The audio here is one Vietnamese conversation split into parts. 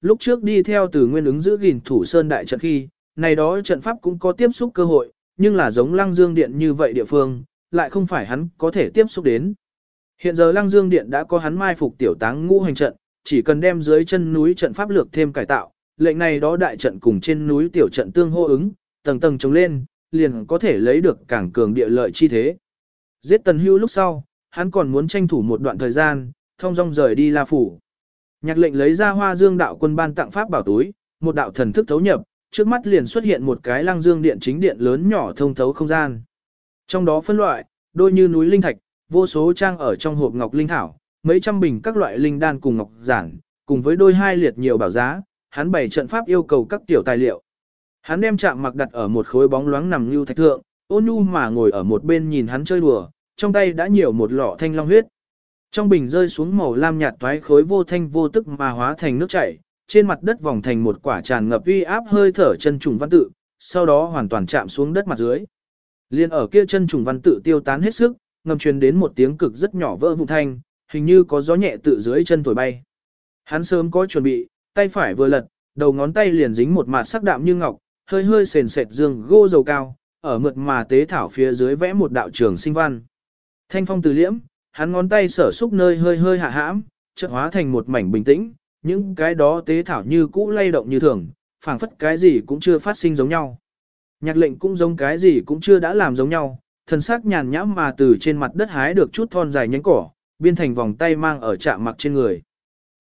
lúc trước đi theo từ nguyên ứng giữ gìn thủ sơn đại trận khi, này đó trận pháp cũng có tiếp xúc cơ hội, nhưng là giống lăng dương điện như vậy địa phương, lại không phải hắn có thể tiếp xúc đến. Hiện giờ lăng dương điện đã có hắn mai phục tiểu táng ngũ hành trận, chỉ cần đem dưới chân núi trận pháp lược thêm cải tạo, lệnh này đó đại trận cùng trên núi tiểu trận tương hô ứng, tầng tầng chống lên, liền có thể lấy được càng cường địa lợi chi thế. Giết tần hưu lúc sau, hắn còn muốn tranh thủ một đoạn thời gian, thông dong rời đi La Phủ. Nhạc lệnh lấy ra hoa dương đạo quân ban tặng pháp bảo túi, một đạo thần thức thấu nhập, trước mắt liền xuất hiện một cái lăng dương điện chính điện lớn nhỏ thông thấu không gian. Trong đó phân loại, đôi như núi linh thạch, vô số trang ở trong hộp ngọc linh thảo, mấy trăm bình các loại linh đan cùng ngọc giản, cùng với đôi hai liệt nhiều bảo giá, hắn bày trận pháp yêu cầu các tiểu tài liệu. Hắn đem chạm mặc đặt ở một khối bóng loáng nằm như thạch thượng, ôn nhu mà ngồi ở một bên nhìn hắn chơi đùa, trong tay đã nhiều một lọ thanh long huyết. Trong bình rơi xuống màu lam nhạt toái khối vô thanh vô tức mà hóa thành nước chảy, trên mặt đất vòng thành một quả tràn ngập uy áp hơi thở chân trùng văn tự, sau đó hoàn toàn chạm xuống đất mặt dưới. Liên ở kia chân trùng văn tự tiêu tán hết sức, ngầm truyền đến một tiếng cực rất nhỏ vỡ vụn thanh, hình như có gió nhẹ tự dưới chân thổi bay. Hắn sớm có chuẩn bị, tay phải vừa lật, đầu ngón tay liền dính một mạt sắc đạm như ngọc, hơi hơi sền sệt dương gô dầu cao, ở mượt mà tế thảo phía dưới vẽ một đạo trường sinh văn. Thanh phong từ liễm, hắn ngón tay sở xúc nơi hơi hơi hạ hãm, chợt hóa thành một mảnh bình tĩnh, những cái đó tế thảo như cũ lay động như thường, phảng phất cái gì cũng chưa phát sinh giống nhau. Nhạc lệnh cũng giống cái gì cũng chưa đã làm giống nhau, thần sắc nhàn nhãm mà từ trên mặt đất hái được chút thon dài nhánh cỏ, biên thành vòng tay mang ở chạm mặc trên người.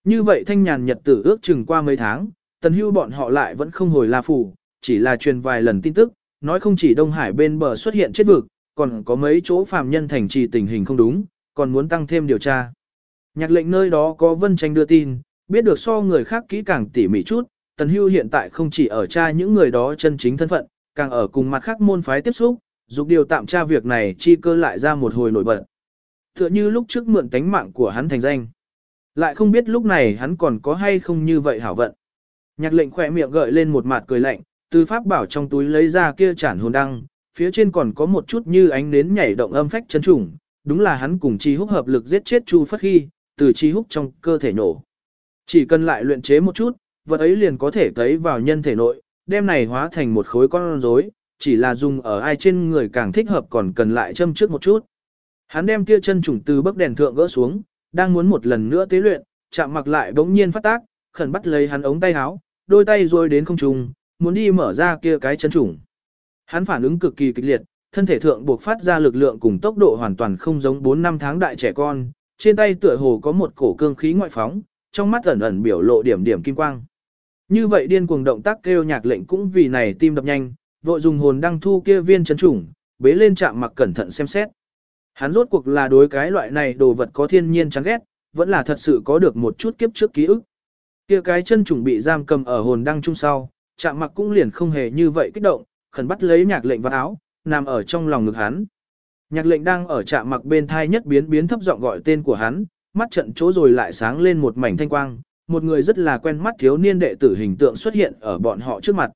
Như vậy thanh nhàn nhật tử ước chừng qua mấy tháng, tần hưu bọn họ lại vẫn không hồi La Phủ, chỉ là truyền vài lần tin tức, nói không chỉ Đông Hải bên bờ xuất hiện chết vực, còn có mấy chỗ phàm nhân thành trì tình hình không đúng, còn muốn tăng thêm điều tra. Nhạc lệnh nơi đó có vân tranh đưa tin, biết được so người khác kỹ càng tỉ mỉ chút, Tần Hưu hiện tại không chỉ ở tra những người đó chân chính thân phận, càng ở cùng mặt khác môn phái tiếp xúc, dục điều tạm tra việc này chi cơ lại ra một hồi nổi bật. Tựa như lúc trước mượn tánh mạng của hắn thành danh. Lại không biết lúc này hắn còn có hay không như vậy hảo vận. Nhạc lệnh khỏe miệng gợi lên một mặt cười lạnh, từ pháp bảo trong túi lấy ra kia chản hồn đăng, phía trên còn có một chút như ánh nến nhảy động âm phách chân trùng, đúng là hắn cùng chi húc hợp lực giết chết Chu Phất khi, từ chi húc trong cơ thể nổ. Chỉ cần lại luyện chế một chút, vật ấy liền có thể tấy vào nhân thể nội, đem này hóa thành một khối con rối, chỉ là dùng ở ai trên người càng thích hợp còn cần lại châm trước một chút. Hắn đem kia chân trùng từ bức đèn thượng gỡ xuống, đang muốn một lần nữa tế luyện, chạm mặc lại bỗng nhiên phát tác, khẩn bắt lấy hắn ống tay áo, đôi tay rồi đến không trùng, muốn đi mở ra kia cái chân trùng. Hắn phản ứng cực kỳ kịch liệt, thân thể thượng buộc phát ra lực lượng cùng tốc độ hoàn toàn không giống 4 năm tháng đại trẻ con, trên tay tựa hồ có một cổ cương khí ngoại phóng, trong mắt ẩn ẩn biểu lộ điểm điểm kim quang. Như vậy điên cuồng động tác kêu nhạc lệnh cũng vì này tim đập nhanh, vội dùng hồn đăng thu kia viên chấn trùng, bế lên chạm mặc cẩn thận xem xét. Hắn rốt cuộc là đối cái loại này đồ vật có thiên nhiên chán ghét, vẫn là thật sự có được một chút kiếp trước ký ức. Kia cái chân trùng bị giam cầm ở hồn đăng trung sau, chạm mặc cũng liền không hề như vậy kích động, khẩn bắt lấy nhạc lệnh vào áo, nằm ở trong lòng ngực hắn. Nhạc lệnh đang ở trạm mặc bên thai nhất biến biến thấp giọng gọi tên của hắn, mắt trận chỗ rồi lại sáng lên một mảnh thanh quang, một người rất là quen mắt thiếu niên đệ tử hình tượng xuất hiện ở bọn họ trước mặt.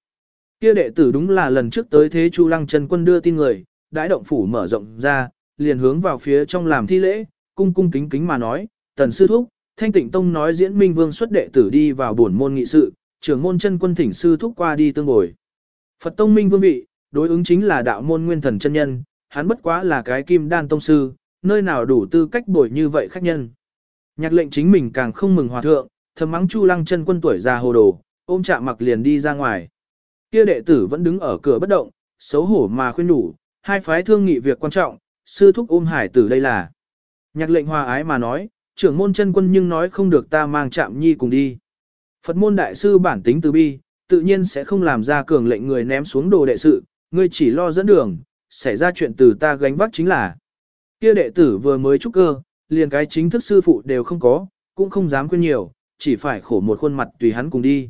Kia đệ tử đúng là lần trước tới thế Chu Lăng Trần Quân đưa tin người, đãi động phủ mở rộng ra, liền hướng vào phía trong làm thi lễ, cung cung kính kính mà nói, "Tần sư thúc, Thanh Tịnh Tông nói diễn Minh Vương xuất đệ tử đi vào bổn môn nghị sự, trưởng môn chân quân thỉnh sư thúc qua đi tương bồi." Phật Tông Minh Vương vị, đối ứng chính là đạo môn nguyên thần chân nhân, hắn bất quá là cái kim đan tông sư, nơi nào đủ tư cách bồi như vậy khách nhân. Nhạc lệnh chính mình càng không mừng hòa thượng, thầm mắng Chu Lăng chân quân tuổi già hồ đồ, ôm chạm mặc liền đi ra ngoài. Kia đệ tử vẫn đứng ở cửa bất động, xấu hổ mà khuyên đủ, hai phái thương nghị việc quan trọng, sư thúc ôm hải tử đây là. Nhạc lệnh hòa ái mà nói, trưởng môn chân quân nhưng nói không được ta mang chạm nhi cùng đi. Phật môn đại sư bản tính từ bi, tự nhiên sẽ không làm ra cường lệnh người ném xuống đồ đệ sự, ngươi chỉ lo dẫn đường, xảy ra chuyện từ ta gánh vác chính là. Kia đệ tử vừa mới trúc cơ, liền cái chính thức sư phụ đều không có, cũng không dám quên nhiều, chỉ phải khổ một khuôn mặt tùy hắn cùng đi.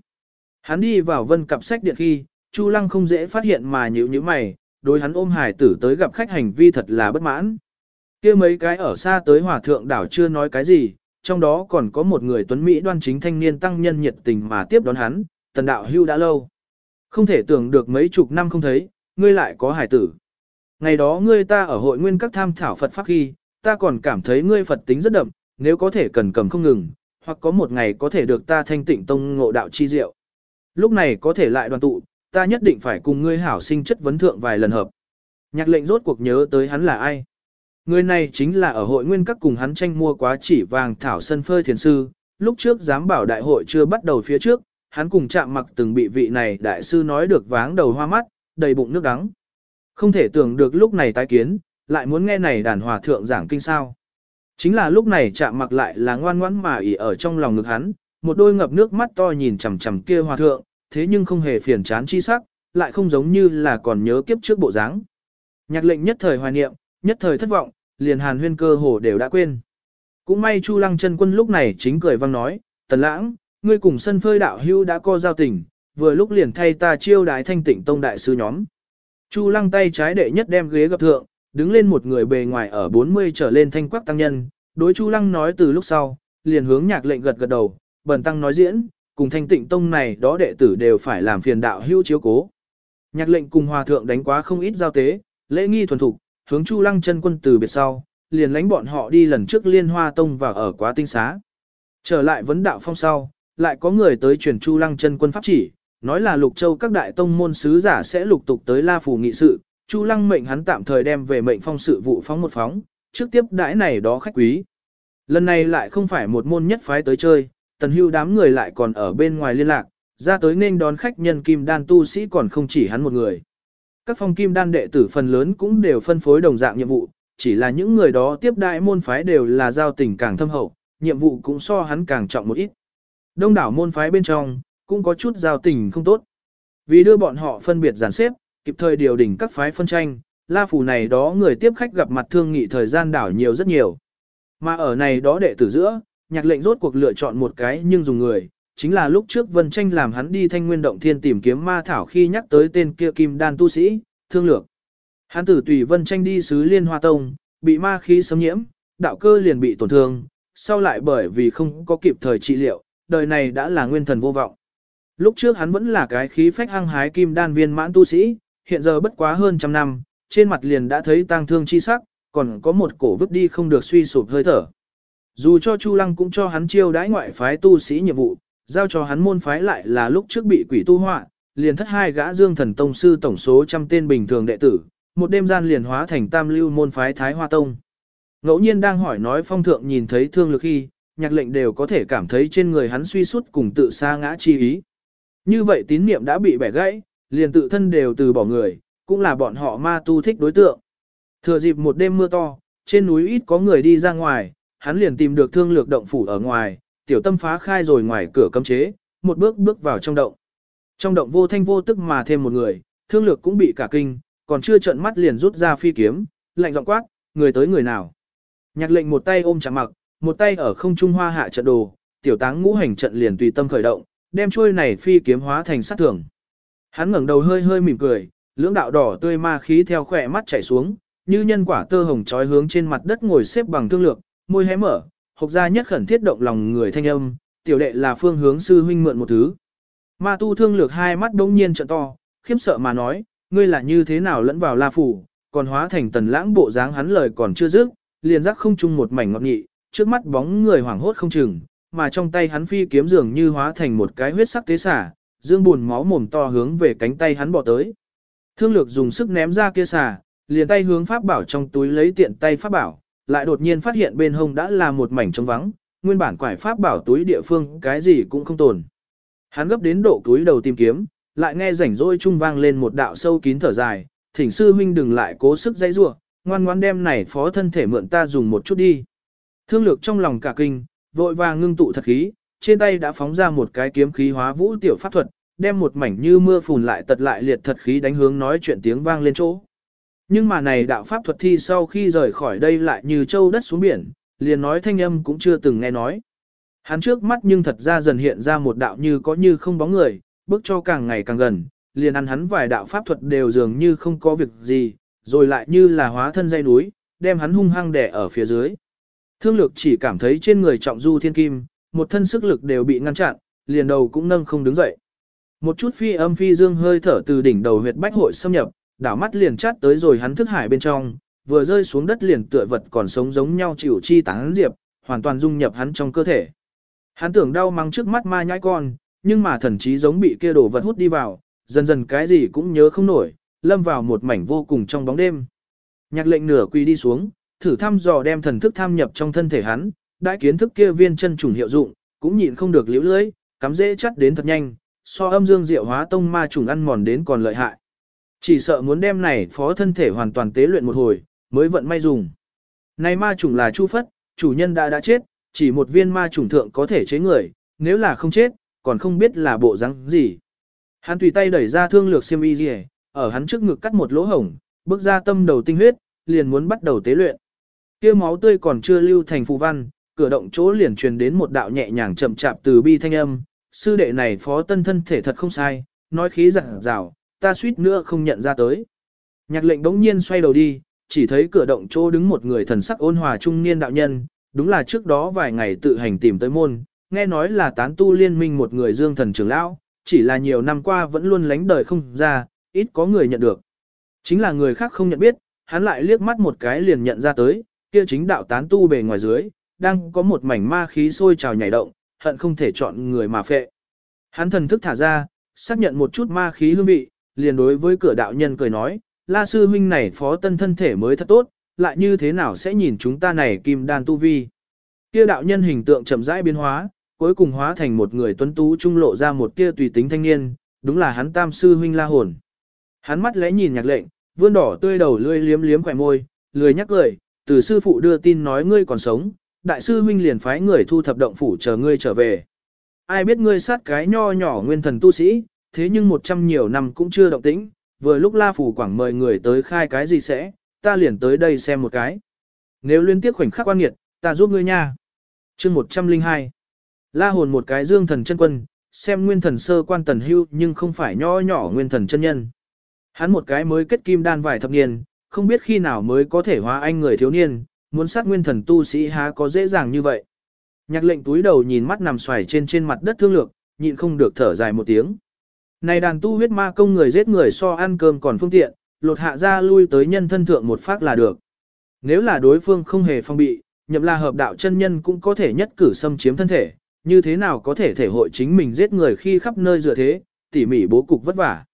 Hắn đi vào vân cặp sách điện khi, Chu Lăng không dễ phát hiện mà nhíu nhíu mày, đối hắn ôm hải tử tới gặp khách hành vi thật là bất mãn. kia mấy cái ở xa tới hòa thượng đảo chưa nói cái gì, trong đó còn có một người tuấn Mỹ đoan chính thanh niên tăng nhân nhiệt tình mà tiếp đón hắn, tần đạo hưu đã lâu. Không thể tưởng được mấy chục năm không thấy, ngươi lại có hải tử. Ngày đó ngươi ta ở hội nguyên các tham thảo Phật Pháp khi, ta còn cảm thấy ngươi Phật tính rất đậm, nếu có thể cần cầm không ngừng, hoặc có một ngày có thể được ta thanh tịnh tông ngộ đạo chi diệu. Lúc này có thể lại đoàn tụ, ta nhất định phải cùng ngươi hảo sinh chất vấn thượng vài lần hợp. Nhạc lệnh rốt cuộc nhớ tới hắn là ai. Người này chính là ở hội nguyên các cùng hắn tranh mua quá chỉ vàng thảo sân phơi thiền sư, lúc trước giám bảo đại hội chưa bắt đầu phía trước, hắn cùng chạm mặc từng bị vị này đại sư nói được váng đầu hoa mắt, đầy bụng nước đắng. Không thể tưởng được lúc này tái kiến, lại muốn nghe này đàn hòa thượng giảng kinh sao. Chính là lúc này chạm mặc lại là ngoan ngoãn mà ỉ ở trong lòng ngực hắn, một đôi ngập nước mắt to nhìn chằm chằm kia hòa thượng, thế nhưng không hề phiền chán chi sắc, lại không giống như là còn nhớ kiếp trước bộ dáng. Nhạc lệnh nhất thời hoài niệm, nhất thời thất vọng, liền hàn huyên cơ hồ đều đã quên. Cũng may Chu Lăng chân quân lúc này chính cười vang nói, tần lãng, ngươi cùng sân phơi đạo hưu đã co giao tình, vừa lúc liền thay ta chiêu đái thanh tịnh tông đại sư nhóm. Chu Lăng tay trái đệ nhất đem ghế gặp thượng, đứng lên một người bề ngoài ở 40 trở lên thanh quắc tăng nhân, đối Chu Lăng nói từ lúc sau, liền hướng nhạc lệnh gật gật đầu, bần tăng nói diễn, cùng thanh tịnh tông này đó đệ tử đều phải làm phiền đạo hưu chiếu cố. Nhạc lệnh cùng hòa thượng đánh quá không ít giao tế, lễ nghi thuần thục, hướng Chu Lăng chân quân từ biệt sau, liền lánh bọn họ đi lần trước liên hoa tông và ở quá tinh xá. Trở lại vấn đạo phong sau, lại có người tới truyền Chu Lăng chân quân pháp chỉ, nói là Lục Châu các đại tông môn sứ giả sẽ lục tục tới La Phủ nghị sự, Chu Lăng mệnh hắn tạm thời đem về mệnh phong sự vụ phóng một phóng, trước tiếp đãi này đó khách quý. Lần này lại không phải một môn nhất phái tới chơi, tần hưu đám người lại còn ở bên ngoài liên lạc, ra tới nên đón khách nhân kim đan tu sĩ còn không chỉ hắn một người. Các phong kim đan đệ tử phần lớn cũng đều phân phối đồng dạng nhiệm vụ, chỉ là những người đó tiếp đại môn phái đều là giao tình càng thâm hậu, nhiệm vụ cũng so hắn càng trọng một ít. Đông đảo môn phái bên trong, cũng có chút giao tình không tốt. Vì đưa bọn họ phân biệt giàn xếp, kịp thời điều đỉnh các phái phân tranh, la phủ này đó người tiếp khách gặp mặt thương nghị thời gian đảo nhiều rất nhiều. Mà ở này đó đệ tử giữa, nhạc lệnh rốt cuộc lựa chọn một cái nhưng dùng người, chính là lúc trước Vân Tranh làm hắn đi thanh nguyên động thiên tìm kiếm ma thảo khi nhắc tới tên kia kim đan tu sĩ, thương lược. Hắn tử tùy Vân Tranh đi sứ Liên Hoa Tông, bị ma khí xâm nhiễm, đạo cơ liền bị tổn thương, sau lại bởi vì không có kịp thời trị liệu, đời này đã là nguyên thần vô vọng. Lúc trước hắn vẫn là cái khí phách hăng hái kim đan viên mãn tu sĩ, hiện giờ bất quá hơn trăm năm, trên mặt liền đã thấy tang thương chi sắc, còn có một cổ vứt đi không được suy sụp hơi thở. Dù cho Chu Lăng cũng cho hắn chiêu đãi ngoại phái tu sĩ nhiệm vụ, giao cho hắn môn phái lại là lúc trước bị quỷ tu họa, liền thất hai gã dương thần tông sư tổng số trăm tên bình thường đệ tử, một đêm gian liền hóa thành tam lưu môn phái Thái Hoa Tông. Ngẫu nhiên đang hỏi nói phong thượng nhìn thấy thương lực khi, nhạc lệnh đều có thể cảm thấy trên người hắn suy sút cùng tự sa ngã chi ý. Như vậy tín niệm đã bị bẻ gãy, liền tự thân đều từ bỏ người, cũng là bọn họ ma tu thích đối tượng. Thừa dịp một đêm mưa to, trên núi ít có người đi ra ngoài, hắn liền tìm được thương lược động phủ ở ngoài, tiểu tâm phá khai rồi ngoài cửa cấm chế, một bước bước vào trong động. Trong động vô thanh vô tức mà thêm một người, thương lược cũng bị cả kinh, còn chưa trận mắt liền rút ra phi kiếm, lạnh giọng quát, người tới người nào. Nhạc lệnh một tay ôm chạm mặc, một tay ở không trung hoa hạ trận đồ, tiểu táng ngũ hành trận liền tùy tâm khởi động, đem chuôi này phi kiếm hóa thành sát thường. Hắn ngẩng đầu hơi hơi mỉm cười, lưỡng đạo đỏ tươi ma khí theo khỏe mắt chảy xuống, như nhân quả tơ hồng trói hướng trên mặt đất ngồi xếp bằng thương lược, môi hé mở, hộc ra nhất khẩn thiết động lòng người thanh âm, tiểu đệ là phương hướng sư huynh mượn một thứ. Ma tu thương lược hai mắt đống nhiên trợ to, khiếp sợ mà nói, ngươi là như thế nào lẫn vào la phủ, còn hóa thành tần lãng bộ dáng hắn lời còn chưa dứt, liền giác không chung một mảnh ngọt nhị, trước mắt bóng người hoảng hốt không chừng, mà trong tay hắn phi kiếm dường như hóa thành một cái huyết sắc tế xả, dương buồn máu mồm to hướng về cánh tay hắn bỏ tới. Thương lược dùng sức ném ra kia xả, liền tay hướng pháp bảo trong túi lấy tiện tay pháp bảo, lại đột nhiên phát hiện bên hông đã là một mảnh trống vắng, nguyên bản quải pháp bảo túi địa phương cái gì cũng không tồn. Hắn gấp đến độ túi đầu tìm kiếm, lại nghe rảnh rỗi trung vang lên một đạo sâu kín thở dài, thỉnh sư huynh đừng lại cố sức dãy rua, ngoan ngoan đem này phó thân thể mượn ta dùng một chút đi. Thương lược trong lòng cả kinh, vội vàng ngưng tụ thật khí, trên tay đã phóng ra một cái kiếm khí hóa vũ tiểu pháp thuật, đem một mảnh như mưa phùn lại tật lại liệt thật khí đánh hướng nói chuyện tiếng vang lên chỗ. Nhưng mà này đạo pháp thuật thi sau khi rời khỏi đây lại như châu đất xuống biển, liền nói thanh âm cũng chưa từng nghe nói. Hắn trước mắt nhưng thật ra dần hiện ra một đạo như có như không bóng người, bước cho càng ngày càng gần, liền ăn hắn vài đạo pháp thuật đều dường như không có việc gì, rồi lại như là hóa thân dây núi, đem hắn hung hăng đè ở phía dưới. Thương lược chỉ cảm thấy trên người trọng du thiên kim, một thân sức lực đều bị ngăn chặn, liền đầu cũng nâng không đứng dậy. Một chút phi âm phi dương hơi thở từ đỉnh đầu huyệt bách hội xâm nhập, đảo mắt liền chát tới rồi hắn thức hải bên trong, vừa rơi xuống đất liền tựa vật còn sống giống nhau chịu chi tán diệp, hoàn toàn dung nhập hắn trong cơ thể. Hắn tưởng đau mắng trước mắt ma nhãi con, nhưng mà thần trí giống bị kia đổ vật hút đi vào, dần dần cái gì cũng nhớ không nổi, lâm vào một mảnh vô cùng trong bóng đêm. Nhạc lệnh nửa quỳ đi xuống, thử thăm dò đem thần thức tham nhập trong thân thể hắn, đại kiến thức kia viên chân trùng hiệu dụng, cũng nhịn không được liễu lưới, cắm dễ chắt đến thật nhanh, so âm dương diệu hóa tông ma trùng ăn mòn đến còn lợi hại. Chỉ sợ muốn đem này phó thân thể hoàn toàn tế luyện một hồi, mới vận may dùng. Này ma trùng là chu phất, chủ nhân đã đã chết, chỉ một viên ma trùng thượng có thể chế người, nếu là không chết, còn không biết là bộ rắn gì. Hắn tùy tay đẩy ra thương lược xiêm y gì, ở hắn trước ngực cắt một lỗ hổng, bước ra tâm đầu tinh huyết, liền muốn bắt đầu tế luyện. Kia máu tươi còn chưa lưu thành phù văn, cửa động chỗ liền truyền đến một đạo nhẹ nhàng chậm chạp từ bi thanh âm, sư đệ này phó tân thân thể thật không sai, nói khí dặn rào, ta suýt nữa không nhận ra tới. Nhạc lệnh đống nhiên xoay đầu đi, chỉ thấy cửa động chỗ đứng một người thần sắc ôn hòa trung niên đạo nhân, đúng là trước đó vài ngày tự hành tìm tới môn, nghe nói là tán tu liên minh một người dương thần trưởng lão, chỉ là nhiều năm qua vẫn luôn lánh đời không ra, ít có người nhận được. Chính là người khác không nhận biết, hắn lại liếc mắt một cái liền nhận ra tới, kia chính đạo tán tu bề ngoài dưới, đang có một mảnh ma khí sôi trào nhảy động, hận không thể chọn người mà phệ. Hắn thần thức thả ra, xác nhận một chút ma khí hương vị, liền đối với cửa đạo nhân cười nói, La sư huynh này phó tân thân thể mới thật tốt, lại như thế nào sẽ nhìn chúng ta này kim đan tu vi. Kia đạo nhân hình tượng chậm rãi biến hóa, cuối cùng hóa thành một người tuấn tú trung lộ ra một tia tùy tính thanh niên, đúng là hắn tam sư huynh La hồn. Hắn mắt lẽ nhìn nhạc lệnh, vươn đỏ tươi đầu lươi liếm liếm khỏe môi, lười nhắc cười, từ sư phụ đưa tin nói ngươi còn sống, đại sư huynh liền phái người thu thập động phủ chờ ngươi trở về. Ai biết ngươi sát cái nho nhỏ nguyên thần tu sĩ, thế nhưng một trăm nhiều năm cũng chưa động tĩnh, vừa lúc La Phủ Quảng mời người tới khai cái gì sẽ, ta liền tới đây xem một cái. Nếu liên tiếp khoảnh khắc quan nghiệt, ta giúp ngươi nha. chương 102 La hồn một cái dương thần chân quân, xem nguyên thần sơ quan tần hưu nhưng không phải nho nhỏ nguyên thần chân nhân. Hắn một cái mới kết kim đan vài thập niên, không biết khi nào mới có thể hóa anh người thiếu niên, muốn sát nguyên thần tu sĩ há có dễ dàng như vậy. Nhạc lệnh túi đầu nhìn mắt nằm xoài trên trên mặt đất thương lược, nhịn không được thở dài một tiếng. Này đàn tu huyết ma công người giết người so ăn cơm còn phương tiện, lột hạ ra lui tới nhân thân thượng một phát là được. Nếu là đối phương không hề phong bị, nhậm là hợp đạo chân nhân cũng có thể nhất cử xâm chiếm thân thể, như thế nào có thể thể hội chính mình giết người khi khắp nơi dựa thế, tỉ mỉ bố cục vất vả.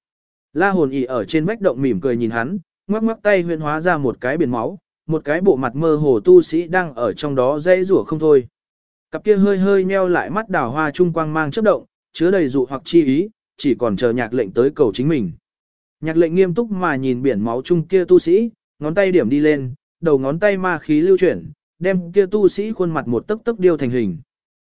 La hồn ỉ ở trên vách động mỉm cười nhìn hắn, ngoắc ngoắc tay huyền hóa ra một cái biển máu, một cái bộ mặt mơ hồ tu sĩ đang ở trong đó dây rủa không thôi. Cặp kia hơi hơi meo lại mắt đào hoa trung quang mang chớp động, chứa đầy dụ hoặc chi ý, chỉ còn chờ nhạc lệnh tới cầu chính mình. Nhạc lệnh nghiêm túc mà nhìn biển máu trung kia tu sĩ, ngón tay điểm đi lên, đầu ngón tay ma khí lưu chuyển, đem kia tu sĩ khuôn mặt một tấc tấc điêu thành hình.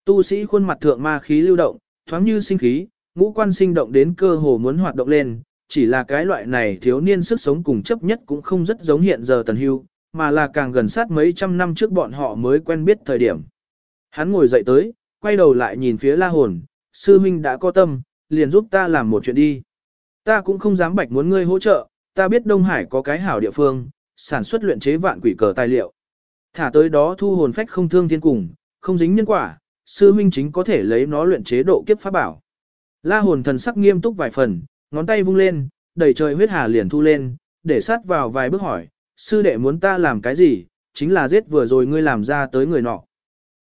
Tu sĩ khuôn mặt thượng ma khí lưu động, thoáng như sinh khí, ngũ quan sinh động đến cơ hồ muốn hoạt động lên, chỉ là cái loại này thiếu niên sức sống cùng chấp nhất cũng không rất giống hiện giờ tần hưu, mà là càng gần sát mấy trăm năm trước bọn họ mới quen biết thời điểm. Hắn ngồi dậy tới, quay đầu lại nhìn phía la hồn, sư huynh đã có tâm, liền giúp ta làm một chuyện đi. Ta cũng không dám bạch muốn ngươi hỗ trợ, ta biết Đông Hải có cái hảo địa phương, sản xuất luyện chế vạn quỷ cờ tài liệu. Thả tới đó thu hồn phách không thương thiên cùng, không dính nhân quả, sư huynh chính có thể lấy nó luyện chế độ kiếp pháp bảo. La hồn thần sắc nghiêm túc vài phần, ngón tay vung lên, đầy trời huyết hà liền thu lên, để sát vào vài bước hỏi, sư đệ muốn ta làm cái gì, chính là giết vừa rồi ngươi làm ra tới người nọ.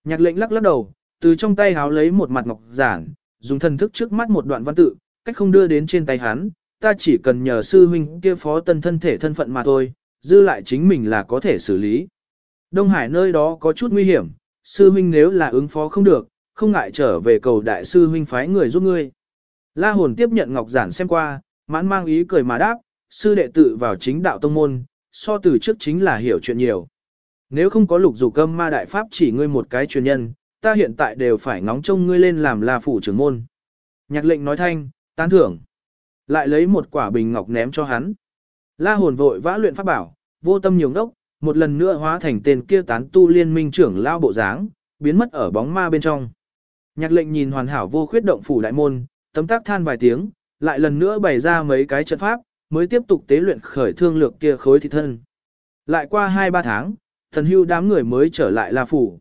Nhạc lệnh lắc lắc đầu, từ trong tay háo lấy một mặt ngọc giản, dùng thần thức trước mắt một đoạn văn tự, cách không đưa đến trên tay hắn, ta chỉ cần nhờ sư huynh kia phó tân thân thể thân phận mà thôi, dư lại chính mình là có thể xử lý. Đông Hải nơi đó có chút nguy hiểm, sư huynh nếu là ứng phó không được, không ngại trở về cầu đại sư huynh phái người giúp ngươi. La hồn tiếp nhận ngọc giản xem qua, mãn mang ý cười mà đáp, sư đệ tự vào chính đạo tông môn, so từ trước chính là hiểu chuyện nhiều. Nếu không có lục dục cơm ma đại pháp chỉ ngươi một cái truyền nhân, ta hiện tại đều phải ngóng trông ngươi lên làm la phủ trưởng môn. Nhạc lệnh nói thanh, tán thưởng. Lại lấy một quả bình ngọc ném cho hắn. La hồn vội vã luyện pháp bảo, vô tâm nhiều đốc, một lần nữa hóa thành tên kia tán tu liên minh trưởng lao bộ dáng, biến mất ở bóng ma bên trong. Nhạc lệnh nhìn hoàn hảo vô khuyết động phủ đại môn, tấm tác than vài tiếng, lại lần nữa bày ra mấy cái trận pháp, mới tiếp tục tế luyện khởi thương lược kia khối thịt thân. Lại qua 2-3 tháng, thần hưu đám người mới trở lại La Phủ.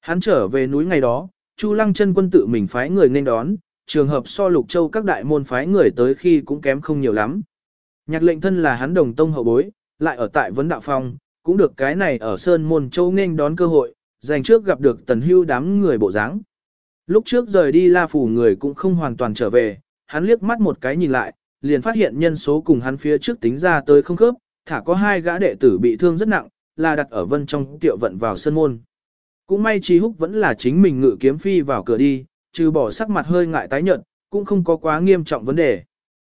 Hắn trở về núi ngày đó, Chu Lăng chân quân tự mình phái người nên đón, trường hợp so lục châu các đại môn phái người tới khi cũng kém không nhiều lắm. Nhạc lệnh thân là hắn đồng tông hậu bối, lại ở tại vấn đạo phong, cũng được cái này ở Sơn Môn Châu nên đón cơ hội, dành trước gặp được tần hưu đám người bộ dáng. Lúc trước rời đi La Phủ người cũng không hoàn toàn trở về, hắn liếc mắt một cái nhìn lại, liền phát hiện nhân số cùng hắn phía trước tính ra tới không khớp, thả có hai gã đệ tử bị thương rất nặng, là đặt ở vân trong tiệu vận vào sân môn. Cũng may Trí Húc vẫn là chính mình ngự kiếm phi vào cửa đi, trừ bỏ sắc mặt hơi ngại tái nhợt, cũng không có quá nghiêm trọng vấn đề.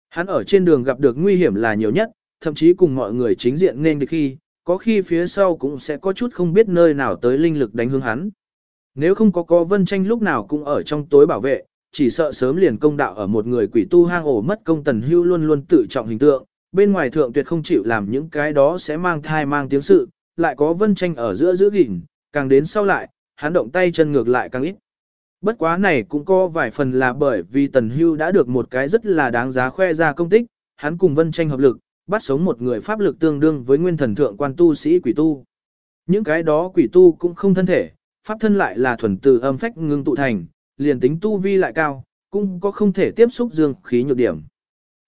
Hắn ở trên đường gặp được nguy hiểm là nhiều nhất, thậm chí cùng mọi người chính diện nên địch khi, có khi phía sau cũng sẽ có chút không biết nơi nào tới linh lực đánh hướng hắn. Nếu không có có vân tranh lúc nào cũng ở trong tối bảo vệ, chỉ sợ sớm liền công đạo ở một người quỷ tu hang ổ mất công tần hưu luôn luôn tự trọng hình tượng, bên ngoài thượng tuyệt không chịu làm những cái đó sẽ mang thai mang tiếng sự, lại có vân tranh ở giữa giữ gìn, càng đến sau lại, hắn động tay chân ngược lại càng ít. Bất quá này cũng có vài phần là bởi vì Tần Hưu đã được một cái rất là đáng giá khoe ra công tích, hắn cùng Vân Tranh hợp lực, bắt sống một người pháp lực tương đương với nguyên thần thượng quan tu sĩ quỷ tu. Những cái đó quỷ tu cũng không thân thể, pháp thân lại là thuần từ âm phách ngưng tụ thành, liền tính tu vi lại cao, cũng có không thể tiếp xúc dương khí nhược điểm.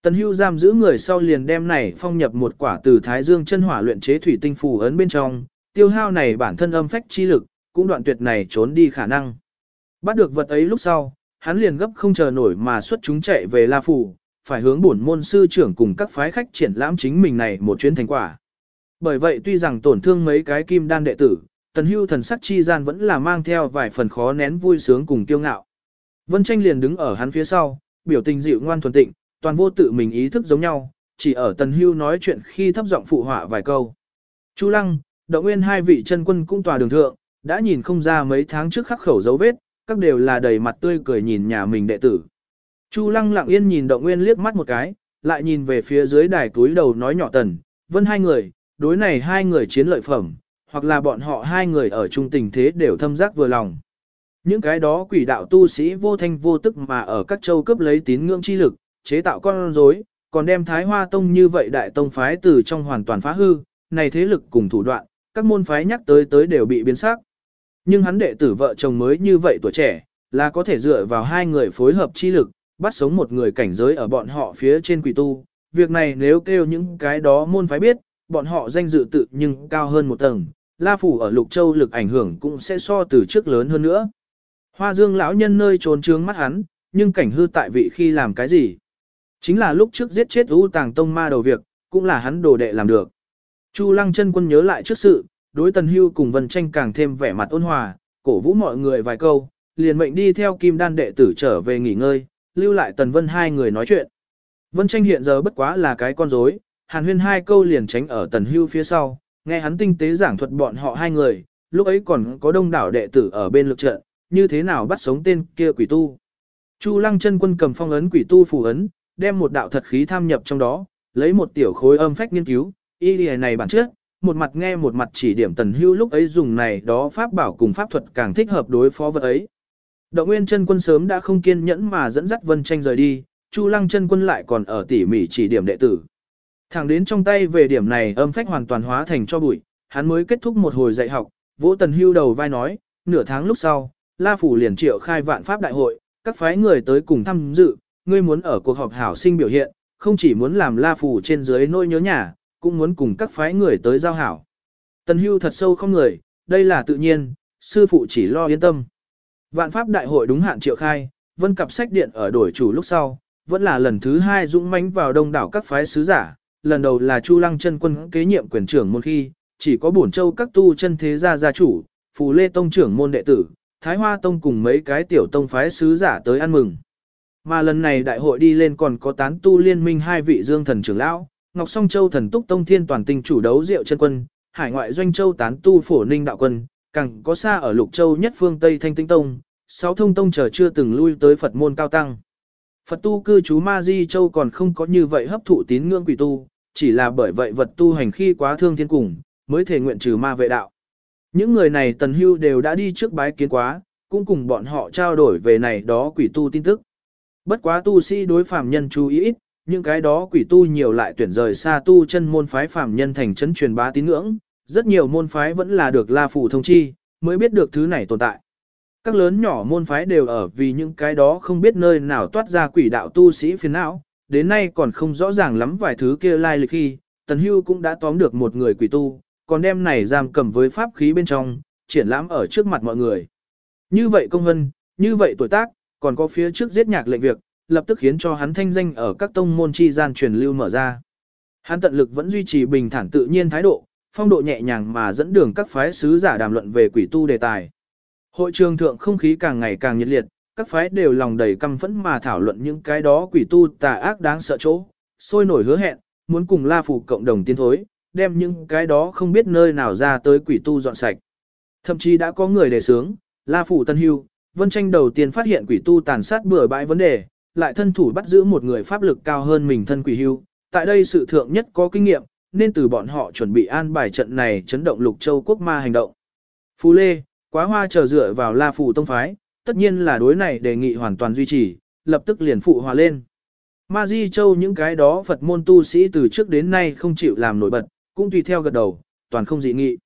Tần Hưu giam giữ người sau liền đem này phong nhập một quả từ Thái Dương chân hỏa luyện chế thủy tinh phù ấn bên trong, tiêu hao này bản thân âm phách chi lực, cũng đoạn tuyệt này trốn đi khả năng. Bắt được vật ấy lúc sau, hắn liền gấp không chờ nổi mà xuất chúng chạy về La Phủ, phải hướng bổn môn sư trưởng cùng các phái khách triển lãm chính mình này một chuyến thành quả. Bởi vậy tuy rằng tổn thương mấy cái kim đan đệ tử, tần hưu thần sắc chi gian vẫn là mang theo vài phần khó nén vui sướng cùng kiêu ngạo. Vân tranh liền đứng ở hắn phía sau, biểu tình dịu ngoan thuần tịnh, toàn vô tự mình ý thức giống nhau, chỉ ở tần hưu nói chuyện khi thấp giọng phụ họa vài câu. Chu Lăng, Động Nguyên hai vị chân quân cũng tòa đường thượng, đã nhìn không ra mấy tháng trước khắc khẩu dấu vết, các đều là đầy mặt tươi cười nhìn nhà mình đệ tử. Chu Lăng lặng yên nhìn Động Nguyên liếc mắt một cái, lại nhìn về phía dưới đài túi đầu nói nhỏ tần, vân hai người, đối này hai người chiến lợi phẩm, hoặc là bọn họ hai người ở chung tình thế đều thâm giác vừa lòng. Những cái đó quỷ đạo tu sĩ vô thanh vô tức mà ở các châu cấp lấy tín ngưỡng chi lực, chế tạo con rối, còn đem Thái Hoa Tông như vậy đại tông phái từ trong hoàn toàn phá hư, này thế lực cùng thủ đoạn, các môn phái nhắc tới tới đều bị biến sắc. Nhưng hắn đệ tử vợ chồng mới như vậy tuổi trẻ, là có thể dựa vào hai người phối hợp chi lực, bắt sống một người cảnh giới ở bọn họ phía trên quỷ tu. Việc này nếu kêu những cái đó môn phái biết, bọn họ danh dự tự nhưng cao hơn một tầng, La Phủ ở Lục Châu lực ảnh hưởng cũng sẽ so từ trước lớn hơn nữa. Hoa Dương lão nhân nơi trốn trướng mắt hắn, nhưng cảnh hư tại vị khi làm cái gì? Chính là lúc trước giết chết U Tàng Tông ma đầu việc, cũng là hắn đồ đệ làm được. Chu Lăng chân quân nhớ lại trước sự, đối Tần Hưu cùng Vân Tranh càng thêm vẻ mặt ôn hòa, cổ vũ mọi người vài câu, liền mệnh đi theo Kim Đan đệ tử trở về nghỉ ngơi, lưu lại Tần Vân hai người nói chuyện. Vân Tranh hiện giờ bất quá là cái con rối, Hàn Huyên hai câu liền tránh ở Tần Hưu phía sau, nghe hắn tinh tế giảng thuật bọn họ hai người, lúc ấy còn có đông đảo đệ tử ở bên lực trận, như thế nào bắt sống tên kia quỷ tu. Chu Lăng chân quân cầm phong ấn quỷ tu phù ấn, đem một đạo thật khí tham nhập trong đó, lấy một tiểu khối âm phách nghiên cứu, y lìa này bản chất, một mặt nghe một mặt chỉ điểm tần hưu lúc ấy dùng này đó pháp bảo cùng pháp thuật càng thích hợp đối phó vật ấy. Động nguyên chân quân sớm đã không kiên nhẫn mà dẫn dắt vân tranh rời đi, Chu lăng chân quân lại còn ở tỉ mỉ chỉ điểm đệ tử. Thẳng đến trong tay về điểm này âm phách hoàn toàn hóa thành cho bụi, hắn mới kết thúc một hồi dạy học, vỗ tần hưu đầu vai nói, nửa tháng lúc sau, La Phủ liền triệu khai vạn pháp đại hội, các phái người tới cùng tham dự, ngươi muốn ở cuộc họp hảo sinh biểu hiện, không chỉ muốn làm La Phủ trên dưới nỗi nhớ nhà, cũng muốn cùng các phái người tới giao hảo. Tần hưu thật sâu không người, đây là tự nhiên, sư phụ chỉ lo yên tâm. Vạn pháp đại hội đúng hạn triệu khai, vân cặp sách điện ở đổi chủ lúc sau, vẫn là lần thứ hai dũng mãnh vào đông đảo các phái sứ giả, lần đầu là Chu Lăng chân quân kế nhiệm quyền trưởng môn khi, chỉ có bổn châu các tu chân thế gia gia chủ, phù lê tông trưởng môn đệ tử, thái hoa tông cùng mấy cái tiểu tông phái sứ giả tới ăn mừng. Mà lần này đại hội đi lên còn có tán tu liên minh hai vị dương thần trưởng lão, Ngọc Song Châu thần túc tông thiên toàn tinh chủ đấu diệu chân quân, hải ngoại doanh châu tán tu phổ ninh đạo quân, càng có xa ở lục châu nhất phương Tây thanh tinh tông, sáu thông tông chờ chưa từng lui tới Phật môn cao tăng. Phật tu cư trú Ma Di Châu còn không có như vậy hấp thụ tín ngưỡng quỷ tu, chỉ là bởi vậy vật tu hành khi quá thương thiên cùng, mới thể nguyện trừ ma vệ đạo. Những người này tần hưu đều đã đi trước bái kiến quá, cũng cùng bọn họ trao đổi về này đó quỷ tu tin tức. Bất quá tu sĩ đối phàm nhân chú ý ít, những cái đó quỷ tu nhiều lại tuyển rời xa tu chân môn phái phàm nhân thành chân truyền bá tín ngưỡng, rất nhiều môn phái vẫn là được La Phủ thông chi, mới biết được thứ này tồn tại. Các lớn nhỏ môn phái đều ở vì những cái đó không biết nơi nào toát ra quỷ đạo tu sĩ phiền não, đến nay còn không rõ ràng lắm vài thứ kia lai lịch khi, Tần Hưu cũng đã tóm được một người quỷ tu, còn đem này giam cầm với pháp khí bên trong, triển lãm ở trước mặt mọi người. Như vậy công hân, như vậy tuổi tác, còn có phía trước giết nhạc lệnh việc, lập tức khiến cho hắn thanh danh ở các tông môn chi gian truyền lưu mở ra. Hắn tận lực vẫn duy trì bình thản tự nhiên thái độ, phong độ nhẹ nhàng mà dẫn đường các phái sứ giả đàm luận về quỷ tu đề tài. Hội trường thượng không khí càng ngày càng nhiệt liệt, các phái đều lòng đầy căm phẫn mà thảo luận những cái đó quỷ tu tà ác đáng sợ chỗ, sôi nổi hứa hẹn, muốn cùng La Phủ cộng đồng tiến thối, đem những cái đó không biết nơi nào ra tới quỷ tu dọn sạch. Thậm chí đã có người đề sướng, La Phủ Tân Hưu, Vân Tranh đầu tiên phát hiện quỷ tu tàn sát bừa bãi vấn đề, lại thân thủ bắt giữ một người pháp lực cao hơn mình thân quỷ hưu. Tại đây sự thượng nhất có kinh nghiệm, nên từ bọn họ chuẩn bị an bài trận này chấn động lục châu quốc ma hành động. Phú Lê, quá hoa chờ dựa vào La Phủ Tông Phái, tất nhiên là đối này đề nghị hoàn toàn duy trì, lập tức liền phụ hòa lên. Ma Di Châu những cái đó Phật môn tu sĩ từ trước đến nay không chịu làm nổi bật, cũng tùy theo gật đầu, toàn không dị nghị.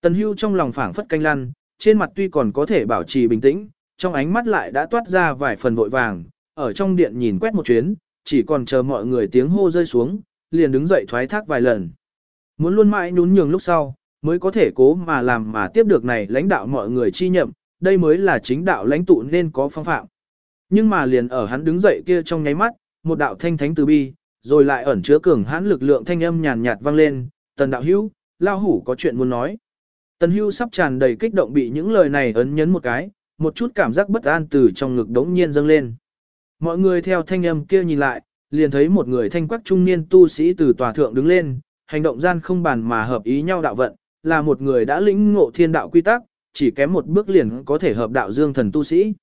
Tần Hưu trong lòng phảng phất canh lăn, trên mặt tuy còn có thể bảo trì bình tĩnh, trong ánh mắt lại đã toát ra vài phần vội vàng, ở trong điện nhìn quét một chuyến, chỉ còn chờ mọi người tiếng hô rơi xuống, liền đứng dậy thoái thác vài lần. Muốn luôn mãi nhún nhường lúc sau, mới có thể cố mà làm mà tiếp được này lãnh đạo mọi người chi nhậm, đây mới là chính đạo lãnh tụ nên có phong phạm. Nhưng mà liền ở hắn đứng dậy kia trong nháy mắt, một đạo thanh thánh từ bi, rồi lại ẩn chứa cường hãn lực lượng thanh âm nhàn nhạt vang lên, tần đạo hữu, lao hủ có chuyện muốn nói. Tần hưu sắp tràn đầy kích động bị những lời này ấn nhấn một cái, một chút cảm giác bất an từ trong ngực đống nhiên dâng lên. Mọi người theo thanh âm kia nhìn lại, liền thấy một người thanh quắc trung niên tu sĩ từ tòa thượng đứng lên, hành động gian không bàn mà hợp ý nhau đạo vận, là một người đã lĩnh ngộ thiên đạo quy tắc, chỉ kém một bước liền có thể hợp đạo dương thần tu sĩ.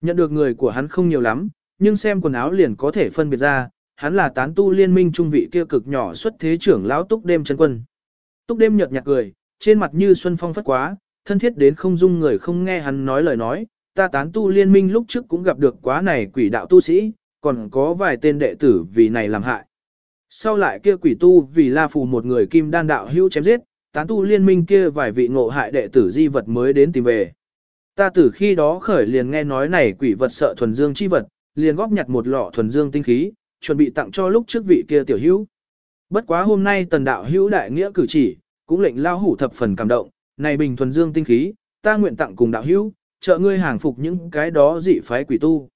Nhận được người của hắn không nhiều lắm, nhưng xem quần áo liền có thể phân biệt ra, hắn là tán tu liên minh trung vị kia cực nhỏ xuất thế trưởng lão túc đêm chân quân. Túc đêm nhợt nhạt cười, trên mặt như xuân phong phất quá, thân thiết đến không dung người không nghe hắn nói lời nói, ta tán tu liên minh lúc trước cũng gặp được quá này quỷ đạo tu sĩ, còn có vài tên đệ tử vì này làm hại. Sau lại kia quỷ tu vì la phù một người kim đan đạo hữu chém giết, tán tu liên minh kia vài vị ngộ hại đệ tử di vật mới đến tìm về. Ta từ khi đó khởi liền nghe nói này quỷ vật sợ thuần dương chi vật, liền góp nhặt một lọ thuần dương tinh khí, chuẩn bị tặng cho lúc trước vị kia tiểu hữu. Bất quá hôm nay tần đạo hữu đại nghĩa cử chỉ, cũng lệnh lao hủ thập phần cảm động, này bình thuần dương tinh khí, ta nguyện tặng cùng đạo hữu, trợ ngươi hàng phục những cái đó dị phái quỷ tu.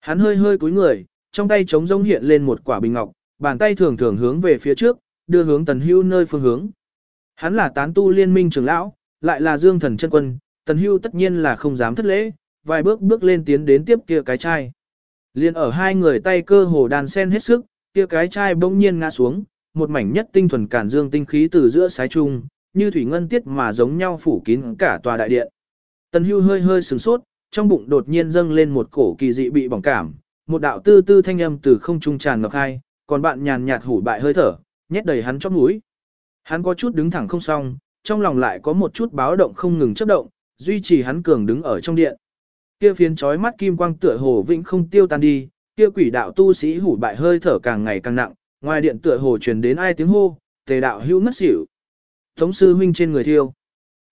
Hắn hơi hơi cúi người, trong tay trống rông hiện lên một quả bình ngọc, bàn tay thường thường hướng về phía trước, đưa hướng tần hữu nơi phương hướng. Hắn là tán tu liên minh trưởng lão, lại là dương thần chân quân, tần hưu tất nhiên là không dám thất lễ, vài bước bước lên tiến đến tiếp kia cái chai. Liên ở hai người tay cơ hồ đàn sen hết sức, kia cái chai bỗng nhiên ngã xuống, một mảnh nhất tinh thuần cản dương tinh khí từ giữa sái trung, như thủy ngân tiết mà giống nhau phủ kín cả tòa đại điện. Tần hưu hơi hơi sừng sốt, trong bụng đột nhiên dâng lên một cổ kỳ dị bị bỏng cảm, một đạo tư tư thanh âm từ không trung tràn ngập hai, còn bạn nhàn nhạt hủ bại hơi thở, nhét đầy hắn chóp mũi. Hắn có chút đứng thẳng không xong, trong lòng lại có một chút báo động không ngừng chấp động, duy trì hắn cường đứng ở trong điện. Kia phiến chói mắt kim quang tựa hồ vĩnh không tiêu tan đi, kia quỷ đạo tu sĩ hủ bại hơi thở càng ngày càng nặng, ngoài điện tựa hồ truyền đến ai tiếng hô, tề đạo hữu ngất xỉu. Tống sư huynh trên người thiêu.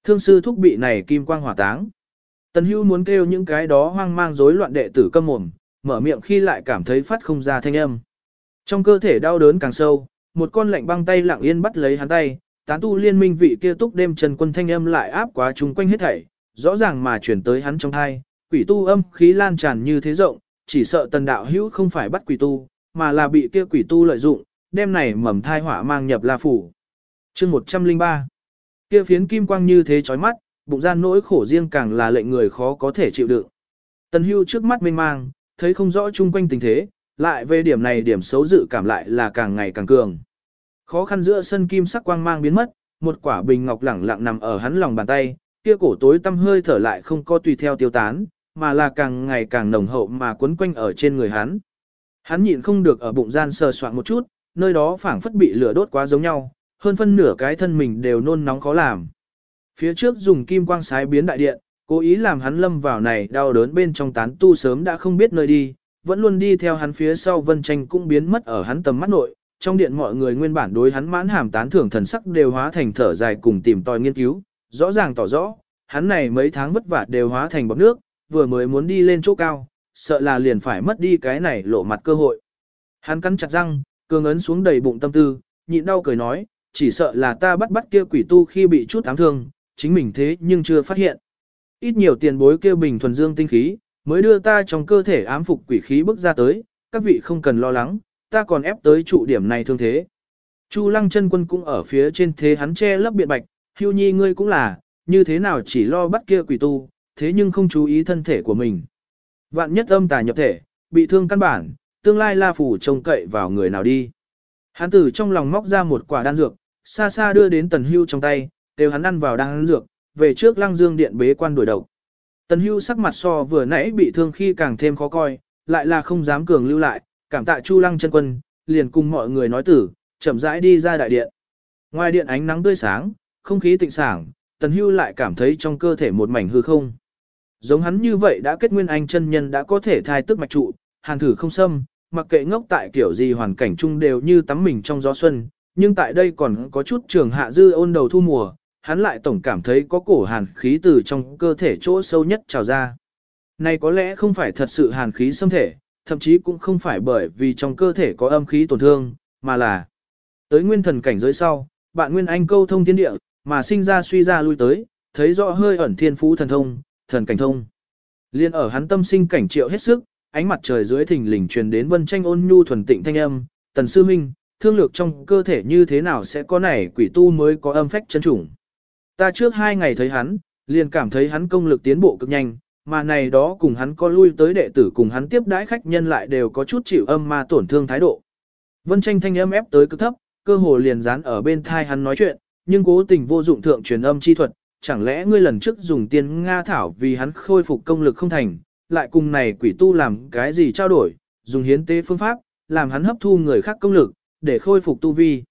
Thương sư thúc bị này kim quang hỏa táng. Tần hữu muốn kêu những cái đó hoang mang rối loạn đệ tử câm mồm, mở miệng khi lại cảm thấy phát không ra thanh âm. Trong cơ thể đau đớn càng sâu, một con lạnh băng tay lặng yên bắt lấy hắn tay, tán tu liên minh vị kia túc đêm trần quân thanh âm lại áp quá chúng quanh hết thảy, rõ ràng mà chuyển tới hắn trong thai, quỷ tu âm khí lan tràn như thế rộng, chỉ sợ tần đạo hữu không phải bắt quỷ tu, mà là bị kia quỷ tu lợi dụng, đem này mầm thai hỏa mang nhập la phủ. chương 103 Kia phiến kim quang như thế chói mắt, bụng gian nỗi khổ riêng càng là lệnh người khó có thể chịu đựng. Tần hưu trước mắt mênh mang, thấy không rõ chung quanh tình thế, lại về điểm này điểm xấu dự cảm lại là càng ngày càng cường. Khó khăn giữa sân kim sắc quang mang biến mất, một quả bình ngọc lẳng lặng nằm ở hắn lòng bàn tay, kia cổ tối tăm hơi thở lại không có tùy theo tiêu tán, mà là càng ngày càng nồng hậu mà quấn quanh ở trên người hắn. Hắn nhịn không được ở bụng gian sờ soạn một chút, nơi đó phảng phất bị lửa đốt quá giống nhau, hơn phân nửa cái thân mình đều nôn nóng khó làm. Phía trước dùng kim quang sái biến đại điện, cố ý làm hắn lâm vào này đau đớn bên trong tán tu sớm đã không biết nơi đi, vẫn luôn đi theo hắn phía sau vân tranh cũng biến mất ở hắn tầm mắt nội, trong điện mọi người nguyên bản đối hắn mãn hàm tán thưởng thần sắc đều hóa thành thở dài cùng tìm tòi nghiên cứu, rõ ràng tỏ rõ, hắn này mấy tháng vất vả đều hóa thành bọt nước, vừa mới muốn đi lên chỗ cao, sợ là liền phải mất đi cái này lộ mặt cơ hội. Hắn cắn chặt răng, cường ấn xuống đầy bụng tâm tư, nhịn đau cười nói, chỉ sợ là ta bắt bắt kia quỷ tu khi bị chút ám thương, chính mình thế nhưng chưa phát hiện. Ít nhiều tiền bối kia bình thuần dương tinh khí, mới đưa ta trong cơ thể ám phục quỷ khí bức ra tới, các vị không cần lo lắng, ta còn ép tới trụ điểm này thương thế. Chu lăng chân quân cũng ở phía trên thế hắn che lấp biện bạch, hưu nhi ngươi cũng là, như thế nào chỉ lo bắt kia quỷ tu, thế nhưng không chú ý thân thể của mình. Vạn nhất âm tà nhập thể, bị thương căn bản, tương lai la phủ trông cậy vào người nào đi. Hắn Tử trong lòng móc ra một quả đan dược, xa xa đưa đến tần hưu trong tay, đều hắn ăn vào đan dược, về trước lăng dương điện bế quan đuổi độc. Tần hưu sắc mặt so vừa nãy bị thương khi càng thêm khó coi, lại là không dám cường lưu lại, cảm tạ chu lăng chân quân, liền cùng mọi người nói tử, chậm rãi đi ra đại điện. Ngoài điện ánh nắng tươi sáng, không khí tịnh sảng, tần hưu lại cảm thấy trong cơ thể một mảnh hư không. Giống hắn như vậy đã kết nguyên anh chân nhân đã có thể thai tức mạch trụ, hàn thử không xâm, mặc kệ ngốc tại kiểu gì hoàn cảnh chung đều như tắm mình trong gió xuân, nhưng tại đây còn có chút trường hạ dư ôn đầu thu mùa, hắn lại tổng cảm thấy có cổ hàn khí từ trong cơ thể chỗ sâu nhất trào ra. Này có lẽ không phải thật sự hàn khí xâm thể, thậm chí cũng không phải bởi vì trong cơ thể có âm khí tổn thương, mà là tới nguyên thần cảnh giới sau, bạn nguyên anh câu thông thiên địa, mà sinh ra suy ra lui tới, thấy rõ hơi ẩn thiên phú thần thông, thần cảnh thông. Liên ở hắn tâm sinh cảnh triệu hết sức, ánh mặt trời dưới thình lình truyền đến vân tranh ôn nhu thuần tịnh thanh âm, tần sư minh, thương lược trong cơ thể như thế nào sẽ có này quỷ tu mới có âm phách chân chủng. Ta trước hai ngày thấy hắn, liền cảm thấy hắn công lực tiến bộ cực nhanh, mà này đó cùng hắn có lui tới đệ tử cùng hắn tiếp đãi khách nhân lại đều có chút chịu âm mà tổn thương thái độ. Vân tranh thanh âm ép tới cực thấp, cơ hồ liền dán ở bên thai hắn nói chuyện, nhưng cố tình vô dụng thượng truyền âm chi thuật, chẳng lẽ ngươi lần trước dùng tiên Nga thảo vì hắn khôi phục công lực không thành, lại cùng này quỷ tu làm cái gì trao đổi, dùng hiến tế phương pháp, làm hắn hấp thu người khác công lực, để khôi phục tu vi.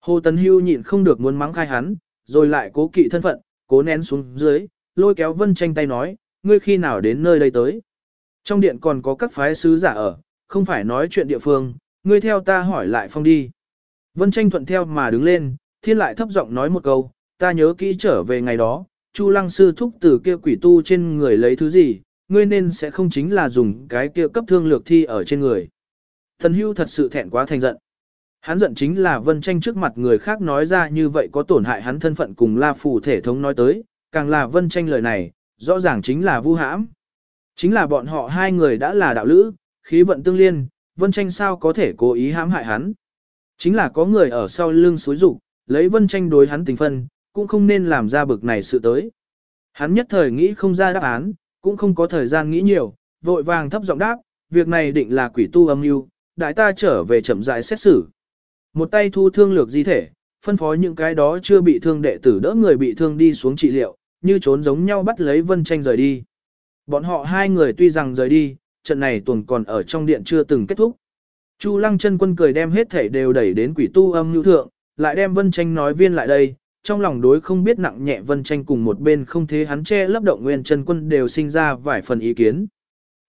Hồ Tấn Hưu nhịn không được muốn mắng khai hắn, rồi lại cố kỵ thân phận, cố nén xuống dưới, lôi kéo Vân Tranh tay nói, ngươi khi nào đến nơi đây tới. Trong điện còn có các phái sứ giả ở, không phải nói chuyện địa phương, ngươi theo ta hỏi lại phong đi. Vân Tranh thuận theo mà đứng lên, thiên lại thấp giọng nói một câu, ta nhớ kỹ trở về ngày đó, Chu Lăng sư thúc từ kia quỷ tu trên người lấy thứ gì, ngươi nên sẽ không chính là dùng cái kia cấp thương lược thi ở trên người. Thần hưu thật sự thẹn quá thành giận. Hắn giận chính là vân tranh trước mặt người khác nói ra như vậy có tổn hại hắn thân phận cùng la phù thể thống nói tới, càng là vân tranh lời này, rõ ràng chính là vu hãm. Chính là bọn họ hai người đã là đạo lữ, khí vận tương liên, vân tranh sao có thể cố ý hãm hại hắn. Chính là có người ở sau lưng xối rủ, lấy vân tranh đối hắn tình phân, cũng không nên làm ra bực này sự tới. Hắn nhất thời nghĩ không ra đáp án, cũng không có thời gian nghĩ nhiều, vội vàng thấp giọng đáp, việc này định là quỷ tu âm mưu, đại ta trở về chậm rãi xét xử. Một tay thu thương lược di thể, phân phó những cái đó chưa bị thương đệ tử đỡ người bị thương đi xuống trị liệu, như trốn giống nhau bắt lấy Vân Tranh rời đi. Bọn họ hai người tuy rằng rời đi, trận này tuần còn ở trong điện chưa từng kết thúc. Chu Lăng chân quân cười đem hết thể đều đẩy đến quỷ tu âm nhu thượng, lại đem Vân Tranh nói viên lại đây, trong lòng đối không biết nặng nhẹ Vân Tranh cùng một bên không thế hắn che lấp động nguyên chân quân đều sinh ra vài phần ý kiến.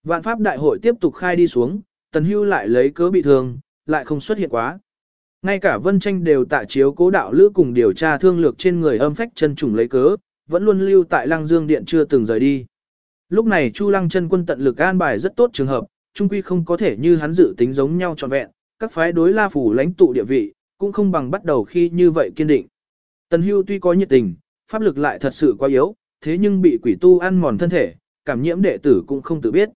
Vạn pháp đại hội tiếp tục khai đi xuống, Tần Hưu lại lấy cớ bị thương, lại không xuất hiện quá. Ngay cả Vân Tranh đều tạ chiếu cố đạo lữ cùng điều tra thương lược trên người âm phách chân trùng lấy cớ, vẫn luôn lưu tại Lăng Dương Điện chưa từng rời đi. Lúc này Chu Lăng chân quân tận lực an bài rất tốt trường hợp, trung quy không có thể như hắn dự tính giống nhau trọn vẹn, các phái đối La phủ lãnh tụ địa vị, cũng không bằng bắt đầu khi như vậy kiên định. Tần Hưu tuy có nhiệt tình, pháp lực lại thật sự quá yếu, thế nhưng bị quỷ tu ăn mòn thân thể, cảm nhiễm đệ tử cũng không tự biết.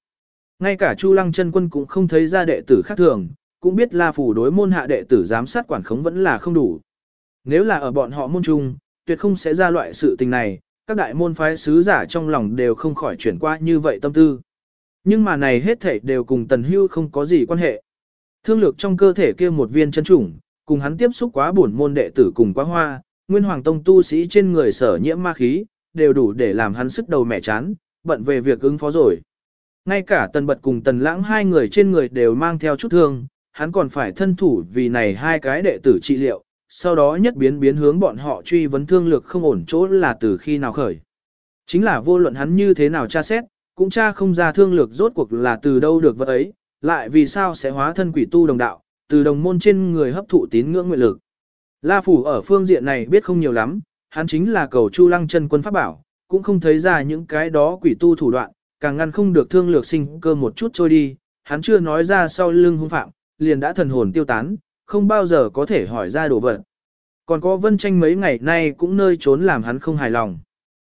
Ngay cả Chu Lăng chân quân cũng không thấy ra đệ tử khác thường, cũng biết La Phủ đối môn hạ đệ tử giám sát quản khống vẫn là không đủ. Nếu là ở bọn họ môn trung, tuyệt không sẽ ra loại sự tình này, các đại môn phái sứ giả trong lòng đều không khỏi chuyển qua như vậy tâm tư. Nhưng mà này hết thảy đều cùng Tần Hưu không có gì quan hệ. Thương lược trong cơ thể kia một viên chân trùng, cùng hắn tiếp xúc quá bổn môn đệ tử cùng quá hoa, nguyên hoàng tông tu sĩ trên người sở nhiễm ma khí, đều đủ để làm hắn sức đầu mẹ chán, bận về việc ứng phó rồi. Ngay cả tần bật cùng tần lãng hai người trên người đều mang theo chút thương, hắn còn phải thân thủ vì này hai cái đệ tử trị liệu, sau đó nhất biến biến hướng bọn họ truy vấn thương lực không ổn chỗ là từ khi nào khởi. Chính là vô luận hắn như thế nào tra xét, cũng tra không ra thương lực rốt cuộc là từ đâu được vật ấy, lại vì sao sẽ hóa thân quỷ tu đồng đạo, từ đồng môn trên người hấp thụ tín ngưỡng nguyện lực. La Phủ ở phương diện này biết không nhiều lắm, hắn chính là cầu Chu Lăng chân quân pháp bảo, cũng không thấy ra những cái đó quỷ tu thủ đoạn, càng ngăn không được thương lược sinh cơ một chút trôi đi, hắn chưa nói ra sau lưng hung phạm, liền đã thần hồn tiêu tán, không bao giờ có thể hỏi ra đồ vật. Còn có Vân Tranh mấy ngày nay cũng nơi trốn làm hắn không hài lòng.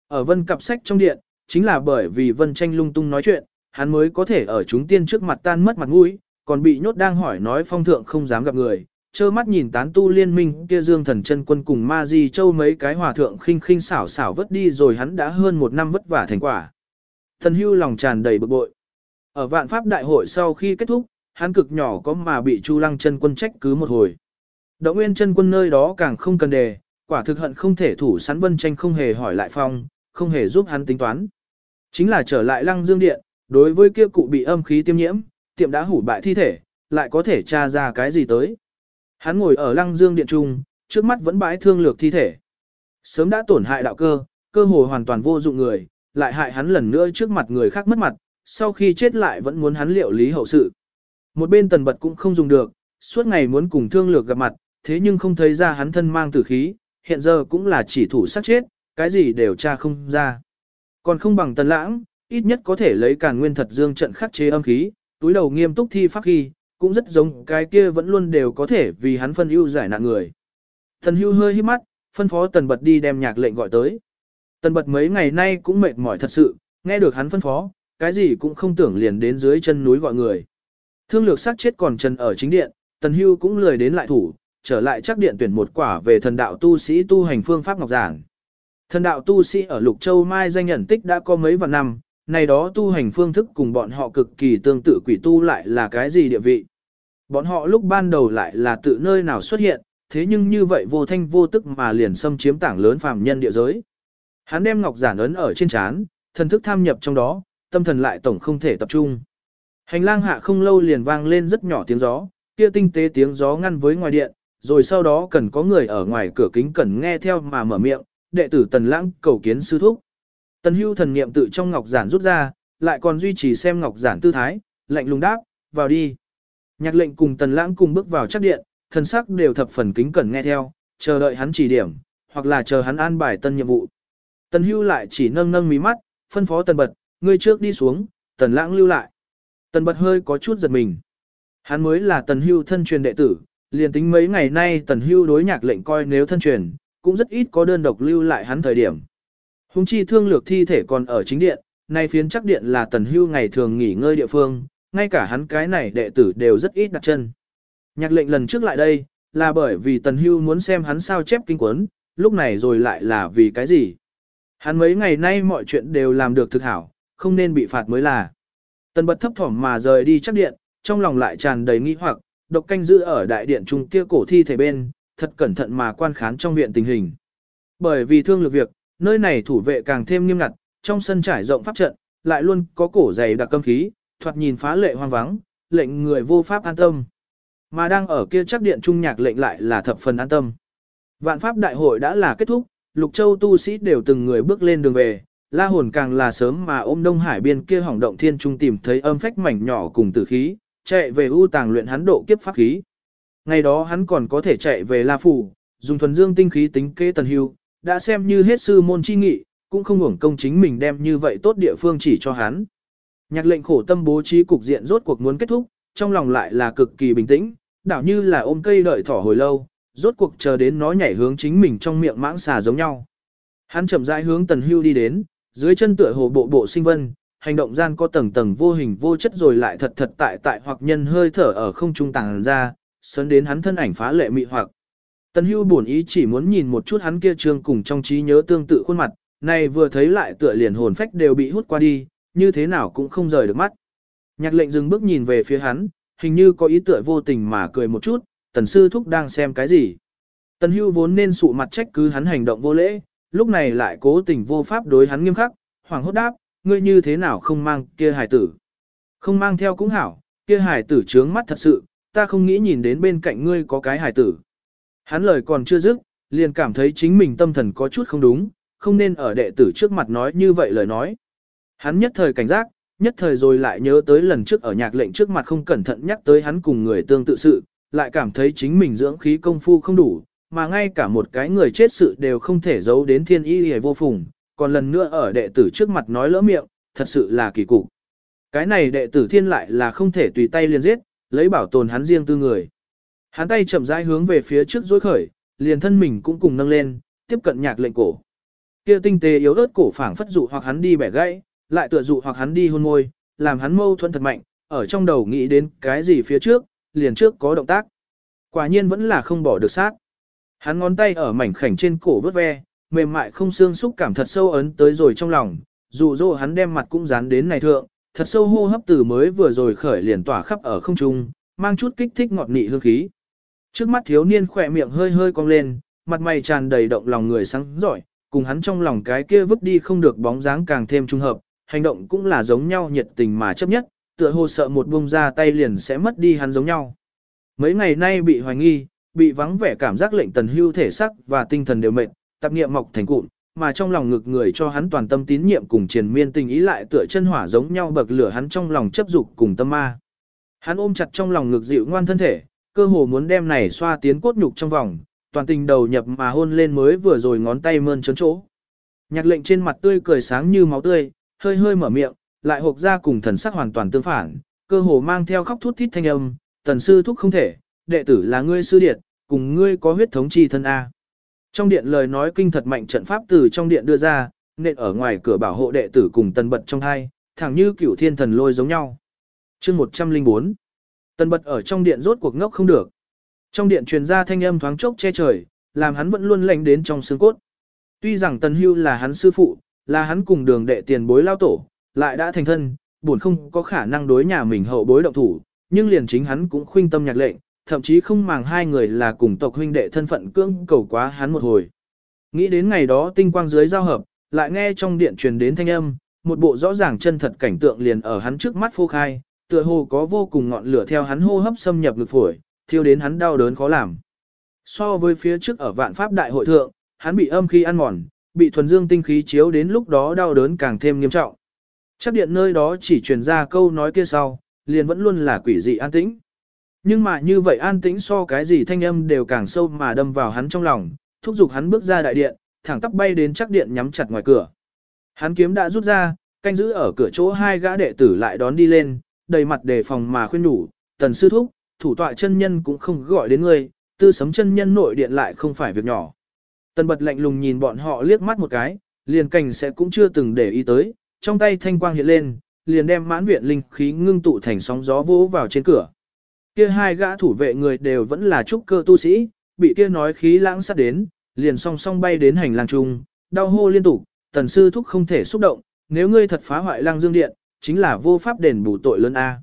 Ở Vân cặp sách trong điện, chính là bởi vì Vân Tranh lung tung nói chuyện, hắn mới có thể ở chúng tiên trước mặt tan mất mặt mũi, còn bị nhốt đang hỏi nói phong thượng không dám gặp người, trơ mắt nhìn tán tu liên minh kia dương thần chân quân cùng ma di châu mấy cái hòa thượng khinh khinh xảo xảo vất đi rồi hắn đã hơn một năm vất vả thành quả. Thần hưu lòng tràn đầy bực bội. Ở vạn pháp đại hội sau khi kết thúc, hắn cực nhỏ có mà bị Chu Lăng chân quân trách cứ một hồi. Đỗ Nguyên chân quân nơi đó càng không cần đề, quả thực hận không thể thủ sắn vân tranh không hề hỏi lại phong, không hề giúp hắn tính toán. Chính là trở lại Lăng Dương Điện, đối với kia cụ bị âm khí tiêm nhiễm, tiệm đã hủ bại thi thể, lại có thể tra ra cái gì tới. Hắn ngồi ở Lăng Dương Điện Trung, trước mắt vẫn bãi thương lược thi thể. Sớm đã tổn hại đạo cơ, cơ hồ hoàn toàn vô dụng người, lại hại hắn lần nữa trước mặt người khác mất mặt, sau khi chết lại vẫn muốn hắn liệu lý hậu sự. Một bên tần bật cũng không dùng được, suốt ngày muốn cùng thương lược gặp mặt, thế nhưng không thấy ra hắn thân mang tử khí, hiện giờ cũng là chỉ thủ sát chết, cái gì đều tra không ra. Còn không bằng tần lãng, ít nhất có thể lấy càn nguyên thật dương trận khắc chế âm khí, túi đầu nghiêm túc thi pháp khi, cũng rất giống cái kia vẫn luôn đều có thể vì hắn phân ưu giải nạn người. Tần hưu hơi hít mắt, phân phó tần bật đi đem nhạc lệnh gọi tới. Tần bật mấy ngày nay cũng mệt mỏi thật sự, nghe được hắn phân phó, cái gì cũng không tưởng liền đến dưới chân núi gọi người. Thương lược sát chết còn trần ở chính điện, tần hưu cũng lười đến lại thủ, trở lại chắc điện tuyển một quả về thần đạo tu sĩ tu hành phương pháp ngọc giảng. Thần đạo tu sĩ ở Lục Châu Mai danh nhận tích đã có mấy vạn năm, này đó tu hành phương thức cùng bọn họ cực kỳ tương tự quỷ tu lại là cái gì địa vị. Bọn họ lúc ban đầu lại là tự nơi nào xuất hiện, thế nhưng như vậy vô thanh vô tức mà liền xâm chiếm tảng lớn phàm nhân địa giới. Hắn đem ngọc giản ấn ở trên chán, thần thức tham nhập trong đó, tâm thần lại tổng không thể tập trung. Hành lang hạ không lâu liền vang lên rất nhỏ tiếng gió, kia tinh tế tiếng gió ngăn với ngoài điện, rồi sau đó cần có người ở ngoài cửa kính cẩn nghe theo mà mở miệng, đệ tử Tần Lãng cầu kiến sư thúc. Tần Hưu thần niệm tự trong ngọc giản rút ra, lại còn duy trì xem ngọc giản tư thái, lạnh lùng đáp, vào đi. Nhạc lệnh cùng Tần Lãng cùng bước vào chắc điện, thần sắc đều thập phần kính cẩn nghe theo, chờ đợi hắn chỉ điểm, hoặc là chờ hắn an bài tân nhiệm vụ. Tần Hưu lại chỉ nâng nâng mí mắt, phân phó Tần Bật, ngươi trước đi xuống, Tần Lãng lưu lại. Tần Bật hơi có chút giật mình. Hắn mới là Tần Hưu thân truyền đệ tử, liền tính mấy ngày nay Tần Hưu đối nhạc lệnh coi nếu thân truyền, cũng rất ít có đơn độc lưu lại hắn thời điểm. Hùng chi thương lược thi thể còn ở chính điện, nay phiến chắc điện là Tần Hưu ngày thường nghỉ ngơi địa phương, ngay cả hắn cái này đệ tử đều rất ít đặt chân. Nhạc lệnh lần trước lại đây, là bởi vì Tần Hưu muốn xem hắn sao chép kinh quấn, lúc này rồi lại là vì cái gì. Hắn mấy ngày nay mọi chuyện đều làm được thực hảo, không nên bị phạt mới là. Tần bật thấp thỏm mà rời đi chắc điện, trong lòng lại tràn đầy nghi hoặc, độc canh giữ ở đại điện trung kia cổ thi thể bên, thật cẩn thận mà quan khán trong viện tình hình. Bởi vì thương lực việc, nơi này thủ vệ càng thêm nghiêm ngặt, trong sân trải rộng pháp trận, lại luôn có cổ dày đặc cơm khí, thoạt nhìn phá lệ hoang vắng, lệnh người vô pháp an tâm. Mà đang ở kia chắc điện trung nhạc lệnh lại là thập phần an tâm. Vạn pháp đại hội đã là kết thúc, Lục Châu tu sĩ đều từng người bước lên đường về, La hồn càng là sớm mà ôm Đông Hải biên kia hỏng động thiên trung tìm thấy âm phách mảnh nhỏ cùng tử khí, chạy về u tàng luyện hắn độ kiếp pháp khí. Ngày đó hắn còn có thể chạy về La Phủ, dùng thuần dương tinh khí tính kế tần hưu, đã xem như hết sư môn chi nghị, cũng không hưởng công chính mình đem như vậy tốt địa phương chỉ cho hắn. Nhạc lệnh khổ tâm bố trí cục diện rốt cuộc muốn kết thúc, trong lòng lại là cực kỳ bình tĩnh, đảo như là ôm cây đợi thỏ hồi lâu, rốt cuộc chờ đến nó nhảy hướng chính mình trong miệng mãng xà giống nhau. Hắn chậm rãi hướng tần hưu đi đến, dưới chân tựa hồ bộ bộ sinh vân, hành động gian có tầng tầng vô hình vô chất rồi lại thật thật tại tại hoặc nhân hơi thở ở không trung tàng ra, sớn đến hắn thân ảnh phá lệ mị hoặc. Tần hưu buồn ý chỉ muốn nhìn một chút hắn kia trương cùng trong trí nhớ tương tự khuôn mặt, này vừa thấy lại tựa liền hồn phách đều bị hút qua đi, như thế nào cũng không rời được mắt. Nhạc lệnh dừng bước nhìn về phía hắn, hình như có ý tựa vô tình mà cười một chút, tần sư thúc đang xem cái gì. Tần hưu vốn nên sụ mặt trách cứ hắn hành động vô lễ, lúc này lại cố tình vô pháp đối hắn nghiêm khắc, hoàng hốt đáp, ngươi như thế nào không mang kia hài tử. Không mang theo cũng hảo, kia hài tử trướng mắt thật sự, ta không nghĩ nhìn đến bên cạnh ngươi có cái hài tử. Hắn lời còn chưa dứt, liền cảm thấy chính mình tâm thần có chút không đúng, không nên ở đệ tử trước mặt nói như vậy lời nói. Hắn nhất thời cảnh giác, nhất thời rồi lại nhớ tới lần trước ở nhạc lệnh trước mặt không cẩn thận nhắc tới hắn cùng người tương tự sự, lại cảm thấy chính mình dưỡng khí công phu không đủ, mà ngay cả một cái người chết sự đều không thể giấu đến thiên y hề vô phùng, còn lần nữa ở đệ tử trước mặt nói lỡ miệng, thật sự là kỳ cục. Cái này đệ tử thiên lại là không thể tùy tay liền giết, lấy bảo tồn hắn riêng tư người. Hắn tay chậm rãi hướng về phía trước dối khởi, liền thân mình cũng cùng nâng lên, tiếp cận nhạc lệnh cổ. Kia tinh tế yếu ớt cổ phảng phất dụ hoặc hắn đi bẻ gãy, lại tựa dụ hoặc hắn đi hôn môi, làm hắn mâu thuẫn thật mạnh, ở trong đầu nghĩ đến cái gì phía trước, liền trước có động tác. Quả nhiên vẫn là không bỏ được sát. Hắn ngón tay ở mảnh khảnh trên cổ vớt ve, mềm mại không xương xúc cảm thật sâu ấn tới rồi trong lòng, dù dỗ hắn đem mặt cũng dán đến này thượng, thật sâu hô hấp từ mới vừa rồi khởi liền tỏa khắp ở không trung, mang chút kích thích ngọt nị hương khí. Trước mắt thiếu niên khỏe miệng hơi hơi cong lên, mặt mày tràn đầy động lòng người sáng giỏi, cùng hắn trong lòng cái kia vứt đi không được bóng dáng càng thêm trung hợp, hành động cũng là giống nhau nhiệt tình mà chấp nhất, tựa hồ sợ một buông ra tay liền sẽ mất đi hắn giống nhau. Mấy ngày nay bị hoài nghi, bị vắng vẻ cảm giác lệnh tần hưu thể sắc và tinh thần đều mệt, tập niệm mọc thành cụm, mà trong lòng ngực người cho hắn toàn tâm tín nhiệm cùng triền miên tình ý lại tựa chân hỏa giống nhau bậc lửa hắn trong lòng chấp dục cùng tâm ma. Hắn ôm chặt trong lòng ngực dịu ngoan thân thể, cơ hồ muốn đem này xoa tiến cốt nhục trong vòng, toàn tình đầu nhập mà hôn lên mới vừa rồi ngón tay mơn trớn chỗ. Nhạc lệnh trên mặt tươi cười sáng như máu tươi, hơi hơi mở miệng, lại hộp ra cùng thần sắc hoàn toàn tương phản, cơ hồ mang theo khóc thút thít thanh âm, tần sư thúc không thể, đệ tử là ngươi sư điệt, cùng ngươi có huyết thống chi thân A. Trong điện lời nói kinh thật mạnh trận pháp từ trong điện đưa ra, nên ở ngoài cửa bảo hộ đệ tử cùng tần bật trong hai, thẳng như cửu thiên thần lôi giống nhau. chương 104 Tần bật ở trong điện rốt cuộc ngốc không được. Trong điện truyền ra thanh âm thoáng chốc che trời, làm hắn vẫn luôn lạnh đến trong xương cốt. Tuy rằng tần hưu là hắn sư phụ, là hắn cùng đường đệ tiền bối lao tổ, lại đã thành thân, buồn không có khả năng đối nhà mình hậu bối động thủ, nhưng liền chính hắn cũng khuynh tâm nhạc lệnh, thậm chí không màng hai người là cùng tộc huynh đệ thân phận cưỡng cầu quá hắn một hồi. Nghĩ đến ngày đó tinh quang dưới giao hợp, lại nghe trong điện truyền đến thanh âm, một bộ rõ ràng chân thật cảnh tượng liền ở hắn trước mắt phô khai, tựa hồ có vô cùng ngọn lửa theo hắn hô hấp xâm nhập lực phổi, thiêu đến hắn đau đớn khó làm. So với phía trước ở vạn pháp đại hội thượng, hắn bị âm khí ăn mòn, bị thuần dương tinh khí chiếu đến lúc đó đau đớn càng thêm nghiêm trọng. Chắc điện nơi đó chỉ truyền ra câu nói kia sau, liền vẫn luôn là quỷ dị an tĩnh. Nhưng mà như vậy an tĩnh so cái gì thanh âm đều càng sâu mà đâm vào hắn trong lòng, thúc giục hắn bước ra đại điện, thẳng tắp bay đến chắc điện nhắm chặt ngoài cửa. Hắn kiếm đã rút ra, canh giữ ở cửa chỗ hai gã đệ tử lại đón đi lên, đầy mặt đề phòng mà khuyên nhủ, tần sư thúc, thủ tọa chân nhân cũng không gọi đến ngươi, tư sấm chân nhân nội điện lại không phải việc nhỏ. Tần bật lạnh lùng nhìn bọn họ liếc mắt một cái, liền cảnh sẽ cũng chưa từng để ý tới, trong tay thanh quang hiện lên, liền đem mãn viện linh khí ngưng tụ thành sóng gió vỗ vào trên cửa. Kia hai gã thủ vệ người đều vẫn là trúc cơ tu sĩ, bị kia nói khí lãng sát đến, liền song song bay đến hành lang trung, đau hô liên tục, tần sư thúc không thể xúc động, nếu ngươi thật phá hoại lang dương điện, chính là vô pháp đền bù tội lớn A.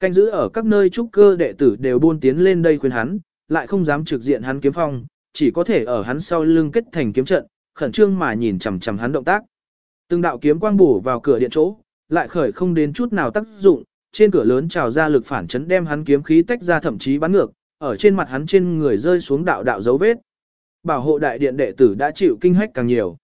Canh giữ ở các nơi trúc cơ đệ tử đều buôn tiến lên đây khuyên hắn, lại không dám trực diện hắn kiếm phong, chỉ có thể ở hắn sau lưng kết thành kiếm trận, khẩn trương mà nhìn chằm chằm hắn động tác. Từng đạo kiếm quang bổ vào cửa điện chỗ, lại khởi không đến chút nào tác dụng, trên cửa lớn trào ra lực phản chấn đem hắn kiếm khí tách ra thậm chí bắn ngược, ở trên mặt hắn trên người rơi xuống đạo đạo dấu vết. Bảo hộ đại điện đệ tử đã chịu kinh hách càng nhiều.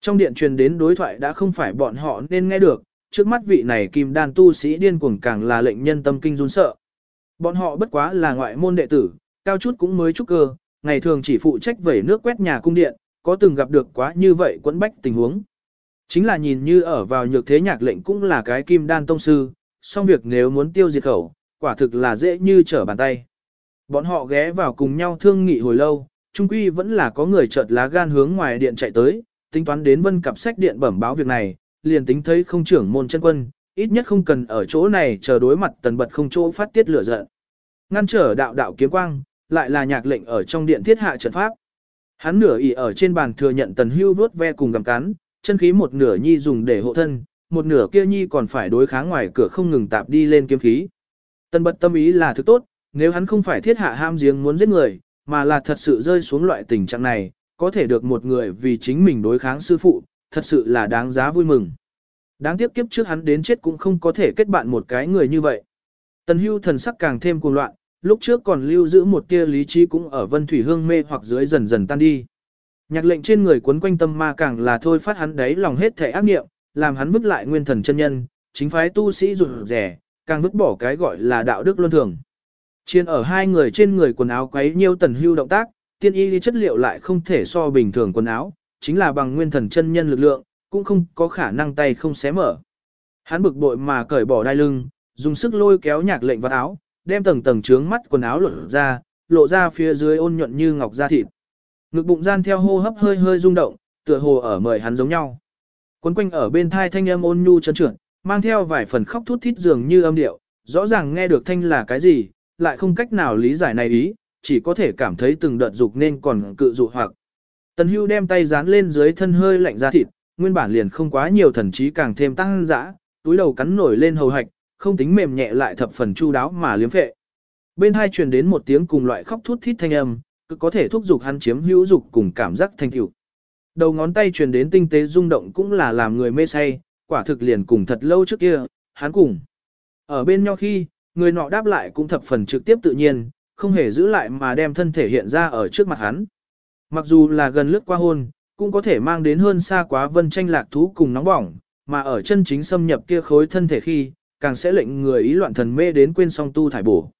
Trong điện truyền đến đối thoại đã không phải bọn họ nên nghe được, trước mắt vị này kim đan tu sĩ điên cuồng càng là lệnh nhân tâm kinh run sợ. Bọn họ bất quá là ngoại môn đệ tử, cao chút cũng mới trúc cơ, ngày thường chỉ phụ trách vẩy nước quét nhà cung điện, có từng gặp được quá như vậy quẫn bách tình huống. Chính là nhìn như ở vào nhược thế nhạc lệnh cũng là cái kim đan tông sư, song việc nếu muốn tiêu diệt khẩu, quả thực là dễ như trở bàn tay. Bọn họ ghé vào cùng nhau thương nghị hồi lâu, trung quy vẫn là có người chợt lá gan hướng ngoài điện chạy tới, tính toán đến vân cặp sách điện bẩm báo việc này, liền tính thấy không trưởng môn chân quân, ít nhất không cần ở chỗ này chờ đối mặt tần bật không chỗ phát tiết lửa giận. Ngăn trở đạo đạo kiếm quang, lại là nhạc lệnh ở trong điện thiết hạ trận pháp. Hắn nửa ỉ ở trên bàn thừa nhận tần hưu vớt ve cùng gầm cắn, chân khí một nửa nhi dùng để hộ thân, một nửa kia nhi còn phải đối kháng ngoài cửa không ngừng tạp đi lên kiếm khí. Tần bật tâm ý là thứ tốt, nếu hắn không phải thiết hạ ham giếng muốn giết người, mà là thật sự rơi xuống loại tình trạng này, có thể được một người vì chính mình đối kháng sư phụ, thật sự là đáng giá vui mừng. Đáng tiếc kiếp trước hắn đến chết cũng không có thể kết bạn một cái người như vậy. Tần hưu thần sắc càng thêm cuồng loạn, lúc trước còn lưu giữ một tia lý trí cũng ở vân thủy hương mê hoặc dưới dần dần tan đi. Nhạc lệnh trên người quấn quanh tâm ma càng là thôi phát hắn đấy lòng hết thể ác nghiệm, làm hắn vứt lại nguyên thần chân nhân, chính phái tu sĩ rụt rẻ, càng vứt bỏ cái gọi là đạo đức luân thường. Chiên ở hai người trên người quần áo quấy nhiêu tần hưu động tác, tiên y chất liệu lại không thể so bình thường quần áo, chính là bằng nguyên thần chân nhân lực lượng, cũng không có khả năng tay không xé mở. Hắn bực bội mà cởi bỏ đai lưng, dùng sức lôi kéo nhạc lệnh vào áo, đem tầng tầng trướng mắt quần áo lộ ra, lộ ra phía dưới ôn nhuận như ngọc da thịt. Ngực bụng gian theo hô hấp hơi hơi rung động, tựa hồ ở mời hắn giống nhau. Quấn quanh ở bên thai thanh âm ôn nhu trơn trượt, mang theo vài phần khóc thút thít dường như âm điệu, rõ ràng nghe được thanh là cái gì, lại không cách nào lý giải này ý, chỉ có thể cảm thấy từng đợt dục nên còn cự dụ hoặc. Tần Hưu đem tay dán lên dưới thân hơi lạnh ra thịt, nguyên bản liền không quá nhiều thần trí càng thêm tăng dã, túi đầu cắn nổi lên hầu hạch, không tính mềm nhẹ lại thập phần chu đáo mà liếm phệ. Bên hai truyền đến một tiếng cùng loại khóc thút thít thanh âm, cứ có thể thúc giục hắn chiếm hữu dục cùng cảm giác thanh tựu. Đầu ngón tay truyền đến tinh tế rung động cũng là làm người mê say, quả thực liền cùng thật lâu trước kia, hắn cùng. Ở bên nhau khi, người nọ đáp lại cũng thập phần trực tiếp tự nhiên, không hề giữ lại mà đem thân thể hiện ra ở trước mặt hắn. Mặc dù là gần lướt qua hôn, cũng có thể mang đến hơn xa quá vân tranh lạc thú cùng nóng bỏng, mà ở chân chính xâm nhập kia khối thân thể khi, càng sẽ lệnh người ý loạn thần mê đến quên song tu thải bổ.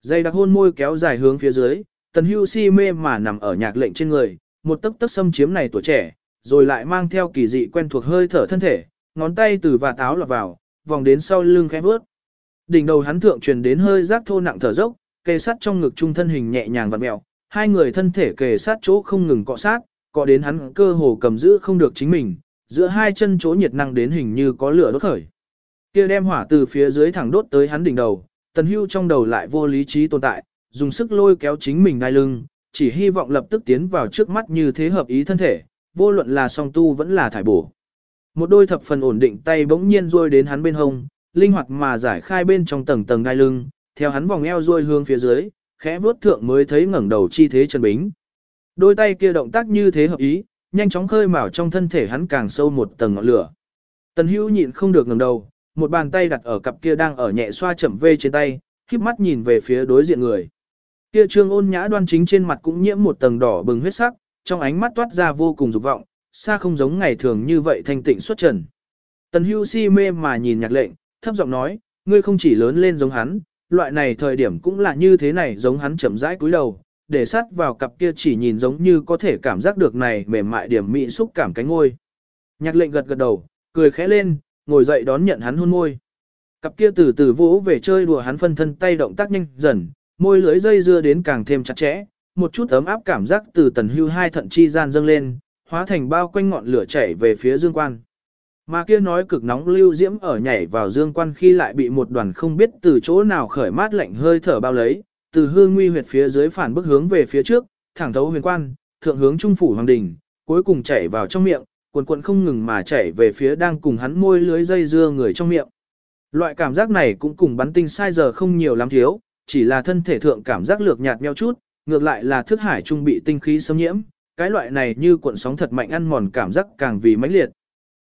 Dây đặc hôn môi kéo dài hướng phía dưới, tần hưu si mê mà nằm ở nhạc lệnh trên người, một tấc tấc xâm chiếm này tuổi trẻ, rồi lại mang theo kỳ dị quen thuộc hơi thở thân thể, ngón tay từ và táo lọt vào, vòng đến sau lưng khẽ bước. Đỉnh đầu hắn thượng truyền đến hơi rác thô nặng thở dốc, kề sát trong ngực trung thân hình nhẹ nhàng vặn mèo, hai người thân thể kề sát chỗ không ngừng cọ sát, cọ đến hắn cơ hồ cầm giữ không được chính mình, giữa hai chân chỗ nhiệt năng đến hình như có lửa đốt khởi. Kia đem hỏa từ phía dưới thẳng đốt tới hắn đỉnh đầu, Tần Hưu trong đầu lại vô lý trí tồn tại, dùng sức lôi kéo chính mình ngay lưng, chỉ hy vọng lập tức tiến vào trước mắt như thế hợp ý thân thể, vô luận là song tu vẫn là thải bổ. Một đôi thập phần ổn định tay bỗng nhiên rôi đến hắn bên hông, linh hoạt mà giải khai bên trong tầng tầng đai lưng, theo hắn vòng eo rôi hướng phía dưới, khẽ vuốt thượng mới thấy ngẩng đầu chi thế Trần Bính. Đôi tay kia động tác như thế hợp ý, nhanh chóng khơi mào trong thân thể hắn càng sâu một tầng ngọn lửa. Tần Hữu nhịn không được ngẩng đầu, một bàn tay đặt ở cặp kia đang ở nhẹ xoa chậm vê trên tay, khép mắt nhìn về phía đối diện người. Kia trương ôn nhã đoan chính trên mặt cũng nhiễm một tầng đỏ bừng huyết sắc, trong ánh mắt toát ra vô cùng dục vọng, xa không giống ngày thường như vậy thanh tịnh xuất trần. Tần hưu si mê mà nhìn nhạc lệnh, thấp giọng nói, ngươi không chỉ lớn lên giống hắn, loại này thời điểm cũng là như thế này giống hắn chậm rãi cúi đầu, để sát vào cặp kia chỉ nhìn giống như có thể cảm giác được này mềm mại điểm mị xúc cảm cánh ngôi. Nhạc lệnh gật gật đầu, cười khẽ lên, ngồi dậy đón nhận hắn hôn môi. Cặp kia từ từ vỗ về chơi đùa hắn phân thân tay động tác nhanh dần, môi lưới dây dưa đến càng thêm chặt chẽ, một chút ấm áp cảm giác từ tần hưu hai thận chi gian dâng lên, hóa thành bao quanh ngọn lửa chảy về phía dương quan. Mà kia nói cực nóng lưu diễm ở nhảy vào dương quan khi lại bị một đoàn không biết từ chỗ nào khởi mát lạnh hơi thở bao lấy, từ hương nguy huyệt phía dưới phản bức hướng về phía trước, thẳng thấu huyền quan, thượng hướng trung phủ hoàng đình, cuối cùng chảy vào trong miệng, cuộn cuộn không ngừng mà chảy về phía đang cùng hắn môi lưới dây dưa người trong miệng. Loại cảm giác này cũng cùng bắn tinh sai giờ không nhiều lắm thiếu, chỉ là thân thể thượng cảm giác lược nhạt meo chút, ngược lại là thức hải trung bị tinh khí xâm nhiễm, cái loại này như cuộn sóng thật mạnh ăn mòn cảm giác càng vì mãnh liệt.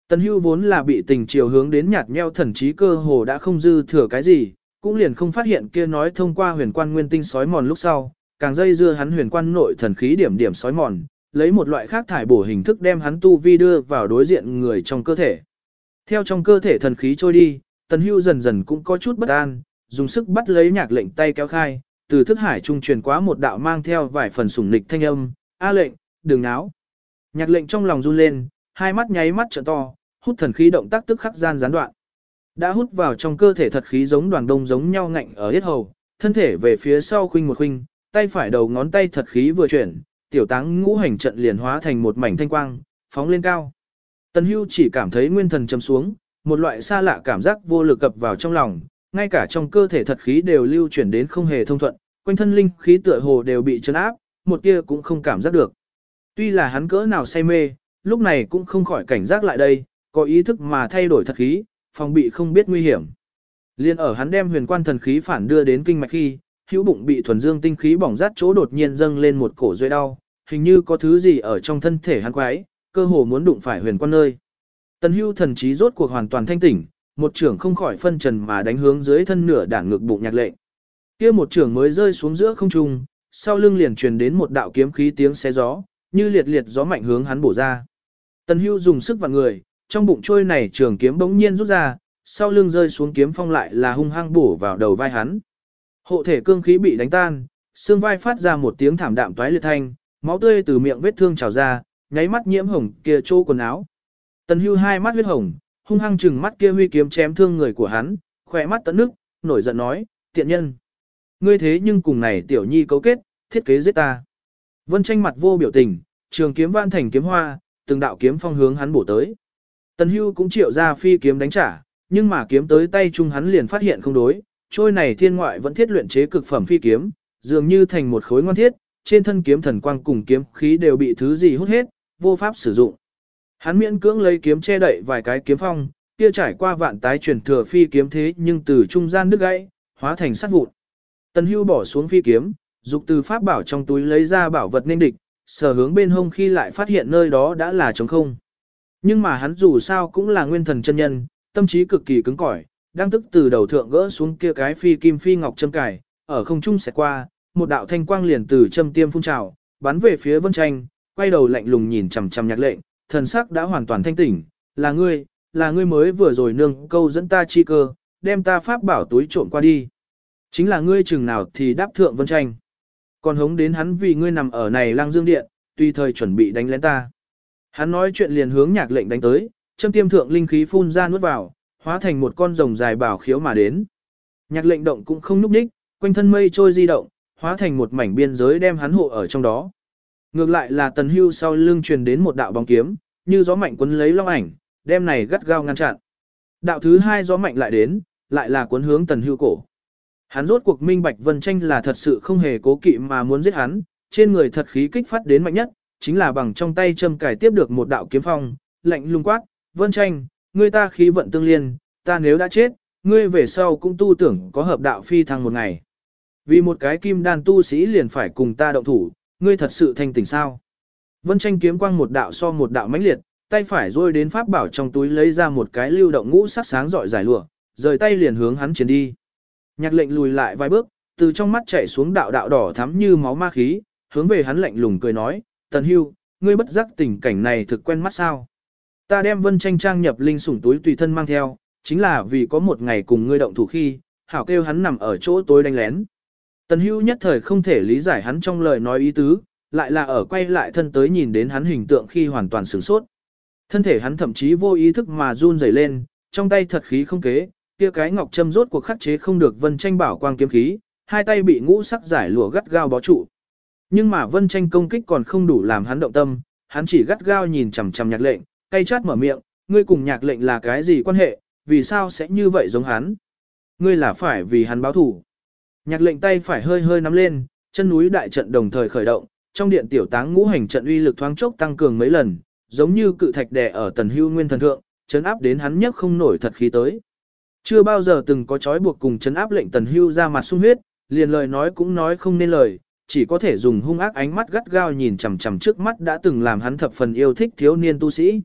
Tần hưu vốn là bị tình chiều hướng đến nhạt nheo thần trí cơ hồ đã không dư thừa cái gì, cũng liền không phát hiện kia nói thông qua huyền quan nguyên tinh sói mòn lúc sau, càng dây dưa hắn huyền quan nội thần khí điểm điểm sói mòn, lấy một loại khác thải bổ hình thức đem hắn tu vi đưa vào đối diện người trong cơ thể. Theo trong cơ thể thần khí trôi đi, tần hưu dần dần cũng có chút bất an, dùng sức bắt lấy nhạc lệnh tay kéo khai, từ thức hải trung truyền quá một đạo mang theo vài phần sủng nịch thanh âm, a lệnh, đừng náo. Nhạc lệnh trong lòng run lên, hai mắt nháy mắt trợ to, hút thần khí động tác tức khắc gian gián đoạn. Đã hút vào trong cơ thể thật khí giống đoàn đông giống nhau ngạnh ở hết hầu, thân thể về phía sau khuynh một khuynh, tay phải đầu ngón tay thật khí vừa chuyển, tiểu táng ngũ hành trận liền hóa thành một mảnh thanh quang, phóng lên cao. Tần Hưu chỉ cảm thấy nguyên thần chấm xuống, một loại xa lạ cảm giác vô lực cập vào trong lòng, ngay cả trong cơ thể thật khí đều lưu chuyển đến không hề thông thuận, quanh thân linh khí tựa hồ đều bị chấn áp, một tia cũng không cảm giác được. Tuy là hắn cỡ nào say mê, lúc này cũng không khỏi cảnh giác lại đây, có ý thức mà thay đổi thật khí, phòng bị không biết nguy hiểm. Liên ở hắn đem huyền quan thần khí phản đưa đến kinh mạch khi, hữu bụng bị thuần dương tinh khí bỏng rát chỗ đột nhiên dâng lên một cổ rơi đau, hình như có thứ gì ở trong thân thể hắn quái, cơ hồ muốn đụng phải huyền quan nơi. Tần hưu thần trí rốt cuộc hoàn toàn thanh tỉnh, một trưởng không khỏi phân trần mà đánh hướng dưới thân nửa đảng ngực bụng nhạc lệnh. kia một trưởng mới rơi xuống giữa không trung, sau lưng liền truyền đến một đạo kiếm khí tiếng xé gió, như liệt liệt gió mạnh hướng hắn bổ ra. Tần hưu dùng sức vặn người, trong bụng trôi này trường kiếm bỗng nhiên rút ra, sau lưng rơi xuống kiếm phong lại là hung hăng bổ vào đầu vai hắn. Hộ thể cương khí bị đánh tan, xương vai phát ra một tiếng thảm đạm toái liệt thanh, máu tươi từ miệng vết thương trào ra, nháy mắt nhiễm hồng kia chỗ quần áo. Tần hưu hai mắt huyết hồng, hung hăng chừng mắt kia huy kiếm chém thương người của hắn, khỏe mắt tận nước, nổi giận nói, tiện nhân. Ngươi thế nhưng cùng này tiểu nhi cấu kết, thiết kế giết ta. Vân tranh mặt vô biểu tình, trường kiếm vạn thành kiếm hoa, từng đạo kiếm phong hướng hắn bổ tới. Tần hưu cũng triệu ra phi kiếm đánh trả, nhưng mà kiếm tới tay chung hắn liền phát hiện không đối, trôi này thiên ngoại vẫn thiết luyện chế cực phẩm phi kiếm, dường như thành một khối ngoan thiết, trên thân kiếm thần quang cùng kiếm khí đều bị thứ gì hút hết, vô pháp sử dụng. Hắn miễn cưỡng lấy kiếm che đậy vài cái kiếm phong, kia trải qua vạn tái truyền thừa phi kiếm thế nhưng từ trung gian đứt gãy, hóa thành sắt vụn. Tần Hưu bỏ xuống phi kiếm, dục từ pháp bảo trong túi lấy ra bảo vật nên địch, sở hướng bên hông khi lại phát hiện nơi đó đã là trống không. Nhưng mà hắn dù sao cũng là nguyên thần chân nhân, tâm trí cực kỳ cứng cỏi, đang tức từ đầu thượng gỡ xuống kia cái phi kim phi ngọc châm cải, ở không trung sẽ qua, một đạo thanh quang liền từ châm tiêm phun trào, bắn về phía Vân Tranh, quay đầu lạnh lùng nhìn chằm chằm nhạc lệnh, thần sắc đã hoàn toàn thanh tỉnh, là ngươi, là ngươi mới vừa rồi nương câu dẫn ta chi cơ, đem ta pháp bảo túi trộm qua đi. Chính là ngươi chừng nào thì đáp thượng Vân Tranh. Còn hống đến hắn vì ngươi nằm ở này lang dương điện, tùy thời chuẩn bị đánh lén ta. Hắn nói chuyện liền hướng nhạc lệnh đánh tới, châm tiêm thượng linh khí phun ra nuốt vào, hóa thành một con rồng dài bảo khiếu mà đến. Nhạc lệnh động cũng không núp đích, quanh thân mây trôi di động, hóa thành một mảnh biên giới đem hắn hộ ở trong đó. Ngược lại là tần hưu sau lưng truyền đến một đạo bóng kiếm, như gió mạnh cuốn lấy long ảnh, đem này gắt gao ngăn chặn. Đạo thứ hai gió mạnh lại đến, lại là cuốn hướng tần hưu cổ. Hắn rốt cuộc minh bạch vân tranh là thật sự không hề cố kỵ mà muốn giết hắn, trên người thật khí kích phát đến mạnh nhất, chính là bằng trong tay châm cải tiếp được một đạo kiếm phong, lạnh lùng quát, vân tranh, ngươi ta khí vận tương liên, ta nếu đã chết, ngươi về sau cũng tu tưởng có hợp đạo phi thăng một ngày. Vì một cái kim đan tu sĩ liền phải cùng ta động thủ, ngươi thật sự thanh tỉnh sao. Vân tranh kiếm quang một đạo so một đạo mãnh liệt, tay phải rôi đến pháp bảo trong túi lấy ra một cái lưu động ngũ sắc sáng rọi giải lụa, rời tay liền hướng hắn chiến đi. Nhạc lệnh lùi lại vài bước, từ trong mắt chảy xuống đạo đạo đỏ thắm như máu ma khí, hướng về hắn lạnh lùng cười nói, tần hưu, ngươi bất giác tình cảnh này thực quen mắt sao. Ta đem vân tranh trang nhập linh sủng túi tùy thân mang theo, chính là vì có một ngày cùng ngươi động thủ khi, hảo kêu hắn nằm ở chỗ tối đánh lén. Tần hưu nhất thời không thể lý giải hắn trong lời nói ý tứ, lại là ở quay lại thân tới nhìn đến hắn hình tượng khi hoàn toàn sửng sốt. Thân thể hắn thậm chí vô ý thức mà run rẩy lên, trong tay thật khí không kế, kia cái ngọc châm rốt cuộc khắc chế không được vân tranh bảo quang kiếm khí, hai tay bị ngũ sắc giải lụa gắt gao bó trụ. Nhưng mà vân tranh công kích còn không đủ làm hắn động tâm, hắn chỉ gắt gao nhìn chằm chằm nhạc lệnh, cay chát mở miệng, ngươi cùng nhạc lệnh là cái gì quan hệ, vì sao sẽ như vậy giống hắn? Ngươi là phải vì hắn báo thủ. Nhạc lệnh tay phải hơi hơi nắm lên, chân núi đại trận đồng thời khởi động, trong điện tiểu táng ngũ hành trận uy lực thoáng chốc tăng cường mấy lần, giống như cự thạch đè ở tần hưu nguyên thần thượng, chấn áp đến hắn nhất không nổi thật khí tới. Chưa bao giờ từng có trói buộc cùng chấn áp lệnh tần hưu ra mặt sung huyết, liền lời nói cũng nói không nên lời, chỉ có thể dùng hung ác ánh mắt gắt gao nhìn chằm chằm trước mắt đã từng làm hắn thập phần yêu thích thiếu niên tu sĩ.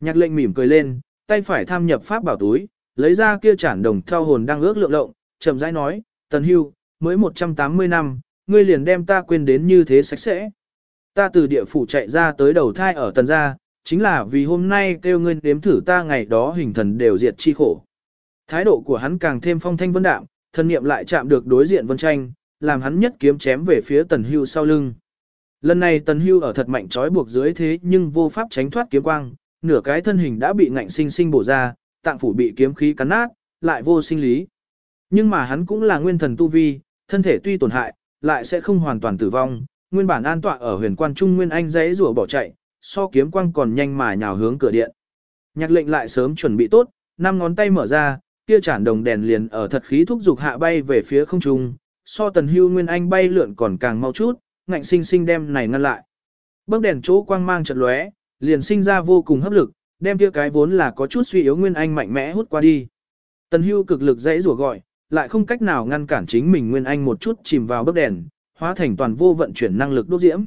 Nhạc lệnh mỉm cười lên, tay phải tham nhập pháp bảo túi, lấy ra kia chản đồng theo hồn đang ước lượng lộng, chậm rãi nói, tần hưu, mới 180 năm, ngươi liền đem ta quên đến như thế sạch sẽ. Ta từ địa phủ chạy ra tới đầu thai ở tần gia, chính là vì hôm nay kêu ngươi đếm thử ta ngày đó hình thần đều diệt chi khổ. Thái độ của hắn càng thêm phong thanh vân đạm, thân niệm lại chạm được đối diện vân tranh, làm hắn nhất kiếm chém về phía tần hưu sau lưng. Lần này tần hưu ở thật mạnh trói buộc dưới thế nhưng vô pháp tránh thoát kiếm quang, nửa cái thân hình đã bị ngạnh sinh sinh bổ ra, tạng phủ bị kiếm khí cắn nát, lại vô sinh lý. Nhưng mà hắn cũng là nguyên thần tu vi, thân thể tuy tổn hại, lại sẽ không hoàn toàn tử vong, nguyên bản an tọa ở huyền quan trung nguyên anh dãy rủa bỏ chạy, so kiếm quang còn nhanh mà nhào hướng cửa điện. Nhạc lệnh lại sớm chuẩn bị tốt, năm ngón tay mở ra, kia chản đồng đèn liền ở thật khí thúc dục hạ bay về phía không trung, so tần hưu nguyên anh bay lượn còn càng mau chút, ngạnh sinh sinh đem này ngăn lại. Bấc đèn chỗ quang mang chợt lóe, liền sinh ra vô cùng hấp lực, đem kia cái vốn là có chút suy yếu nguyên anh mạnh mẽ hút qua đi. Tần hưu cực lực dãy rủa gọi, lại không cách nào ngăn cản chính mình nguyên anh một chút chìm vào bấc đèn, hóa thành toàn vô vận chuyển năng lực đốt diễm.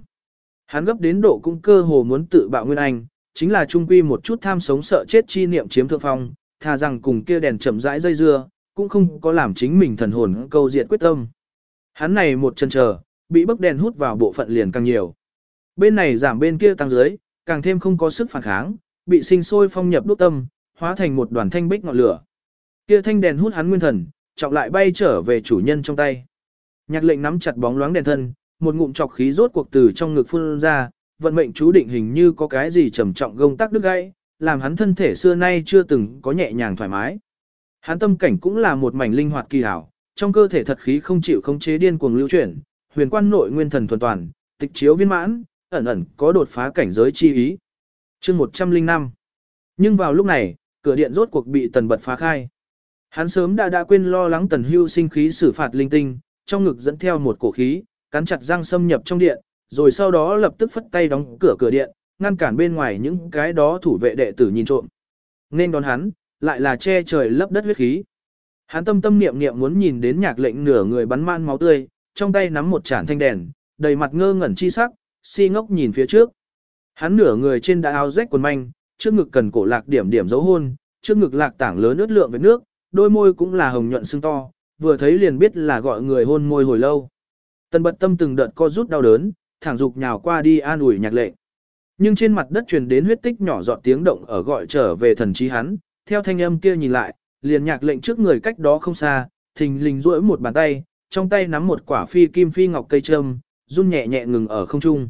Hắn gấp đến độ cũng cơ hồ muốn tự bạo nguyên anh, chính là trung quy một chút tham sống sợ chết chi niệm chiếm thượng phong, thà rằng cùng kia đèn chậm rãi dây dưa, cũng không có làm chính mình thần hồn câu diệt quyết tâm. Hắn này một chân chờ, bị bức đèn hút vào bộ phận liền càng nhiều. Bên này giảm bên kia tăng dưới, càng thêm không có sức phản kháng, bị sinh sôi phong nhập đốt tâm, hóa thành một đoàn thanh bích ngọn lửa. Kia thanh đèn hút hắn nguyên thần, trọng lại bay trở về chủ nhân trong tay. Nhạc lệnh nắm chặt bóng loáng đèn thân, một ngụm chọc khí rốt cuộc từ trong ngực phun ra, vận mệnh chú định hình như có cái gì trầm trọng gông tắc đứt gãy, làm hắn thân thể xưa nay chưa từng có nhẹ nhàng thoải mái. Hắn tâm cảnh cũng là một mảnh linh hoạt kỳ hảo, trong cơ thể thật khí không chịu khống chế điên cuồng lưu chuyển, huyền quan nội nguyên thần thuần toàn, tịch chiếu viên mãn, ẩn ẩn có đột phá cảnh giới chi ý. Chương 105. Nhưng vào lúc này, cửa điện rốt cuộc bị tần bật phá khai. Hắn sớm đã đã quên lo lắng tần hưu sinh khí xử phạt linh tinh, trong ngực dẫn theo một cổ khí, cắn chặt răng xâm nhập trong điện, rồi sau đó lập tức phất tay đóng cửa cửa điện, ngăn cản bên ngoài những cái đó thủ vệ đệ tử nhìn trộm. Nên đón hắn, lại là che trời lấp đất huyết khí. Hắn tâm tâm niệm niệm muốn nhìn đến nhạc lệnh nửa người bắn man máu tươi, trong tay nắm một chản thanh đèn, đầy mặt ngơ ngẩn chi sắc, si ngốc nhìn phía trước. Hắn nửa người trên đã áo rách quần manh, trước ngực cần cổ lạc điểm điểm dấu hôn, trước ngực lạc tảng lớn ướt lượng với nước, đôi môi cũng là hồng nhuận sưng to, vừa thấy liền biết là gọi người hôn môi hồi lâu. Tần bật tâm từng đợt co rút đau đớn, thẳng dục nhào qua đi an ủi nhạc lệnh. Nhưng trên mặt đất truyền đến huyết tích nhỏ giọt tiếng động ở gọi trở về thần trí hắn, theo thanh âm kia nhìn lại, liền nhạc lệnh trước người cách đó không xa, thình lình duỗi một bàn tay, trong tay nắm một quả phi kim phi ngọc cây trâm, run nhẹ nhẹ ngừng ở không trung.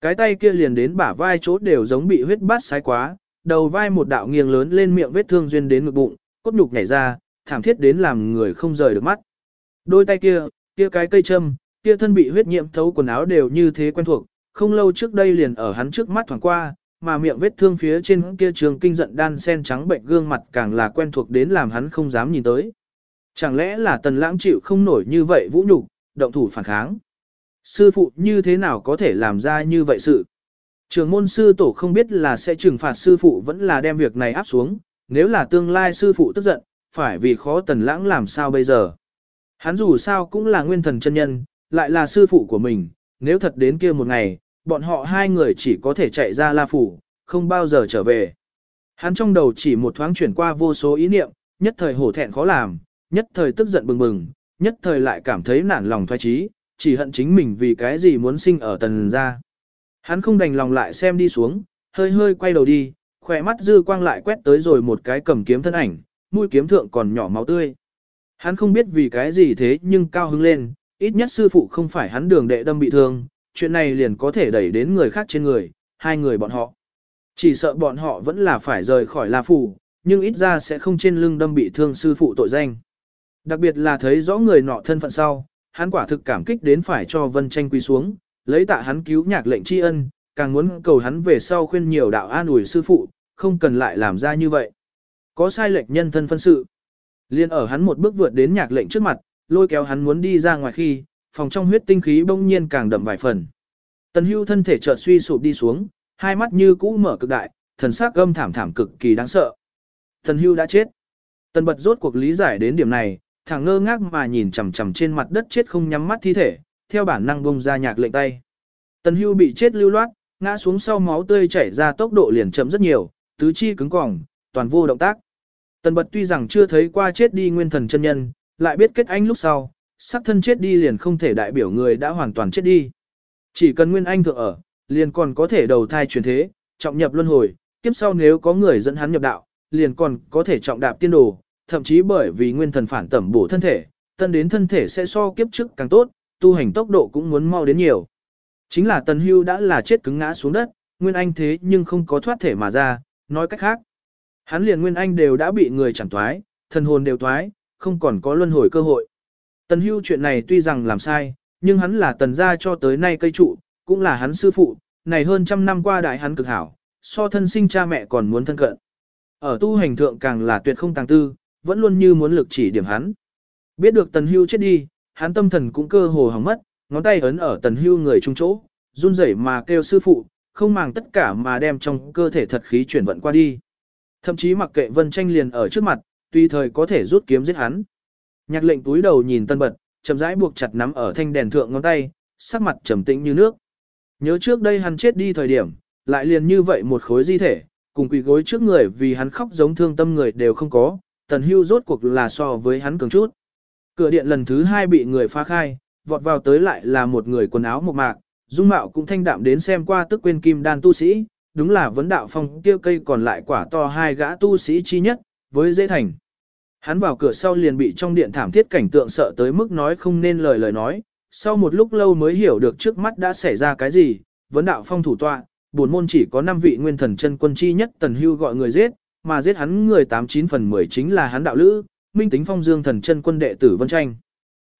Cái tay kia liền đến bả vai chỗ đều giống bị huyết bát sái quá, đầu vai một đạo nghiêng lớn lên miệng vết thương duyên đến ngực bụng, cốt nhục nhảy ra, thảm thiết đến làm người không rời được mắt. Đôi tay kia, kia cái cây châm, kia thân bị huyết nhiễm thấu quần áo đều như thế quen thuộc, không lâu trước đây liền ở hắn trước mắt thoảng qua, mà miệng vết thương phía trên kia trường kinh giận đan sen trắng bệnh gương mặt càng là quen thuộc đến làm hắn không dám nhìn tới. Chẳng lẽ là tần lãng chịu không nổi như vậy vũ nhục, động thủ phản kháng. Sư phụ như thế nào có thể làm ra như vậy sự? Trường môn sư tổ không biết là sẽ trừng phạt sư phụ vẫn là đem việc này áp xuống, nếu là tương lai sư phụ tức giận, phải vì khó tần lãng làm sao bây giờ. Hắn dù sao cũng là nguyên thần chân nhân, lại là sư phụ của mình, nếu thật đến kia một ngày, bọn họ hai người chỉ có thể chạy ra la phủ, không bao giờ trở về. Hắn trong đầu chỉ một thoáng chuyển qua vô số ý niệm, nhất thời hổ thẹn khó làm, nhất thời tức giận bừng bừng, nhất thời lại cảm thấy nản lòng thoái trí, chỉ hận chính mình vì cái gì muốn sinh ở tần ra Hắn không đành lòng lại xem đi xuống, hơi hơi quay đầu đi, khỏe mắt dư quang lại quét tới rồi một cái cầm kiếm thân ảnh, mũi kiếm thượng còn nhỏ máu tươi. Hắn không biết vì cái gì thế nhưng cao hứng lên, ít nhất sư phụ không phải hắn đường đệ đâm bị thương, chuyện này liền có thể đẩy đến người khác trên người, hai người bọn họ. Chỉ sợ bọn họ vẫn là phải rời khỏi La Phủ, nhưng ít ra sẽ không trên lưng đâm bị thương sư phụ tội danh. Đặc biệt là thấy rõ người nọ thân phận sau, hắn quả thực cảm kích đến phải cho Vân Tranh quy xuống, lấy tạ hắn cứu nhạc lệnh tri ân, càng muốn cầu hắn về sau khuyên nhiều đạo an ủi sư phụ, không cần lại làm ra như vậy. Có sai lệch nhân thân phân sự. Liên ở hắn một bước vượt đến nhạc lệnh trước mặt, lôi kéo hắn muốn đi ra ngoài khi, phòng trong huyết tinh khí bỗng nhiên càng đậm vài phần. Tần hưu thân thể chợt suy sụp đi xuống, hai mắt như cũ mở cực đại, thần sắc gâm thảm thảm cực kỳ đáng sợ. Tần hưu đã chết. Tần bật rốt cuộc lý giải đến điểm này, thẳng ngơ ngác mà nhìn chằm chằm trên mặt đất chết không nhắm mắt thi thể, theo bản năng bung ra nhạc lệnh tay. Tần hưu bị chết lưu loát, ngã xuống sau máu tươi chảy ra tốc độ liền chậm rất nhiều, tứ chi cứng cỏng, toàn vô động tác. Tần bật tuy rằng chưa thấy qua chết đi nguyên thần chân nhân, lại biết kết anh lúc sau, sắc thân chết đi liền không thể đại biểu người đã hoàn toàn chết đi. Chỉ cần nguyên anh thượng ở, liền còn có thể đầu thai chuyển thế, trọng nhập luân hồi, kiếp sau nếu có người dẫn hắn nhập đạo, liền còn có thể trọng đạp tiên đồ, thậm chí bởi vì nguyên thần phản tẩm bổ thân thể, tân đến thân thể sẽ so kiếp trước càng tốt, tu hành tốc độ cũng muốn mau đến nhiều. Chính là tần hưu đã là chết cứng ngã xuống đất, nguyên anh thế nhưng không có thoát thể mà ra, nói cách khác. Hắn liền nguyên anh đều đã bị người chẳng thoái, thần hồn đều thoái, không còn có luân hồi cơ hội. Tần hưu chuyện này tuy rằng làm sai, nhưng hắn là tần gia cho tới nay cây trụ, cũng là hắn sư phụ, này hơn trăm năm qua đại hắn cực hảo, so thân sinh cha mẹ còn muốn thân cận. Ở tu hành thượng càng là tuyệt không tàng tư, vẫn luôn như muốn lực chỉ điểm hắn. Biết được tần hưu chết đi, hắn tâm thần cũng cơ hồ hỏng mất, ngón tay ấn ở tần hưu người trung chỗ, run rẩy mà kêu sư phụ, không màng tất cả mà đem trong cơ thể thật khí chuyển vận qua đi. Thậm chí mặc kệ vân tranh liền ở trước mặt, tùy thời có thể rút kiếm giết hắn. Nhạc lệnh túi đầu nhìn tân bật, chậm rãi buộc chặt nắm ở thanh đèn thượng ngón tay, sắc mặt trầm tĩnh như nước. Nhớ trước đây hắn chết đi thời điểm, lại liền như vậy một khối di thể, cùng quỳ gối trước người vì hắn khóc giống thương tâm người đều không có, tần hưu rốt cuộc là so với hắn cường chút. Cửa điện lần thứ hai bị người phá khai, vọt vào tới lại là một người quần áo mộc mạc, dung mạo cũng thanh đạm đến xem qua tức quên kim đan tu sĩ, đúng là vấn đạo phong kia cây còn lại quả to hai gã tu sĩ chi nhất, với dễ thành. Hắn vào cửa sau liền bị trong điện thảm thiết cảnh tượng sợ tới mức nói không nên lời lời nói, sau một lúc lâu mới hiểu được trước mắt đã xảy ra cái gì, vấn đạo phong thủ tọa, buồn môn chỉ có 5 vị nguyên thần chân quân chi nhất tần hưu gọi người giết, mà giết hắn người 89 phần 10 chính là hắn đạo lữ, minh tính phong dương thần chân quân đệ tử Vân Tranh.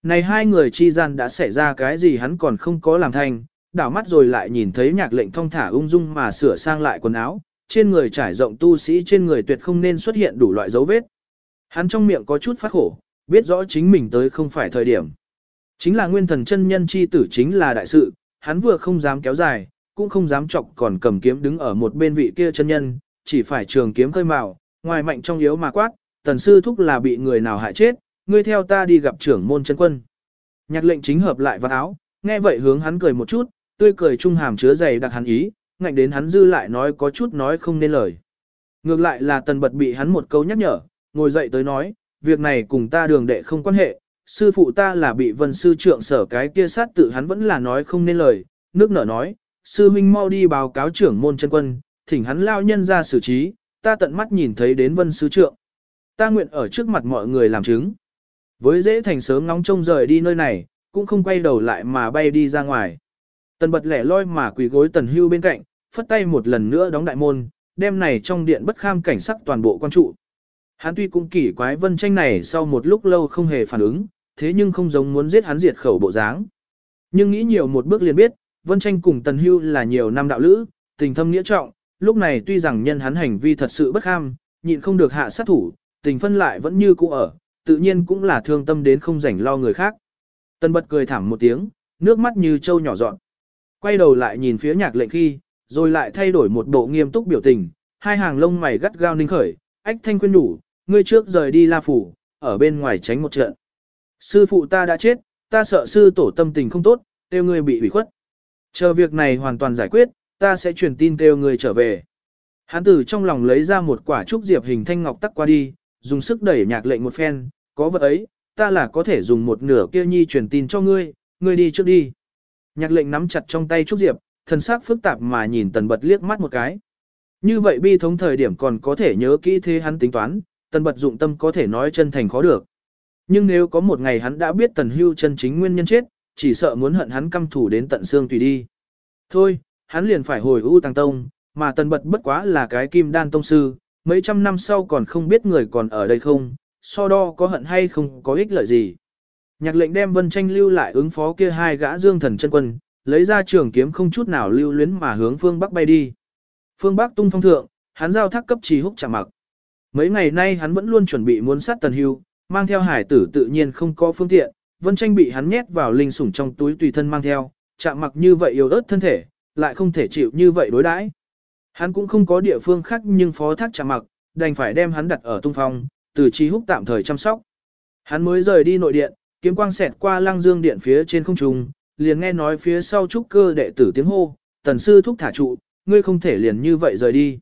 Này hai người chi gian đã xảy ra cái gì hắn còn không có làm thành, đảo mắt rồi lại nhìn thấy nhạc lệnh thong thả ung dung mà sửa sang lại quần áo, trên người trải rộng tu sĩ trên người tuyệt không nên xuất hiện đủ loại dấu vết. Hắn trong miệng có chút phát khổ, biết rõ chính mình tới không phải thời điểm. Chính là nguyên thần chân nhân chi tử chính là đại sự, hắn vừa không dám kéo dài, cũng không dám chọc còn cầm kiếm đứng ở một bên vị kia chân nhân, chỉ phải trường kiếm khơi mào, ngoài mạnh trong yếu mà quát, tần sư thúc là bị người nào hại chết, ngươi theo ta đi gặp trưởng môn chân quân. Nhạc lệnh chính hợp lại vào áo, nghe vậy hướng hắn cười một chút, tươi cười trung hàm chứa dày đặc hắn ý, ngạnh đến hắn dư lại nói có chút nói không nên lời. Ngược lại là tần bật bị hắn một câu nhắc nhở, ngồi dậy tới nói, việc này cùng ta đường đệ không quan hệ, sư phụ ta là bị vân sư trượng sở cái kia sát tự hắn vẫn là nói không nên lời, nước nở nói, sư huynh mau đi báo cáo trưởng môn chân quân, thỉnh hắn lao nhân ra xử trí, ta tận mắt nhìn thấy đến vân sư trượng. Ta nguyện ở trước mặt mọi người làm chứng. Với dễ thành sớm ngóng trông rời đi nơi này, cũng không quay đầu lại mà bay đi ra ngoài. Tần bật lẻ loi mà quỳ gối tần hưu bên cạnh, phất tay một lần nữa đóng đại môn, đem này trong điện bất kham cảnh sắc toàn bộ quan trụ. Hắn tuy cũng kỳ quái vân tranh này sau một lúc lâu không hề phản ứng, thế nhưng không giống muốn giết hắn diệt khẩu bộ dáng. Nhưng nghĩ nhiều một bước liền biết, vân tranh cùng tần hưu là nhiều năm đạo lữ, tình thâm nghĩa trọng, lúc này tuy rằng nhân hắn hành vi thật sự bất kham, nhịn không được hạ sát thủ, tình phân lại vẫn như cũ ở, tự nhiên cũng là thương tâm đến không rảnh lo người khác. Tần bật cười thảm một tiếng, nước mắt như trâu nhỏ dọn. Quay đầu lại nhìn phía nhạc lệnh khi, rồi lại thay đổi một bộ nghiêm túc biểu tình, hai hàng lông mày gắt gao ninh khởi, ách thanh quyên đủ, ngươi trước rời đi la phủ, ở bên ngoài tránh một trận. Sư phụ ta đã chết, ta sợ sư tổ tâm tình không tốt, kêu ngươi bị hủy khuất. Chờ việc này hoàn toàn giải quyết, ta sẽ truyền tin kêu ngươi trở về. Hán tử trong lòng lấy ra một quả trúc diệp hình thanh ngọc tắc qua đi, dùng sức đẩy nhạc lệnh một phen, có vật ấy, ta là có thể dùng một nửa kia nhi truyền tin cho ngươi, ngươi đi trước đi. Nhạc lệnh nắm chặt trong tay trúc diệp, thần sắc phức tạp mà nhìn tần bật liếc mắt một cái. Như vậy bi thống thời điểm còn có thể nhớ kỹ thế hắn tính toán, tần bật dụng tâm có thể nói chân thành khó được. Nhưng nếu có một ngày hắn đã biết tần hưu chân chính nguyên nhân chết, chỉ sợ muốn hận hắn căm thủ đến tận xương tùy đi. Thôi, hắn liền phải hồi ưu tăng tông, mà tần bật bất quá là cái kim đan tông sư, mấy trăm năm sau còn không biết người còn ở đây không, so đo có hận hay không có ích lợi gì. Nhạc lệnh đem vân tranh lưu lại ứng phó kia hai gã dương thần chân quân, lấy ra trường kiếm không chút nào lưu luyến mà hướng phương Bắc bay đi. Phương Bắc tung phong thượng, hắn giao thác cấp trì húc chạm mặc. Mấy ngày nay hắn vẫn luôn chuẩn bị muốn sát tần hưu, mang theo hải tử tự nhiên không có phương tiện, vân tranh bị hắn nhét vào linh sủng trong túi tùy thân mang theo, chạm mặc như vậy yếu ớt thân thể, lại không thể chịu như vậy đối đãi. Hắn cũng không có địa phương khác nhưng phó thác chạm mặc, đành phải đem hắn đặt ở tung phong, từ trì húc tạm thời chăm sóc. Hắn mới rời đi nội điện, kiếm quang xẹt qua lăng dương điện phía trên không trung, liền nghe nói phía sau trúc cơ đệ tử tiếng hô, tần sư thúc thả trụ, ngươi không thể liền như vậy rời đi.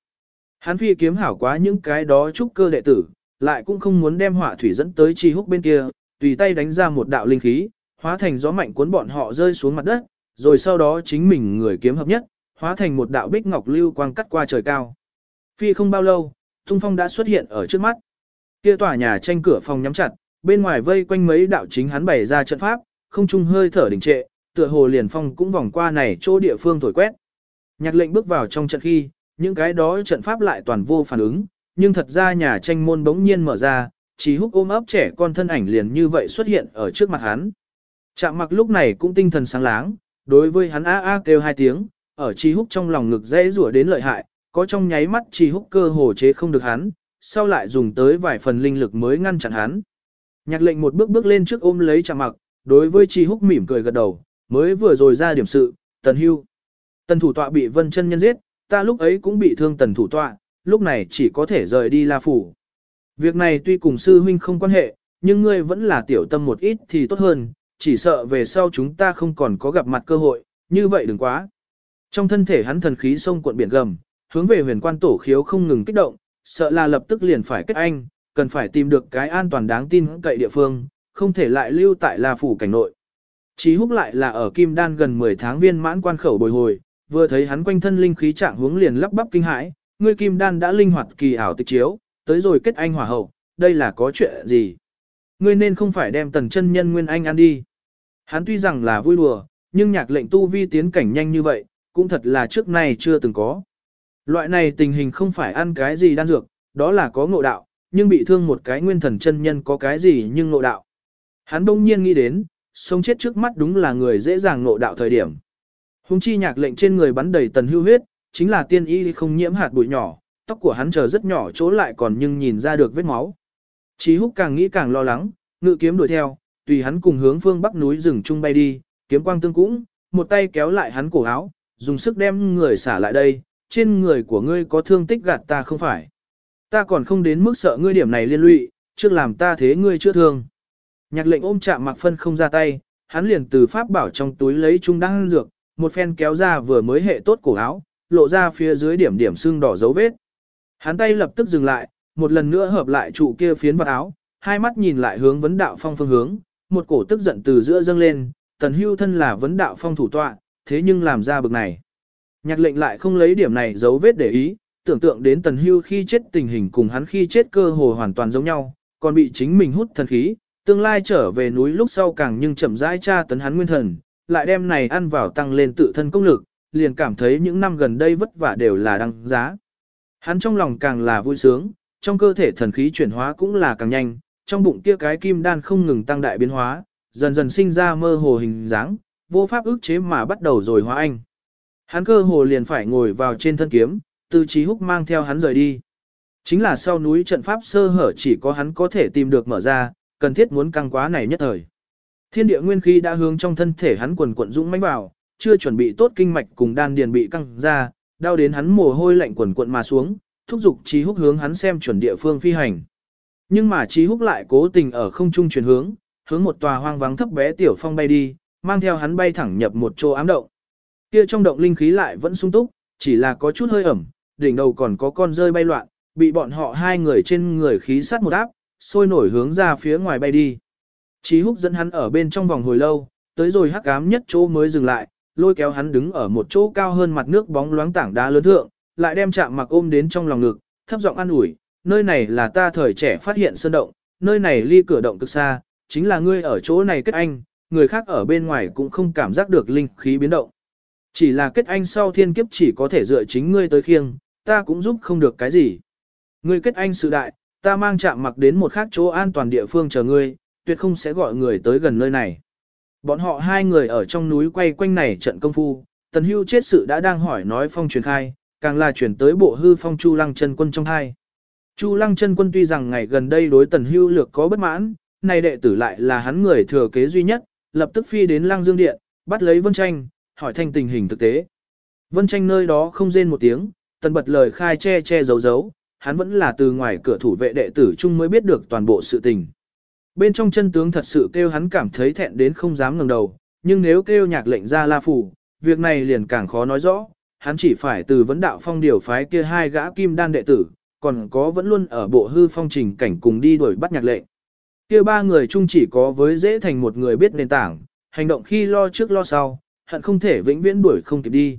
Hắn phi kiếm hảo quá những cái đó trúc cơ đệ tử, lại cũng không muốn đem hỏa thủy dẫn tới chi húc bên kia, tùy tay đánh ra một đạo linh khí, hóa thành gió mạnh cuốn bọn họ rơi xuống mặt đất, rồi sau đó chính mình người kiếm hợp nhất, hóa thành một đạo bích ngọc lưu quang cắt qua trời cao. Phi không bao lâu, tung phong đã xuất hiện ở trước mắt. Kia tòa nhà tranh cửa phòng nhắm chặt, bên ngoài vây quanh mấy đạo chính hắn bày ra trận pháp, không trung hơi thở đình trệ, tựa hồ liền phong cũng vòng qua này chỗ địa phương thổi quét. Nhạc lệnh bước vào trong trận khi, những cái đó trận pháp lại toàn vô phản ứng, nhưng thật ra nhà tranh môn bỗng nhiên mở ra, chỉ húc ôm ấp trẻ con thân ảnh liền như vậy xuất hiện ở trước mặt hắn. trạm mặc lúc này cũng tinh thần sáng láng, đối với hắn a a kêu hai tiếng, ở chi húc trong lòng ngực dễ rủa đến lợi hại, có trong nháy mắt chi húc cơ hồ chế không được hắn, sau lại dùng tới vài phần linh lực mới ngăn chặn hắn. Nhạc lệnh một bước bước lên trước ôm lấy chạm mặc, đối với chi húc mỉm cười gật đầu, mới vừa rồi ra điểm sự, tần hưu. Tần thủ tọa bị vân chân nhân giết, ta lúc ấy cũng bị thương tần thủ tọa, lúc này chỉ có thể rời đi La Phủ. Việc này tuy cùng sư huynh không quan hệ, nhưng ngươi vẫn là tiểu tâm một ít thì tốt hơn, chỉ sợ về sau chúng ta không còn có gặp mặt cơ hội, như vậy đừng quá. Trong thân thể hắn thần khí sông cuộn biển gầm, hướng về huyền quan tổ khiếu không ngừng kích động, sợ là lập tức liền phải kết anh, cần phải tìm được cái an toàn đáng tin cậy địa phương, không thể lại lưu tại La Phủ cảnh nội. Chí húc lại là ở Kim Đan gần 10 tháng viên mãn quan khẩu bồi hồi, vừa thấy hắn quanh thân linh khí trạng hướng liền lắp bắp kinh hãi, ngươi Kim Đan đã linh hoạt kỳ ảo tịch chiếu, tới rồi kết anh hỏa hậu, đây là có chuyện gì? Ngươi nên không phải đem tần chân nhân nguyên anh ăn đi. Hắn tuy rằng là vui đùa, nhưng nhạc lệnh tu vi tiến cảnh nhanh như vậy, cũng thật là trước nay chưa từng có. Loại này tình hình không phải ăn cái gì đan dược, đó là có ngộ đạo, nhưng bị thương một cái nguyên thần chân nhân có cái gì nhưng ngộ đạo. Hắn đông nhiên nghĩ đến, sống chết trước mắt đúng là người dễ dàng ngộ đạo thời điểm. Hùng chi nhạc lệnh trên người bắn đầy tần hưu huyết, chính là tiên y không nhiễm hạt bụi nhỏ, tóc của hắn chờ rất nhỏ chỗ lại còn nhưng nhìn ra được vết máu. Chí húc càng nghĩ càng lo lắng, ngự kiếm đuổi theo, tùy hắn cùng hướng phương bắc núi rừng trung bay đi, kiếm quang tương cũng, một tay kéo lại hắn cổ áo, dùng sức đem người xả lại đây, trên người của ngươi có thương tích gạt ta không phải. Ta còn không đến mức sợ ngươi điểm này liên lụy, trước làm ta thế ngươi chưa thương. Nhạc lệnh ôm chạm mặc phân không ra tay, hắn liền từ pháp bảo trong túi lấy trung đăng dược, một phen kéo ra vừa mới hệ tốt cổ áo, lộ ra phía dưới điểm điểm xương đỏ dấu vết. Hắn tay lập tức dừng lại, một lần nữa hợp lại trụ kia phiến vật áo, hai mắt nhìn lại hướng vấn đạo phong phương hướng, một cổ tức giận từ giữa dâng lên, tần hưu thân là vấn đạo phong thủ tọa, thế nhưng làm ra bực này. Nhạc lệnh lại không lấy điểm này dấu vết để ý, tưởng tượng đến tần hưu khi chết tình hình cùng hắn khi chết cơ hồ hoàn toàn giống nhau, còn bị chính mình hút thần khí, tương lai trở về núi lúc sau càng nhưng chậm rãi tra tấn hắn nguyên thần, lại đem này ăn vào tăng lên tự thân công lực, liền cảm thấy những năm gần đây vất vả đều là đăng giá. Hắn trong lòng càng là vui sướng, trong cơ thể thần khí chuyển hóa cũng là càng nhanh, trong bụng kia cái kim đan không ngừng tăng đại biến hóa, dần dần sinh ra mơ hồ hình dáng, vô pháp ức chế mà bắt đầu rồi hóa anh. Hắn cơ hồ liền phải ngồi vào trên thân kiếm, từ trí húc mang theo hắn rời đi. Chính là sau núi trận pháp sơ hở chỉ có hắn có thể tìm được mở ra, cần thiết muốn căng quá này nhất thời. Thiên địa nguyên khí đã hướng trong thân thể hắn quần quận dũng mãnh vào, chưa chuẩn bị tốt kinh mạch cùng đan điền bị căng ra, đau đến hắn mồ hôi lạnh quần quận mà xuống, thúc giục trí húc hướng hắn xem chuẩn địa phương phi hành. Nhưng mà trí húc lại cố tình ở không trung chuyển hướng, hướng một tòa hoang vắng thấp bé tiểu phong bay đi, mang theo hắn bay thẳng nhập một chỗ ám động. Kia trong động linh khí lại vẫn sung túc, chỉ là có chút hơi ẩm, đỉnh đầu còn có con rơi bay loạn, bị bọn họ hai người trên người khí sát một áp, sôi nổi hướng ra phía ngoài bay đi. Chí húc dẫn hắn ở bên trong vòng hồi lâu, tới rồi hắc ám nhất chỗ mới dừng lại, lôi kéo hắn đứng ở một chỗ cao hơn mặt nước bóng loáng tảng đá lớn thượng, lại đem chạm mặc ôm đến trong lòng ngực, thấp giọng an ủi, nơi này là ta thời trẻ phát hiện sơn động, nơi này ly cửa động cực xa, chính là ngươi ở chỗ này kết anh, người khác ở bên ngoài cũng không cảm giác được linh khí biến động. Chỉ là kết anh sau thiên kiếp chỉ có thể dựa chính ngươi tới khiêng, ta cũng giúp không được cái gì. Ngươi kết anh sự đại, ta mang chạm mặc đến một khác chỗ an toàn địa phương chờ ngươi, tuyệt không sẽ gọi người tới gần nơi này. Bọn họ hai người ở trong núi quay quanh này trận công phu, tần hưu chết sự đã đang hỏi nói phong truyền khai, càng là chuyển tới bộ hư phong Chu Lăng chân quân trong hai. Chu Lăng chân quân tuy rằng ngày gần đây đối tần hưu lược có bất mãn, này đệ tử lại là hắn người thừa kế duy nhất, lập tức phi đến Lăng Dương Điện, bắt lấy Vân Tranh, hỏi thanh tình hình thực tế. Vân Tranh nơi đó không rên một tiếng, tần bật lời khai che che giấu giấu, hắn vẫn là từ ngoài cửa thủ vệ đệ tử chung mới biết được toàn bộ sự tình. Bên trong chân tướng thật sự kêu hắn cảm thấy thẹn đến không dám ngẩng đầu, nhưng nếu kêu nhạc lệnh ra la phủ, việc này liền càng khó nói rõ, hắn chỉ phải từ vấn đạo phong điều phái kia hai gã kim đan đệ tử, còn có vẫn luôn ở bộ hư phong trình cảnh cùng đi đuổi bắt nhạc lệnh. Kia ba người chung chỉ có với dễ thành một người biết nền tảng, hành động khi lo trước lo sau, hận không thể vĩnh viễn đuổi không kịp đi.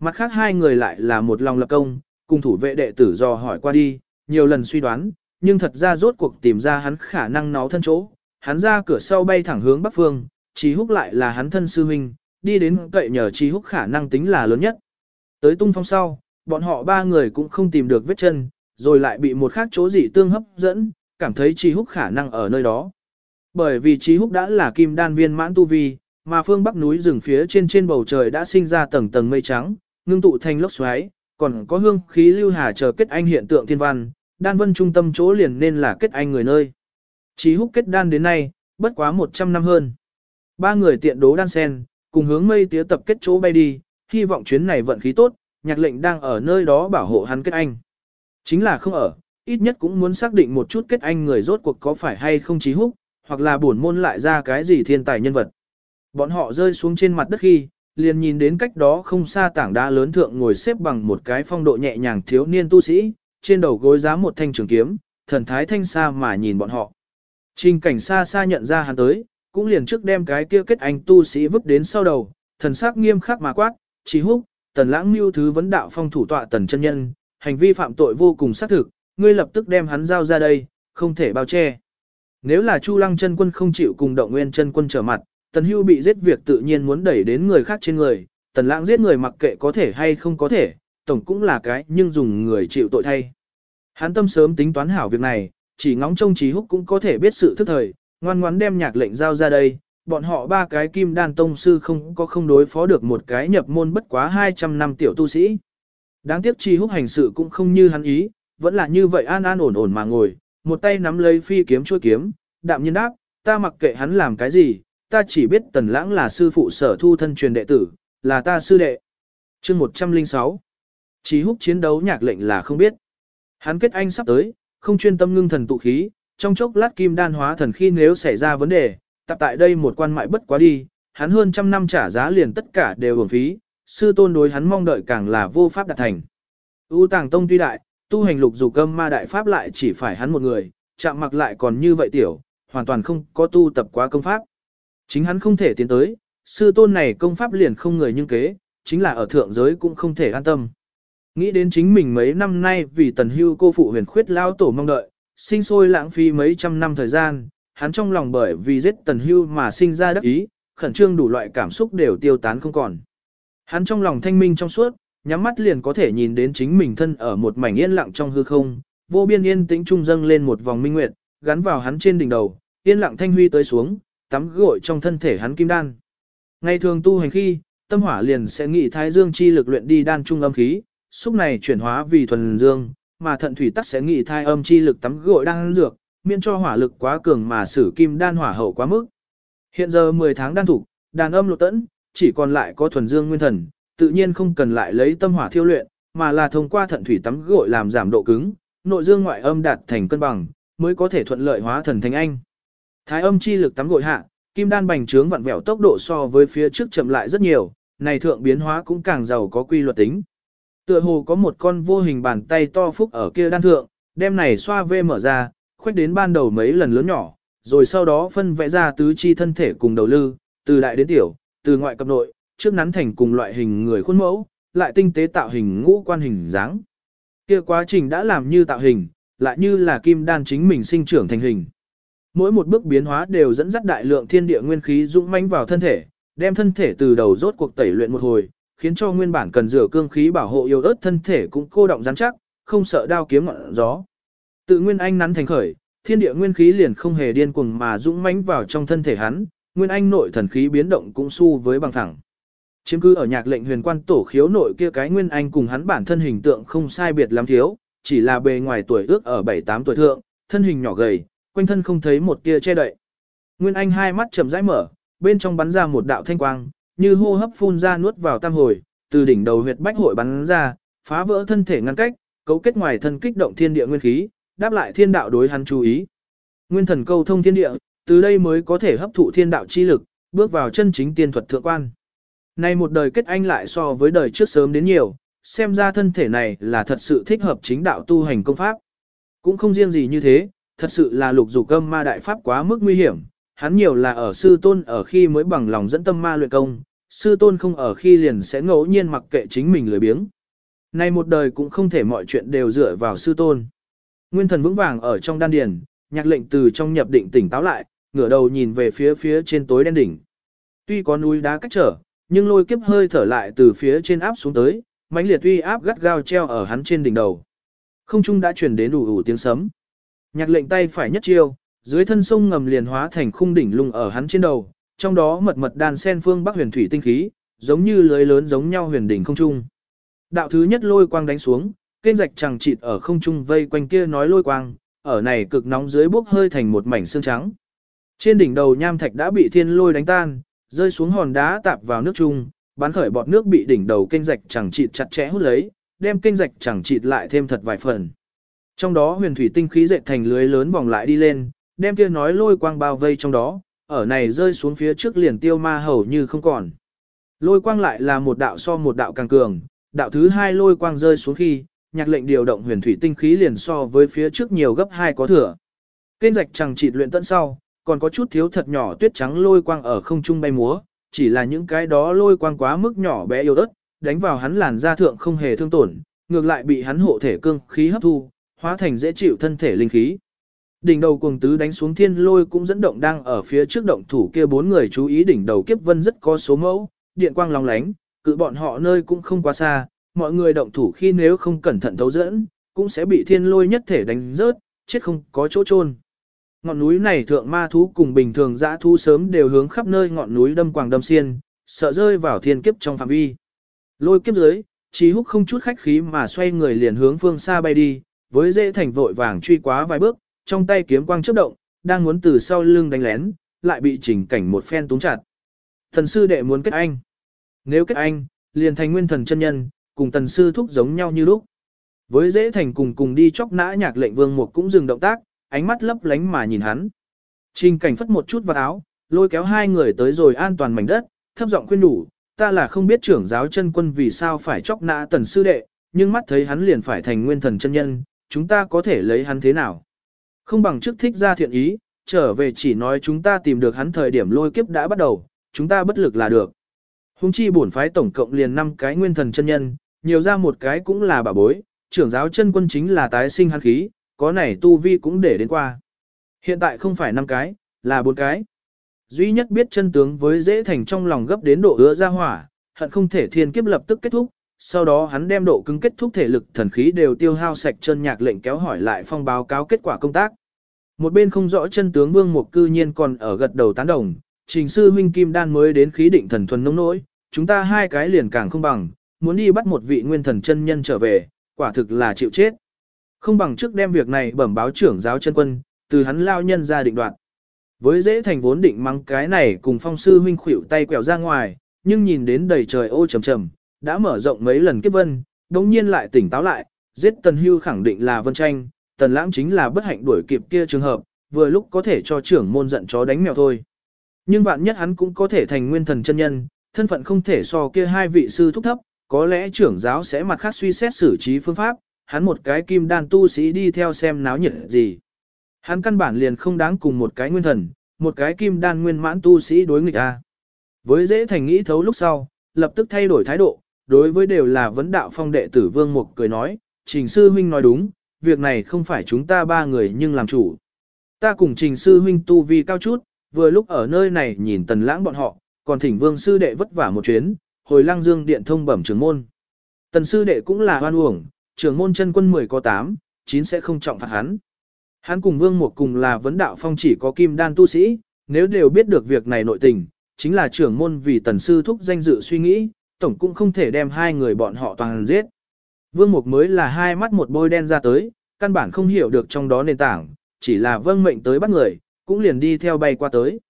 Mặt khác hai người lại là một lòng lập công, cùng thủ vệ đệ tử dò hỏi qua đi, nhiều lần suy đoán, nhưng thật ra rốt cuộc tìm ra hắn khả năng náo thân chỗ. Hắn ra cửa sau bay thẳng hướng bắc phương, Trí Húc lại là hắn thân sư huynh, đi đến cậy nhờ Trí Húc khả năng tính là lớn nhất. Tới tung phong sau, bọn họ ba người cũng không tìm được vết chân, rồi lại bị một khác chỗ dị tương hấp dẫn, cảm thấy Trí Húc khả năng ở nơi đó. Bởi vì Trí Húc đã là kim đan viên mãn tu vi, mà phương bắc núi rừng phía trên trên bầu trời đã sinh ra tầng tầng mây trắng, ngưng tụ thành lốc xoáy, còn có hương khí lưu hà chờ kết anh hiện tượng thiên văn, đan vân trung tâm chỗ liền nên là kết anh người nơi. Chí húc kết đan đến nay, bất quá 100 năm hơn. Ba người tiện đố đan sen, cùng hướng mây tía tập kết chỗ bay đi, hy vọng chuyến này vận khí tốt, nhạc lệnh đang ở nơi đó bảo hộ hắn kết anh. Chính là không ở, ít nhất cũng muốn xác định một chút kết anh người rốt cuộc có phải hay không chí húc, hoặc là buồn môn lại ra cái gì thiên tài nhân vật. Bọn họ rơi xuống trên mặt đất khi, liền nhìn đến cách đó không xa tảng đá lớn thượng ngồi xếp bằng một cái phong độ nhẹ nhàng thiếu niên tu sĩ, trên đầu gối giá một thanh trường kiếm, thần thái thanh xa mà nhìn bọn họ. Trình cảnh xa xa nhận ra hắn tới, cũng liền trước đem cái kia kết anh tu sĩ vứt đến sau đầu, thần sắc nghiêm khắc mà quát, chỉ húc, tần lãng mưu thứ vấn đạo phong thủ tọa tần chân nhân, hành vi phạm tội vô cùng xác thực, ngươi lập tức đem hắn giao ra đây, không thể bao che. Nếu là Chu Lăng chân quân không chịu cùng động nguyên chân quân trở mặt, tần hưu bị giết việc tự nhiên muốn đẩy đến người khác trên người, tần lãng giết người mặc kệ có thể hay không có thể, tổng cũng là cái nhưng dùng người chịu tội thay. Hắn tâm sớm tính toán hảo việc này, chỉ ngóng trông trí húc cũng có thể biết sự thức thời, ngoan ngoãn đem nhạc lệnh giao ra đây, bọn họ ba cái kim đan tông sư không có không đối phó được một cái nhập môn bất quá 200 năm tiểu tu sĩ. Đáng tiếc chi húc hành sự cũng không như hắn ý, vẫn là như vậy an an ổn ổn mà ngồi, một tay nắm lấy phi kiếm chuôi kiếm, đạm nhiên đáp, ta mặc kệ hắn làm cái gì, ta chỉ biết tần lãng là sư phụ sở thu thân truyền đệ tử, là ta sư đệ. chương 106 Chí húc chiến đấu nhạc lệnh là không biết. Hắn kết anh sắp tới, không chuyên tâm ngưng thần tụ khí, trong chốc lát kim đan hóa thần khi nếu xảy ra vấn đề, tập tại đây một quan mại bất quá đi, hắn hơn trăm năm trả giá liền tất cả đều uổng phí, sư tôn đối hắn mong đợi càng là vô pháp đạt thành. U tàng tông tuy đại, tu hành lục dù âm ma đại pháp lại chỉ phải hắn một người, chạm mặc lại còn như vậy tiểu, hoàn toàn không có tu tập quá công pháp. Chính hắn không thể tiến tới, sư tôn này công pháp liền không người nhưng kế, chính là ở thượng giới cũng không thể an tâm. Nghĩ đến chính mình mấy năm nay vì tần hưu cô phụ huyền khuyết lao tổ mong đợi, sinh sôi lãng phí mấy trăm năm thời gian, hắn trong lòng bởi vì giết tần hưu mà sinh ra đắc ý, khẩn trương đủ loại cảm xúc đều tiêu tán không còn. Hắn trong lòng thanh minh trong suốt, nhắm mắt liền có thể nhìn đến chính mình thân ở một mảnh yên lặng trong hư không, vô biên yên tĩnh trung dâng lên một vòng minh nguyệt, gắn vào hắn trên đỉnh đầu, yên lặng thanh huy tới xuống, tắm gội trong thân thể hắn kim đan. Ngày thường tu hành khi, tâm hỏa liền sẽ nghị thái dương chi lực luyện đi đan trung âm khí, xúc này chuyển hóa vì thuần dương, mà thận thủy tắc sẽ nghị thai âm chi lực tắm gội đan dược, miễn cho hỏa lực quá cường mà sử kim đan hỏa hậu quá mức. Hiện giờ 10 tháng đan thủ, đàn âm lộ tẫn, chỉ còn lại có thuần dương nguyên thần, tự nhiên không cần lại lấy tâm hỏa thiêu luyện, mà là thông qua thận thủy tắm gội làm giảm độ cứng, nội dương ngoại âm đạt thành cân bằng, mới có thể thuận lợi hóa thần thành anh. Thái âm chi lực tắm gội hạ, kim đan bành trướng vặn vẹo tốc độ so với phía trước chậm lại rất nhiều, này thượng biến hóa cũng càng giàu có quy luật tính. Tựa hồ có một con vô hình bàn tay to phúc ở kia đan thượng, đem này xoa vê mở ra, khoét đến ban đầu mấy lần lớn nhỏ, rồi sau đó phân vẽ ra tứ chi thân thể cùng đầu lư, từ đại đến tiểu, từ ngoại cập nội, trước nắn thành cùng loại hình người khuôn mẫu, lại tinh tế tạo hình ngũ quan hình dáng. Kia quá trình đã làm như tạo hình, lại như là kim đan chính mình sinh trưởng thành hình. Mỗi một bước biến hóa đều dẫn dắt đại lượng thiên địa nguyên khí dũng mãnh vào thân thể, đem thân thể từ đầu rốt cuộc tẩy luyện một hồi, khiến cho nguyên bản cần rửa cương khí bảo hộ yêu ớt thân thể cũng cô động rắn chắc, không sợ đao kiếm ngọn gió. Tự nguyên anh nắn thành khởi, thiên địa nguyên khí liền không hề điên cuồng mà dũng mãnh vào trong thân thể hắn, nguyên anh nội thần khí biến động cũng su với bằng thẳng. Chiếm cứ ở nhạc lệnh huyền quan tổ khiếu nội kia cái nguyên anh cùng hắn bản thân hình tượng không sai biệt lắm thiếu, chỉ là bề ngoài tuổi ước ở 7-8 tuổi thượng, thân hình nhỏ gầy, quanh thân không thấy một tia che đậy. Nguyên anh hai mắt chậm rãi mở, bên trong bắn ra một đạo thanh quang, như hô hấp phun ra nuốt vào tam hồi, từ đỉnh đầu huyệt bách hội bắn ra, phá vỡ thân thể ngăn cách, cấu kết ngoài thân kích động thiên địa nguyên khí, đáp lại thiên đạo đối hắn chú ý. Nguyên thần câu thông thiên địa, từ đây mới có thể hấp thụ thiên đạo chi lực, bước vào chân chính tiên thuật thượng quan. Nay một đời kết anh lại so với đời trước sớm đến nhiều, xem ra thân thể này là thật sự thích hợp chính đạo tu hành công pháp. Cũng không riêng gì như thế, thật sự là lục dục âm ma đại pháp quá mức nguy hiểm, hắn nhiều là ở sư tôn ở khi mới bằng lòng dẫn tâm ma luyện công, sư tôn không ở khi liền sẽ ngẫu nhiên mặc kệ chính mình lười biếng. Nay một đời cũng không thể mọi chuyện đều dựa vào sư tôn. Nguyên thần vững vàng ở trong đan điền, nhạc lệnh từ trong nhập định tỉnh táo lại, ngửa đầu nhìn về phía phía trên tối đen đỉnh. Tuy có núi đá cách trở, nhưng lôi kiếp hơi thở lại từ phía trên áp xuống tới, mãnh liệt uy áp gắt gao treo ở hắn trên đỉnh đầu. Không trung đã truyền đến đủ đủ tiếng sấm. Nhạc lệnh tay phải nhất chiêu, dưới thân sông ngầm liền hóa thành khung đỉnh lung ở hắn trên đầu, trong đó mật mật đan sen phương bắc huyền thủy tinh khí, giống như lưới lớn giống nhau huyền đỉnh không trung. Đạo thứ nhất lôi quang đánh xuống, kênh rạch chẳng chịt ở không trung vây quanh kia nói lôi quang, ở này cực nóng dưới bốc hơi thành một mảnh xương trắng. Trên đỉnh đầu nham thạch đã bị thiên lôi đánh tan, rơi xuống hòn đá tạp vào nước chung, bắn khởi bọt nước bị đỉnh đầu kênh rạch chẳng chịt chặt chẽ hút lấy, đem kênh rạch chẳng chịt lại thêm thật vài phần. Trong đó huyền thủy tinh khí dệt thành lưới lớn vòng lại đi lên, đem kia nói lôi quang bao vây trong đó, ở này rơi xuống phía trước liền tiêu ma hầu như không còn. Lôi quang lại là một đạo so một đạo càng cường, đạo thứ hai lôi quang rơi xuống khi, nhạc lệnh điều động huyền thủy tinh khí liền so với phía trước nhiều gấp hai có thừa. Kênh rạch chẳng chỉ luyện tận sau, còn có chút thiếu thật nhỏ tuyết trắng lôi quang ở không trung bay múa, chỉ là những cái đó lôi quang quá mức nhỏ bé yếu ớt, đánh vào hắn làn da thượng không hề thương tổn, ngược lại bị hắn hộ thể cương khí hấp thu, hóa thành dễ chịu thân thể linh khí. Đỉnh đầu cuồng tứ đánh xuống thiên lôi cũng dẫn động đang ở phía trước động thủ kia bốn người chú ý đỉnh đầu kiếp vân rất có số mẫu, điện quang long lánh, cự bọn họ nơi cũng không quá xa, mọi người động thủ khi nếu không cẩn thận thấu dẫn, cũng sẽ bị thiên lôi nhất thể đánh rớt, chết không có chỗ chôn. Ngọn núi này thượng ma thú cùng bình thường dã thú sớm đều hướng khắp nơi ngọn núi đâm quàng đâm xiên, sợ rơi vào thiên kiếp trong phạm vi. Lôi kiếp dưới, Chí húc không chút khách khí mà xoay người liền hướng phương xa bay đi, với dễ thành vội vàng truy quá vài bước, trong tay kiếm quang chớp động, đang muốn từ sau lưng đánh lén, lại bị trình cảnh một phen túng chặt. Thần sư đệ muốn kết anh. Nếu kết anh, liền thành nguyên thần chân nhân, cùng tần sư thúc giống nhau như lúc. Với dễ thành cùng cùng đi chóc nã nhạc lệnh vương một cũng dừng động tác, ánh mắt lấp lánh mà nhìn hắn. Trình cảnh phất một chút vào áo, lôi kéo hai người tới rồi an toàn mảnh đất, thấp giọng khuyên đủ, ta là không biết trưởng giáo chân quân vì sao phải chóc nã tần sư đệ, nhưng mắt thấy hắn liền phải thành nguyên thần chân nhân, chúng ta có thể lấy hắn thế nào. Không bằng trước thích ra thiện ý, trở về chỉ nói chúng ta tìm được hắn thời điểm lôi kiếp đã bắt đầu, chúng ta bất lực là được. Hùng chi bổn phái tổng cộng liền 5 cái nguyên thần chân nhân, nhiều ra một cái cũng là bà bối, trưởng giáo chân quân chính là tái sinh hắn khí, có này tu vi cũng để đến qua. Hiện tại không phải 5 cái, là 4 cái. Duy nhất biết chân tướng với dễ thành trong lòng gấp đến độ ứa ra hỏa, hận không thể thiên kiếp lập tức kết thúc, sau đó hắn đem độ cứng kết thúc thể lực thần khí đều tiêu hao sạch chân nhạc lệnh kéo hỏi lại phong báo cáo kết quả công tác. Một bên không rõ chân tướng Vương Mục cư nhiên còn ở gật đầu tán đồng, trình sư huynh Kim Đan mới đến khí định thần thuần nông nỗi, chúng ta hai cái liền càng không bằng, muốn đi bắt một vị nguyên thần chân nhân trở về, quả thực là chịu chết. Không bằng trước đem việc này bẩm báo trưởng giáo chân quân, từ hắn lao nhân ra định đoạt. Với dễ thành vốn định mắng cái này cùng phong sư huynh khuỷu tay quẹo ra ngoài, nhưng nhìn đến đầy trời ô trầm trầm, đã mở rộng mấy lần kiếp vân, đồng nhiên lại tỉnh táo lại, giết tần hưu khẳng định là vân tranh, tần lãng chính là bất hạnh đuổi kịp kia trường hợp, vừa lúc có thể cho trưởng môn giận chó đánh mèo thôi. Nhưng vạn nhất hắn cũng có thể thành nguyên thần chân nhân, thân phận không thể so kia hai vị sư thúc thấp, có lẽ trưởng giáo sẽ mặt khác suy xét xử trí phương pháp, hắn một cái kim đan tu sĩ đi theo xem náo nhiệt gì. Hắn căn bản liền không đáng cùng một cái nguyên thần, một cái kim đan nguyên mãn tu sĩ đối nghịch a. Với dễ thành nghĩ thấu lúc sau, lập tức thay đổi thái độ, đối với đều là vấn đạo phong đệ tử Vương Mục cười nói, Trình sư huynh nói đúng, việc này không phải chúng ta ba người nhưng làm chủ. Ta cùng Trình sư huynh tu vi cao chút, vừa lúc ở nơi này nhìn tần lãng bọn họ, còn thỉnh Vương sư đệ vất vả một chuyến, hồi lăng dương điện thông bẩm trưởng môn. Tần sư đệ cũng là hoan uổng, trưởng môn chân quân 10 có 8, 9 sẽ không trọng phạt hắn. Hắn cùng Vương Mục cùng là vấn đạo phong chỉ có kim đan tu sĩ, nếu đều biết được việc này nội tình, chính là trưởng môn vì tần sư thúc danh dự suy nghĩ, tổng cũng không thể đem hai người bọn họ toàn giết. Vương Mục mới là hai mắt một bôi đen ra tới, căn bản không hiểu được trong đó nền tảng, chỉ là vâng mệnh tới bắt người, cũng liền đi theo bay qua tới.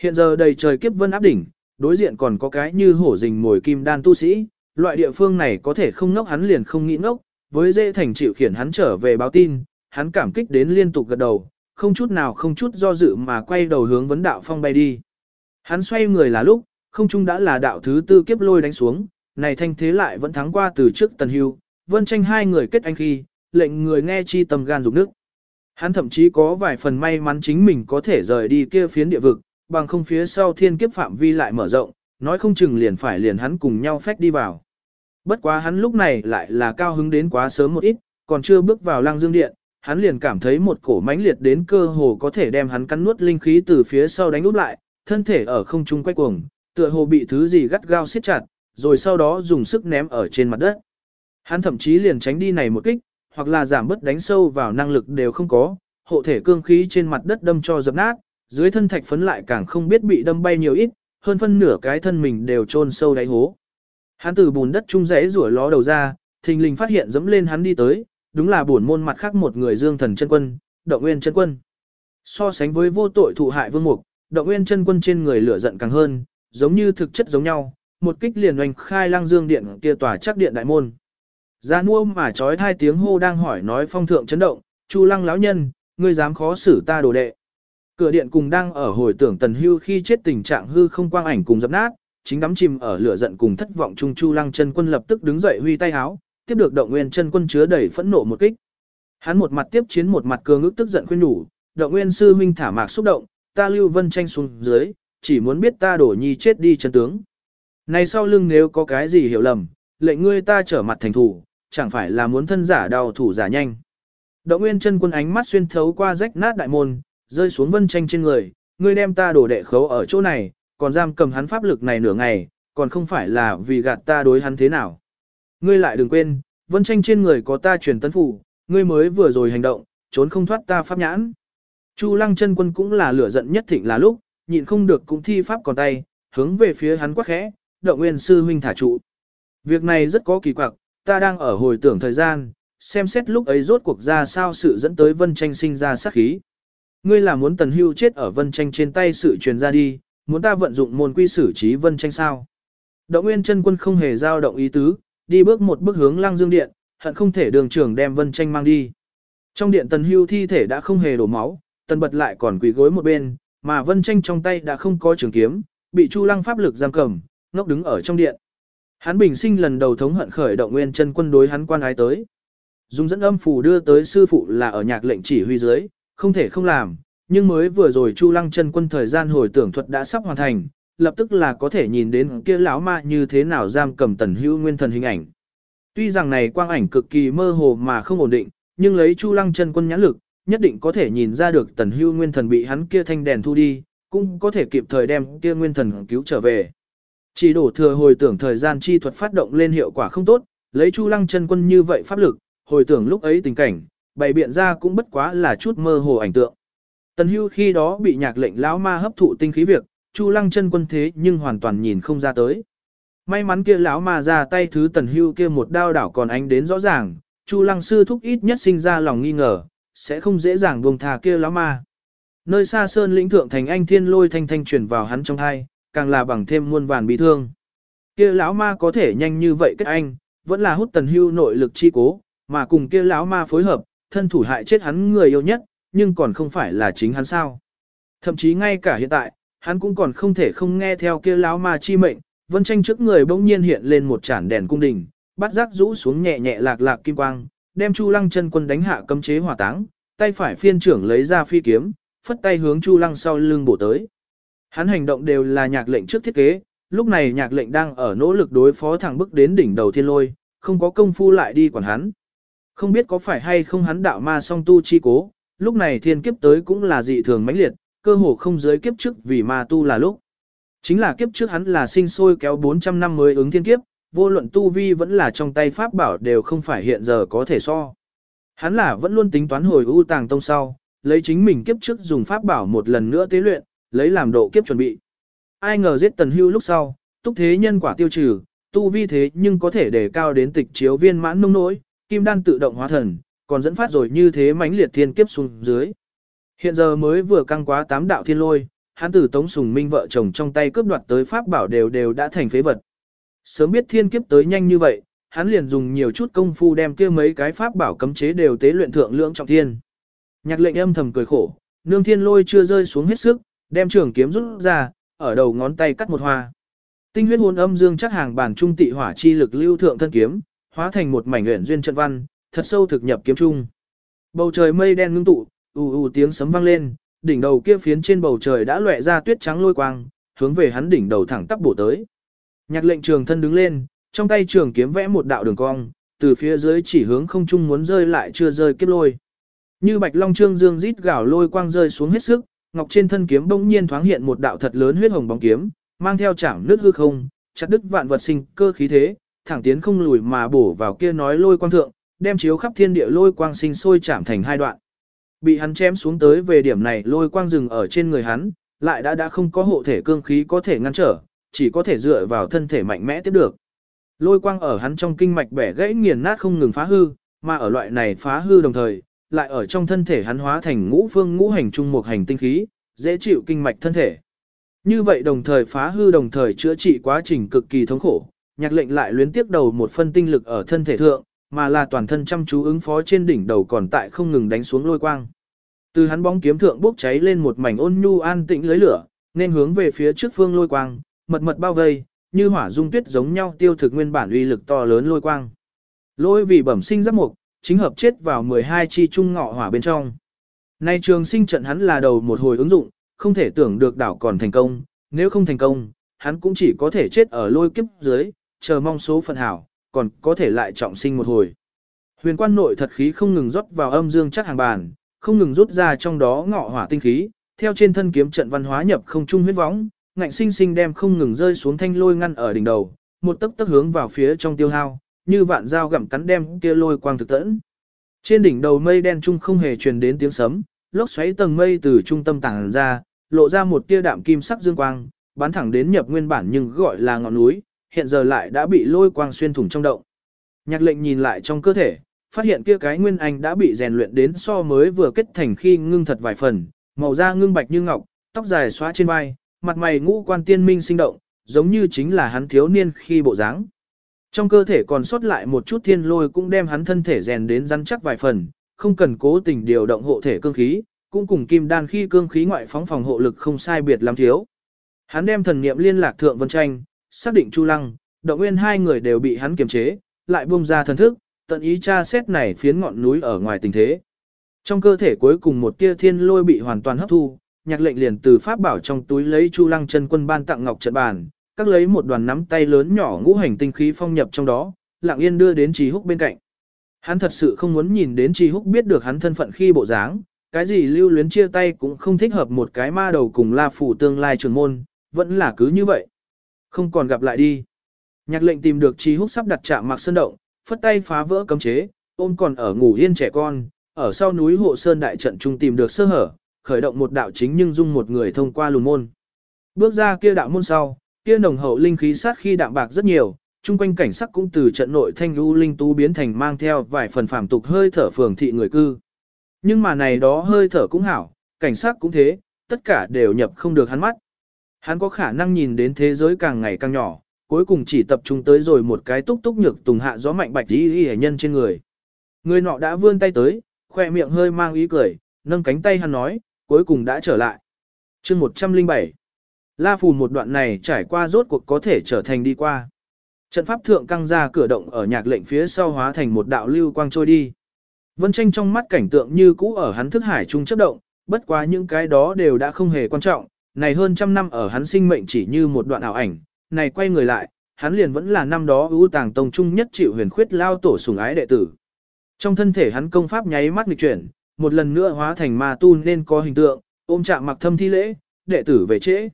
Hiện giờ đầy trời kiếp vân áp đỉnh, đối diện còn có cái như hổ rình mồi kim đan tu sĩ, loại địa phương này có thể không ngốc hắn liền không nghĩ ngốc, với dễ thành chịu khiển hắn trở về báo tin, hắn cảm kích đến liên tục gật đầu, không chút nào không chút do dự mà quay đầu hướng vấn đạo phong bay đi. Hắn xoay người là lúc, không chung đã là đạo thứ tư kiếp lôi đánh xuống, này thanh thế lại vẫn thắng qua từ trước tần hưu, vân tranh hai người kết anh khi, lệnh người nghe chi tầm gan rụng nước. Hắn thậm chí có vài phần may mắn chính mình có thể rời đi kia phiến địa vực, bằng không phía sau thiên kiếp phạm vi lại mở rộng, nói không chừng liền phải liền hắn cùng nhau phách đi vào. Bất quá hắn lúc này lại là cao hứng đến quá sớm một ít, còn chưa bước vào lang dương điện, hắn liền cảm thấy một cổ mãnh liệt đến cơ hồ có thể đem hắn cắn nuốt linh khí từ phía sau đánh úp lại, thân thể ở không trung quay cuồng, tựa hồ bị thứ gì gắt gao siết chặt, rồi sau đó dùng sức ném ở trên mặt đất. Hắn thậm chí liền tránh đi này một kích, hoặc là giảm bớt đánh sâu vào năng lực đều không có, hộ thể cương khí trên mặt đất đâm cho dập nát, dưới thân thạch phấn lại càng không biết bị đâm bay nhiều ít, hơn phân nửa cái thân mình đều chôn sâu đáy hố. Hắn từ bùn đất trung rẽ rủa ló đầu ra, thình lình phát hiện dẫm lên hắn đi tới, đúng là buồn môn mặt khác một người dương thần chân quân, động nguyên chân quân. So sánh với vô tội thụ hại vương mục, động nguyên chân quân trên người lửa giận càng hơn, giống như thực chất giống nhau, một kích liền oanh khai lăng dương điện kia tòa chắc điện đại môn. Gia nua mà trói hai tiếng hô đang hỏi nói phong thượng chấn động, chu lăng lão nhân, ngươi dám khó xử ta đồ đệ. Cửa điện cùng đang ở hồi tưởng tần hưu khi chết tình trạng hư không quang ảnh cùng dập nát, chính đắm chìm ở lửa giận cùng thất vọng trung chu lăng chân quân lập tức đứng dậy huy tay háo, tiếp được động nguyên chân quân chứa đầy phẫn nộ một kích. Hắn một mặt tiếp chiến một mặt cường ức tức giận khuyên nhủ, động nguyên sư huynh thả mạc xúc động, ta lưu vân tranh xuống dưới, chỉ muốn biết ta đổ nhi chết đi chân tướng. Này sau lưng nếu có cái gì hiểu lầm, lệnh ngươi ta trở mặt thành thủ, chẳng phải là muốn thân giả đau thủ giả nhanh. Động nguyên chân quân ánh mắt xuyên thấu qua rách nát đại môn, rơi xuống vân tranh trên người, ngươi đem ta đổ đệ khấu ở chỗ này, còn giam cầm hắn pháp lực này nửa ngày, còn không phải là vì gạt ta đối hắn thế nào. Ngươi lại đừng quên, vân tranh trên người có ta truyền tấn phủ, ngươi mới vừa rồi hành động, trốn không thoát ta pháp nhãn. Chu lăng chân quân cũng là lửa giận nhất thịnh là lúc, nhịn không được cũng thi pháp còn tay, hướng về phía hắn quắc khẽ, động nguyên sư huynh thả trụ. Việc này rất có kỳ quặc, ta đang ở hồi tưởng thời gian, xem xét lúc ấy rốt cuộc ra sao sự dẫn tới vân tranh sinh ra sát khí. Ngươi là muốn tần hưu chết ở vân tranh trên tay sự truyền ra đi, muốn ta vận dụng môn quy xử trí vân tranh sao. Động nguyên chân quân không hề giao động ý tứ, đi bước một bước hướng lăng dương điện, hận không thể đường trưởng đem vân tranh mang đi. Trong điện tần hưu thi thể đã không hề đổ máu, tần bật lại còn quỳ gối một bên, mà vân tranh trong tay đã không có trường kiếm, bị chu lăng pháp lực giam cầm, ngốc đứng ở trong điện. Hắn bình sinh lần đầu thống hận khởi động nguyên chân quân đối hắn quan ái tới. Dung dẫn âm phù đưa tới sư phụ là ở nhạc lệnh chỉ huy dưới, không thể không làm, nhưng mới vừa rồi Chu Lăng chân quân thời gian hồi tưởng thuật đã sắp hoàn thành, lập tức là có thể nhìn đến kia lão ma như thế nào giam cầm tần hữu nguyên thần hình ảnh. Tuy rằng này quang ảnh cực kỳ mơ hồ mà không ổn định, nhưng lấy Chu Lăng chân quân nhãn lực, nhất định có thể nhìn ra được tần hưu nguyên thần bị hắn kia thanh đèn thu đi, cũng có thể kịp thời đem kia nguyên thần cứu trở về. Chỉ đổ thừa hồi tưởng thời gian chi thuật phát động lên hiệu quả không tốt, lấy Chu Lăng chân quân như vậy pháp lực, hồi tưởng lúc ấy tình cảnh, bày biện ra cũng bất quá là chút mơ hồ ảnh tượng. Tần Hưu khi đó bị nhạc lệnh lão ma hấp thụ tinh khí việc, Chu Lăng chân quân thế nhưng hoàn toàn nhìn không ra tới. May mắn kia lão ma ra tay thứ Tần Hưu kia một đao đảo còn ánh đến rõ ràng, Chu Lăng sư thúc ít nhất sinh ra lòng nghi ngờ, sẽ không dễ dàng buông thà kia lão ma. Nơi xa sơn lĩnh thượng thành anh thiên lôi thanh thanh truyền vào hắn trong hai, càng là bằng thêm muôn vàn bị thương. Kia lão ma có thể nhanh như vậy kết anh, vẫn là hút Tần Hưu nội lực chi cố, mà cùng kia lão ma phối hợp, thân thủ hại chết hắn người yêu nhất, nhưng còn không phải là chính hắn sao. Thậm chí ngay cả hiện tại, hắn cũng còn không thể không nghe theo kia lão ma chi mệnh, vân tranh trước người bỗng nhiên hiện lên một chản đèn cung đình, bắt giác rũ xuống nhẹ nhẹ lạc lạc kim quang, đem Chu Lăng chân quân đánh hạ cấm chế hỏa táng, tay phải phiên trưởng lấy ra phi kiếm, phất tay hướng Chu Lăng sau lưng bổ tới. Hắn hành động đều là nhạc lệnh trước thiết kế, lúc này nhạc lệnh đang ở nỗ lực đối phó thẳng bức đến đỉnh đầu thiên lôi, không có công phu lại đi quản hắn. Không biết có phải hay không hắn đạo ma song tu chi cố, lúc này thiên kiếp tới cũng là dị thường mãnh liệt, cơ hồ không giới kiếp trước vì ma tu là lúc. Chính là kiếp trước hắn là sinh sôi kéo 400 năm mới ứng thiên kiếp, vô luận tu vi vẫn là trong tay pháp bảo đều không phải hiện giờ có thể so. Hắn là vẫn luôn tính toán hồi ưu tàng tông sau, lấy chính mình kiếp trước dùng pháp bảo một lần nữa tế luyện, lấy làm độ kiếp chuẩn bị. Ai ngờ giết tần hưu lúc sau, túc thế nhân quả tiêu trừ, tu vi thế nhưng có thể để cao đến tịch chiếu viên mãn nông nỗi, kim đan tự động hóa thần, còn dẫn phát rồi như thế mãnh liệt thiên kiếp xuống dưới. Hiện giờ mới vừa căng quá tám đạo thiên lôi, hắn tử Tống Sùng Minh vợ chồng trong tay cướp đoạt tới pháp bảo đều đều đã thành phế vật. Sớm biết thiên kiếp tới nhanh như vậy, hắn liền dùng nhiều chút công phu đem kia mấy cái pháp bảo cấm chế đều tế luyện thượng lượng trọng thiên. Nhạc lệnh âm thầm cười khổ, nương thiên lôi chưa rơi xuống hết sức, đem trường kiếm rút ra, ở đầu ngón tay cắt một hoa. Tinh huyết hồn âm dương chắc hàng bản trung tị hỏa chi lực lưu thượng thân kiếm, hóa thành một mảnh huyền duyên trận văn, thật sâu thực nhập kiếm trung. Bầu trời mây đen ngưng tụ, ù ù tiếng sấm vang lên, đỉnh đầu kia phiến trên bầu trời đã lóe ra tuyết trắng lôi quang, hướng về hắn đỉnh đầu thẳng tắp bổ tới. Nhạc lệnh trường thân đứng lên, trong tay trường kiếm vẽ một đạo đường cong, từ phía dưới chỉ hướng không trung muốn rơi lại chưa rơi kiếp lôi. Như bạch long trương dương rít gào lôi quang rơi xuống hết sức, ngọc trên thân kiếm bỗng nhiên thoáng hiện một đạo thật lớn huyết hồng bóng kiếm, mang theo chảng nước hư không, chặt đứt vạn vật sinh cơ khí thế, thẳng tiến không lùi mà bổ vào kia nói lôi quang thượng, đem chiếu khắp thiên địa lôi quang sinh sôi chạm thành hai đoạn. Bị hắn chém xuống tới về điểm này lôi quang dừng ở trên người hắn, lại đã đã không có hộ thể cương khí có thể ngăn trở, chỉ có thể dựa vào thân thể mạnh mẽ tiếp được. Lôi quang ở hắn trong kinh mạch bẻ gãy nghiền nát không ngừng phá hư, mà ở loại này phá hư đồng thời, lại ở trong thân thể hắn hóa thành ngũ phương ngũ hành trung một hành tinh khí, dễ chịu kinh mạch thân thể. Như vậy đồng thời phá hư đồng thời chữa trị quá trình cực kỳ thống khổ, nhạc lệnh lại luyến tiếp đầu một phân tinh lực ở thân thể thượng, mà là toàn thân chăm chú ứng phó trên đỉnh đầu còn tại không ngừng đánh xuống lôi quang. Từ hắn bóng kiếm thượng bốc cháy lên một mảnh ôn nhu an tĩnh lưới lửa, nên hướng về phía trước phương lôi quang, mật mật bao vây, như hỏa dung tuyết giống nhau tiêu thực nguyên bản uy lực to lớn lôi quang. Lôi vì bẩm sinh giáp mục, chính hợp chết vào 12 chi trung ngọ hỏa bên trong. Nay trường sinh trận hắn là đầu một hồi ứng dụng, không thể tưởng được đảo còn thành công, nếu không thành công, hắn cũng chỉ có thể chết ở lôi kiếp dưới, chờ mong số phận hảo, còn có thể lại trọng sinh một hồi. Huyền quan nội thật khí không ngừng rót vào âm dương chắc hàng bàn, không ngừng rút ra trong đó ngọ hỏa tinh khí, theo trên thân kiếm trận văn hóa nhập không trung huyết võng, ngạnh sinh sinh đem không ngừng rơi xuống thanh lôi ngăn ở đỉnh đầu, một tấc tấc hướng vào phía trong tiêu hao, như vạn dao gặm cắn đem kia lôi quang thực tẫn. Trên đỉnh đầu mây đen trung không hề truyền đến tiếng sấm, lốc xoáy tầng mây từ trung tâm tàng ra, lộ ra một tia đạm kim sắc dương quang, bắn thẳng đến nhập nguyên bản nhưng gọi là ngọn núi, hiện giờ lại đã bị lôi quang xuyên thủng trong động. Nhạc lệnh nhìn lại trong cơ thể, phát hiện kia cái nguyên anh đã bị rèn luyện đến so mới vừa kết thành khi ngưng thật vài phần, màu da ngưng bạch như ngọc, tóc dài xóa trên vai, mặt mày ngũ quan tiên minh sinh động, giống như chính là hắn thiếu niên khi bộ dáng. Trong cơ thể còn sót lại một chút thiên lôi cũng đem hắn thân thể rèn đến rắn chắc vài phần, không cần cố tình điều động hộ thể cương khí, cũng cùng kim đan khi cương khí ngoại phóng phòng hộ lực không sai biệt lắm thiếu. Hắn đem thần niệm liên lạc thượng vân tranh, xác định Chu Lăng, Động Nguyên hai người đều bị hắn kiềm chế, lại buông ra thần thức, tận ý tra xét này phiến ngọn núi ở ngoài tình thế. Trong cơ thể cuối cùng một tia thiên lôi bị hoàn toàn hấp thu, nhạc lệnh liền từ pháp bảo trong túi lấy Chu Lăng chân quân ban tặng ngọc trận bàn, các lấy một đoàn nắm tay lớn nhỏ ngũ hành tinh khí phong nhập trong đó, lặng yên đưa đến Trì Húc bên cạnh. Hắn thật sự không muốn nhìn đến Trì Húc biết được hắn thân phận khi bộ dáng, cái gì lưu luyến chia tay cũng không thích hợp một cái ma đầu cùng La phủ tương lai trường môn, vẫn là cứ như vậy. Không còn gặp lại đi. Nhạc lệnh tìm được Trì Húc sắp đặt chạm mặc sơn động, phất tay phá vỡ cấm chế, ôm còn ở ngủ yên trẻ con, ở sau núi hộ sơn đại trận trung tìm được sơ hở, khởi động một đạo chính nhưng dung một người thông qua lùn môn. Bước ra kia đạo môn sau, kia nồng hậu linh khí sát khi đạm bạc rất nhiều, chung quanh cảnh sắc cũng từ trận nội thanh lưu linh tú biến thành mang theo vài phần phàm tục hơi thở phường thị người cư. Nhưng mà này đó hơi thở cũng hảo, cảnh sắc cũng thế, tất cả đều nhập không được hắn mắt. Hắn có khả năng nhìn đến thế giới càng ngày càng nhỏ, cuối cùng chỉ tập trung tới rồi một cái túc túc nhược tùng hạ gió mạnh bạch y y nhân trên người. Người nọ đã vươn tay tới, khoe miệng hơi mang ý cười, nâng cánh tay hắn nói, cuối cùng đã trở lại. chương 107 La Phù một đoạn này trải qua rốt cuộc có thể trở thành đi qua. Trận pháp thượng căng ra cửa động ở nhạc lệnh phía sau hóa thành một đạo lưu quang trôi đi. Vân tranh trong mắt cảnh tượng như cũ ở hắn thức hải trung chấp động, bất quá những cái đó đều đã không hề quan trọng, này hơn trăm năm ở hắn sinh mệnh chỉ như một đoạn ảo ảnh, này quay người lại, hắn liền vẫn là năm đó ưu tàng tông trung nhất chịu huyền khuyết lao tổ sùng ái đệ tử. Trong thân thể hắn công pháp nháy mắt nghịch chuyển, một lần nữa hóa thành ma tu nên có hình tượng, ôm chạm mặc thâm thi lễ, đệ tử về trễ.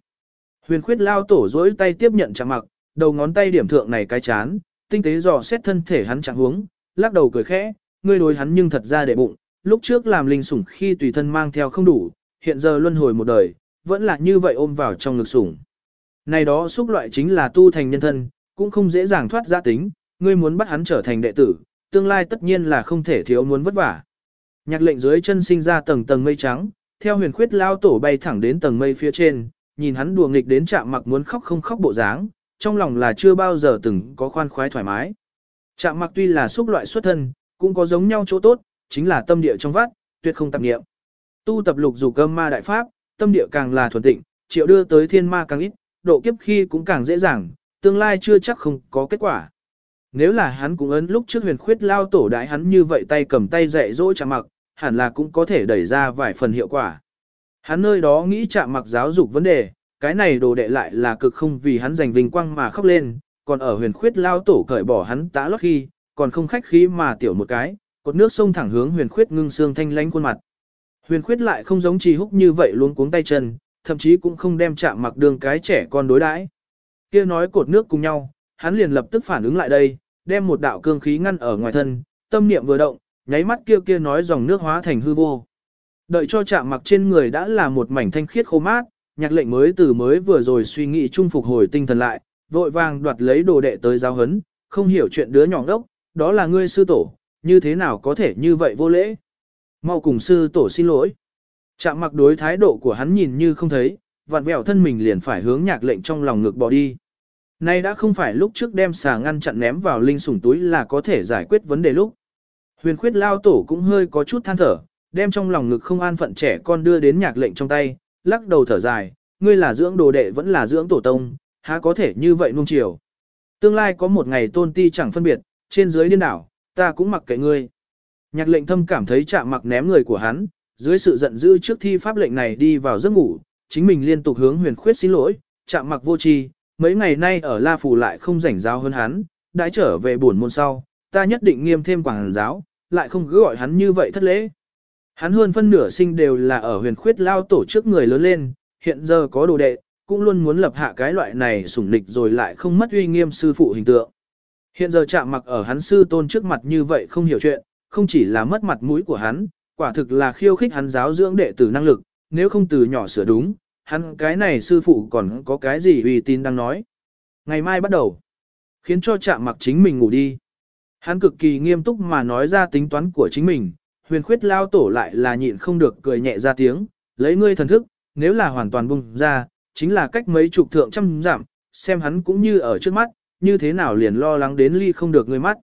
Huyền khuyết lao tổ dối tay tiếp nhận chạm mặc, đầu ngón tay điểm thượng này cái chán, tinh tế dò xét thân thể hắn trạng huống, lắc đầu cười khẽ, ngươi đối hắn nhưng thật ra để bụng, lúc trước làm linh sủng khi tùy thân mang theo không đủ, hiện giờ luân hồi một đời, vẫn là như vậy ôm vào trong ngực sủng. Này đó xúc loại chính là tu thành nhân thân, cũng không dễ dàng thoát ra tính, ngươi muốn bắt hắn trở thành đệ tử, tương lai tất nhiên là không thể thiếu muốn vất vả. Nhạc lệnh dưới chân sinh ra tầng tầng mây trắng, theo huyền khuyết lao tổ bay thẳng đến tầng mây phía trên, nhìn hắn đùa nghịch đến chạm mặc muốn khóc không khóc bộ dáng, trong lòng là chưa bao giờ từng có khoan khoái thoải mái. Chạm mặc tuy là xúc loại xuất thân, cũng có giống nhau chỗ tốt, chính là tâm địa trong vắt, tuyệt không tạp niệm. Tu tập lục dù cơm ma đại pháp, tâm địa càng là thuần tịnh, triệu đưa tới thiên ma càng ít, độ kiếp khi cũng càng dễ dàng, tương lai chưa chắc không có kết quả. Nếu là hắn cũng ấn lúc trước huyền khuyết lao tổ đại hắn như vậy tay cầm tay dạy dỗ chạm mặc, hẳn là cũng có thể đẩy ra vài phần hiệu quả. Hắn nơi đó nghĩ chạm mặc giáo dục vấn đề, cái này đồ đệ lại là cực không vì hắn giành vinh quang mà khóc lên, còn ở huyền khuyết lao tổ cởi bỏ hắn tá lót khi, còn không khách khí mà tiểu một cái, cột nước sông thẳng hướng huyền khuyết ngưng xương thanh lánh khuôn mặt. Huyền khuyết lại không giống trì húc như vậy luôn cuống tay chân, thậm chí cũng không đem chạm mặc đường cái trẻ con đối đãi. Kia nói cột nước cùng nhau, hắn liền lập tức phản ứng lại đây, đem một đạo cương khí ngăn ở ngoài thân, tâm niệm vừa động, nháy mắt kia kia nói dòng nước hóa thành hư vô. Đợi cho chạm mặc trên người đã là một mảnh thanh khiết khô mát, nhạc lệnh mới từ mới vừa rồi suy nghĩ chung phục hồi tinh thần lại, vội vàng đoạt lấy đồ đệ tới giáo hấn, không hiểu chuyện đứa nhỏ đốc, đó là ngươi sư tổ, như thế nào có thể như vậy vô lễ. Mau cùng sư tổ xin lỗi. Chạm mặc đối thái độ của hắn nhìn như không thấy, vặn vẹo thân mình liền phải hướng nhạc lệnh trong lòng ngực bỏ đi. Nay đã không phải lúc trước đem xà ngăn chặn ném vào linh sủng túi là có thể giải quyết vấn đề lúc. Huyền khuyết lao tổ cũng hơi có chút than thở, đem trong lòng ngực không an phận trẻ con đưa đến nhạc lệnh trong tay, lắc đầu thở dài, ngươi là dưỡng đồ đệ vẫn là dưỡng tổ tông, há có thể như vậy nung chiều. Tương lai có một ngày tôn ti chẳng phân biệt, trên dưới điên đảo, ta cũng mặc kệ ngươi. Nhạc lệnh thâm cảm thấy chạm mặc ném người của hắn, dưới sự giận dữ trước thi pháp lệnh này đi vào giấc ngủ, chính mình liên tục hướng huyền khuyết xin lỗi, chạm mặc vô tri, mấy ngày nay ở La Phủ lại không rảnh giáo hơn hắn, đã trở về buồn môn sau, ta nhất định nghiêm thêm quảng giáo, lại không cứ gọi hắn như vậy thất lễ. Hắn hơn phân nửa sinh đều là ở huyền khuyết lao tổ chức người lớn lên, hiện giờ có đồ đệ, cũng luôn muốn lập hạ cái loại này sủng nịch rồi lại không mất uy nghiêm sư phụ hình tượng. Hiện giờ chạm mặc ở hắn sư tôn trước mặt như vậy không hiểu chuyện, không chỉ là mất mặt mũi của hắn, quả thực là khiêu khích hắn giáo dưỡng đệ tử năng lực, nếu không từ nhỏ sửa đúng, hắn cái này sư phụ còn có cái gì uy tín đang nói. Ngày mai bắt đầu, Khiến cho chạm mặc chính mình ngủ đi. Hắn cực kỳ nghiêm túc mà nói ra tính toán của chính mình, huyền khuyết lao tổ lại là nhịn không được cười nhẹ ra tiếng, lấy ngươi thần thức, nếu là hoàn toàn bung ra, chính là cách mấy chục thượng trăm giảm, xem hắn cũng như ở trước mắt, như thế nào liền lo lắng đến ly không được ngươi mắt.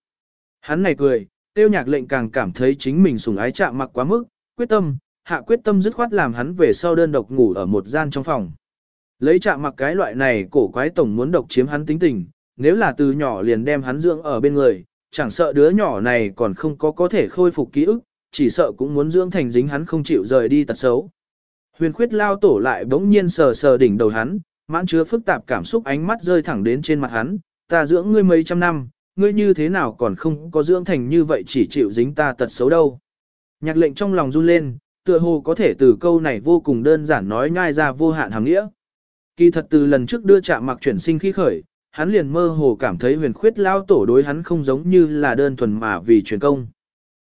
Hắn này cười, tiêu nhạc lệnh càng cảm thấy chính mình sùng ái chạm mặc quá mức, quyết tâm, hạ quyết tâm dứt khoát làm hắn về sau đơn độc ngủ ở một gian trong phòng. Lấy chạm mặc cái loại này cổ quái tổng muốn độc chiếm hắn tính tình, nếu là từ nhỏ liền đem hắn dưỡng ở bên người, chẳng sợ đứa nhỏ này còn không có có thể khôi phục ký ức, chỉ sợ cũng muốn dưỡng thành dính hắn không chịu rời đi tật xấu. Huyền khuyết lao tổ lại bỗng nhiên sờ sờ đỉnh đầu hắn, mãn chứa phức tạp cảm xúc ánh mắt rơi thẳng đến trên mặt hắn, ta dưỡng ngươi mấy trăm năm, ngươi như thế nào còn không có dưỡng thành như vậy chỉ chịu dính ta tật xấu đâu. Nhạc lệnh trong lòng run lên, tựa hồ có thể từ câu này vô cùng đơn giản nói nhai ra vô hạn hàng nghĩa. Kỳ thật từ lần trước đưa chạm mặc chuyển sinh khi khởi, hắn liền mơ hồ cảm thấy huyền khuyết lao tổ đối hắn không giống như là đơn thuần mà vì truyền công.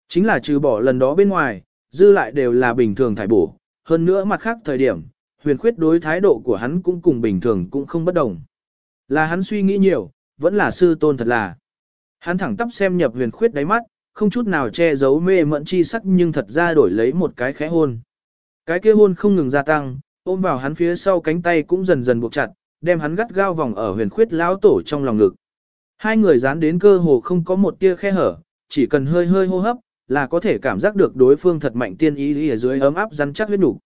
Chính là trừ bỏ lần đó bên ngoài, dư lại đều là bình thường thải bổ, hơn nữa mặt khác thời điểm, huyền khuyết đối thái độ của hắn cũng cùng bình thường cũng không bất đồng. Là hắn suy nghĩ nhiều, vẫn là sư tôn thật là. Hắn thẳng tắp xem nhập huyền khuyết đáy mắt, không chút nào che giấu mê mẫn chi sắc nhưng thật ra đổi lấy một cái khẽ hôn. Cái kia hôn không ngừng gia tăng, ôm vào hắn phía sau cánh tay cũng dần dần buộc chặt, đem hắn gắt gao vòng ở huyền khuyết lão tổ trong lòng ngực. Hai người dán đến cơ hồ không có một tia khe hở, chỉ cần hơi hơi hô hấp, là có thể cảm giác được đối phương thật mạnh tiên ý ở dưới ấm áp rắn chắc huyết đủ.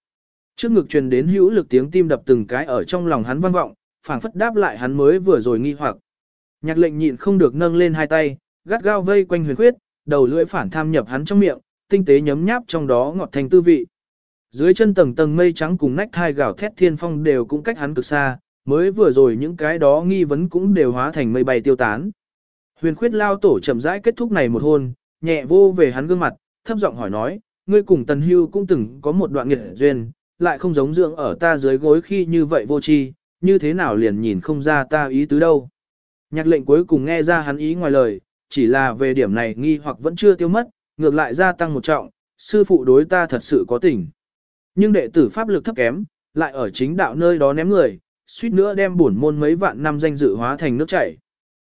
Trước ngực truyền đến hữu lực tiếng tim đập từng cái ở trong lòng hắn vang vọng, phảng phất đáp lại hắn mới vừa rồi nghi hoặc. Nhạc lệnh nhịn không được nâng lên hai tay, gắt gao vây quanh huyền khuyết, đầu lưỡi phản tham nhập hắn trong miệng, tinh tế nhấm nháp trong đó ngọt thành tư vị. Dưới chân tầng tầng mây trắng cùng nách thai gào thét thiên phong đều cũng cách hắn cực xa, mới vừa rồi những cái đó nghi vấn cũng đều hóa thành mây bay tiêu tán. Huyền khuyết lao tổ chậm rãi kết thúc này một hôn, nhẹ vô về hắn gương mặt, thấp giọng hỏi nói, ngươi cùng tần hưu cũng từng có một đoạn nghiệt duyên, lại không giống dưỡng ở ta dưới gối khi như vậy vô tri, như thế nào liền nhìn không ra ta ý tứ đâu. Nhạc lệnh cuối cùng nghe ra hắn ý ngoài lời, chỉ là về điểm này nghi hoặc vẫn chưa tiêu mất, ngược lại gia tăng một trọng, sư phụ đối ta thật sự có tình. Nhưng đệ tử pháp lực thấp kém, lại ở chính đạo nơi đó ném người, suýt nữa đem bổn môn mấy vạn năm danh dự hóa thành nước chảy.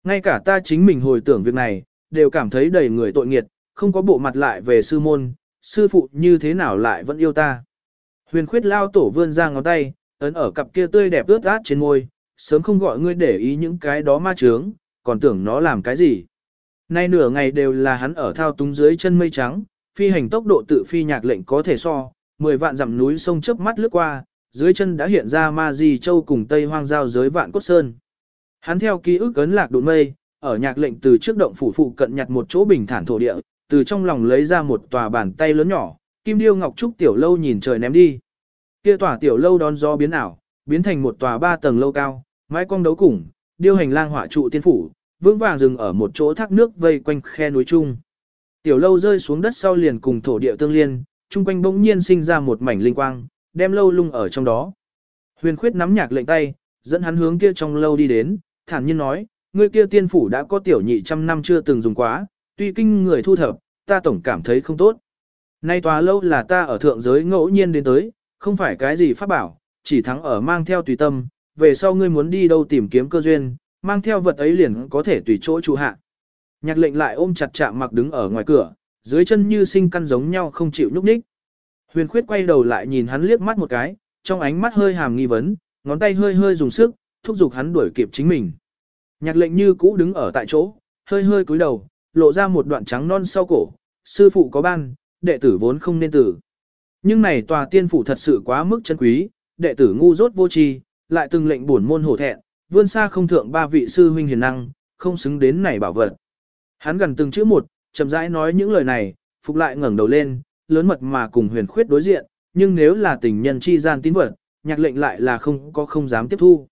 Ngay cả ta chính mình hồi tưởng việc này, đều cảm thấy đầy người tội nghiệt, không có bộ mặt lại về sư môn, sư phụ như thế nào lại vẫn yêu ta. Huyền khuyết lao tổ vươn ra ngón tay, ấn ở cặp kia tươi đẹp ướt át trên môi, sớm không gọi ngươi để ý những cái đó ma trướng, còn tưởng nó làm cái gì. Nay nửa ngày đều là hắn ở thao túng dưới chân mây trắng, phi hành tốc độ tự phi nhạc lệnh có thể so, 10 vạn dặm núi sông chớp mắt lướt qua, dưới chân đã hiện ra ma di châu cùng tây hoang giao giới vạn cốt sơn. Hắn theo ký ức ấn lạc độn mây, ở nhạc lệnh từ trước động phủ phụ cận nhặt một chỗ bình thản thổ địa, từ trong lòng lấy ra một tòa bàn tay lớn nhỏ, kim điêu ngọc trúc tiểu lâu nhìn trời ném đi. Kia tòa tiểu lâu đón gió biến ảo, biến thành một tòa ba tầng lâu cao, mái cong đấu củng, điêu hành lang họa trụ tiên phủ, vững vàng dừng ở một chỗ thác nước vây quanh khe núi chung Tiểu lâu rơi xuống đất sau liền cùng thổ địa tương liên, chung quanh bỗng nhiên sinh ra một mảnh linh quang, đem lâu lung ở trong đó. Huyền khuyết nắm nhạc lệnh tay, dẫn hắn hướng kia trong lâu đi đến, thản nhiên nói, người kia tiên phủ đã có tiểu nhị trăm năm chưa từng dùng quá, tuy kinh người thu thập, ta tổng cảm thấy không tốt. Nay tòa lâu là ta ở thượng giới ngẫu nhiên đến tới, không phải cái gì pháp bảo, chỉ thắng ở mang theo tùy tâm, về sau ngươi muốn đi đâu tìm kiếm cơ duyên, mang theo vật ấy liền có thể tùy chỗ trụ hạ. Nhạc lệnh lại ôm chặt chạm mặc đứng ở ngoài cửa, dưới chân như sinh căn giống nhau không chịu nhúc nhích. Huyền khuyết quay đầu lại nhìn hắn liếc mắt một cái, trong ánh mắt hơi hàm nghi vấn, ngón tay hơi hơi dùng sức, thúc giục hắn đuổi kịp chính mình. Nhạc lệnh như cũ đứng ở tại chỗ, hơi hơi cúi đầu, lộ ra một đoạn trắng non sau cổ, sư phụ có ban, đệ tử vốn không nên tử. Nhưng này tòa tiên phủ thật sự quá mức chân quý, đệ tử ngu dốt vô tri, lại từng lệnh bổn môn hổ thẹn, vươn xa không thượng ba vị sư huynh hiền năng, không xứng đến này bảo vật. Hắn gần từng chữ một, chậm rãi nói những lời này, phục lại ngẩng đầu lên, lớn mật mà cùng huyền khuyết đối diện, nhưng nếu là tình nhân chi gian tín vật, nhạc lệnh lại là không có không dám tiếp thu.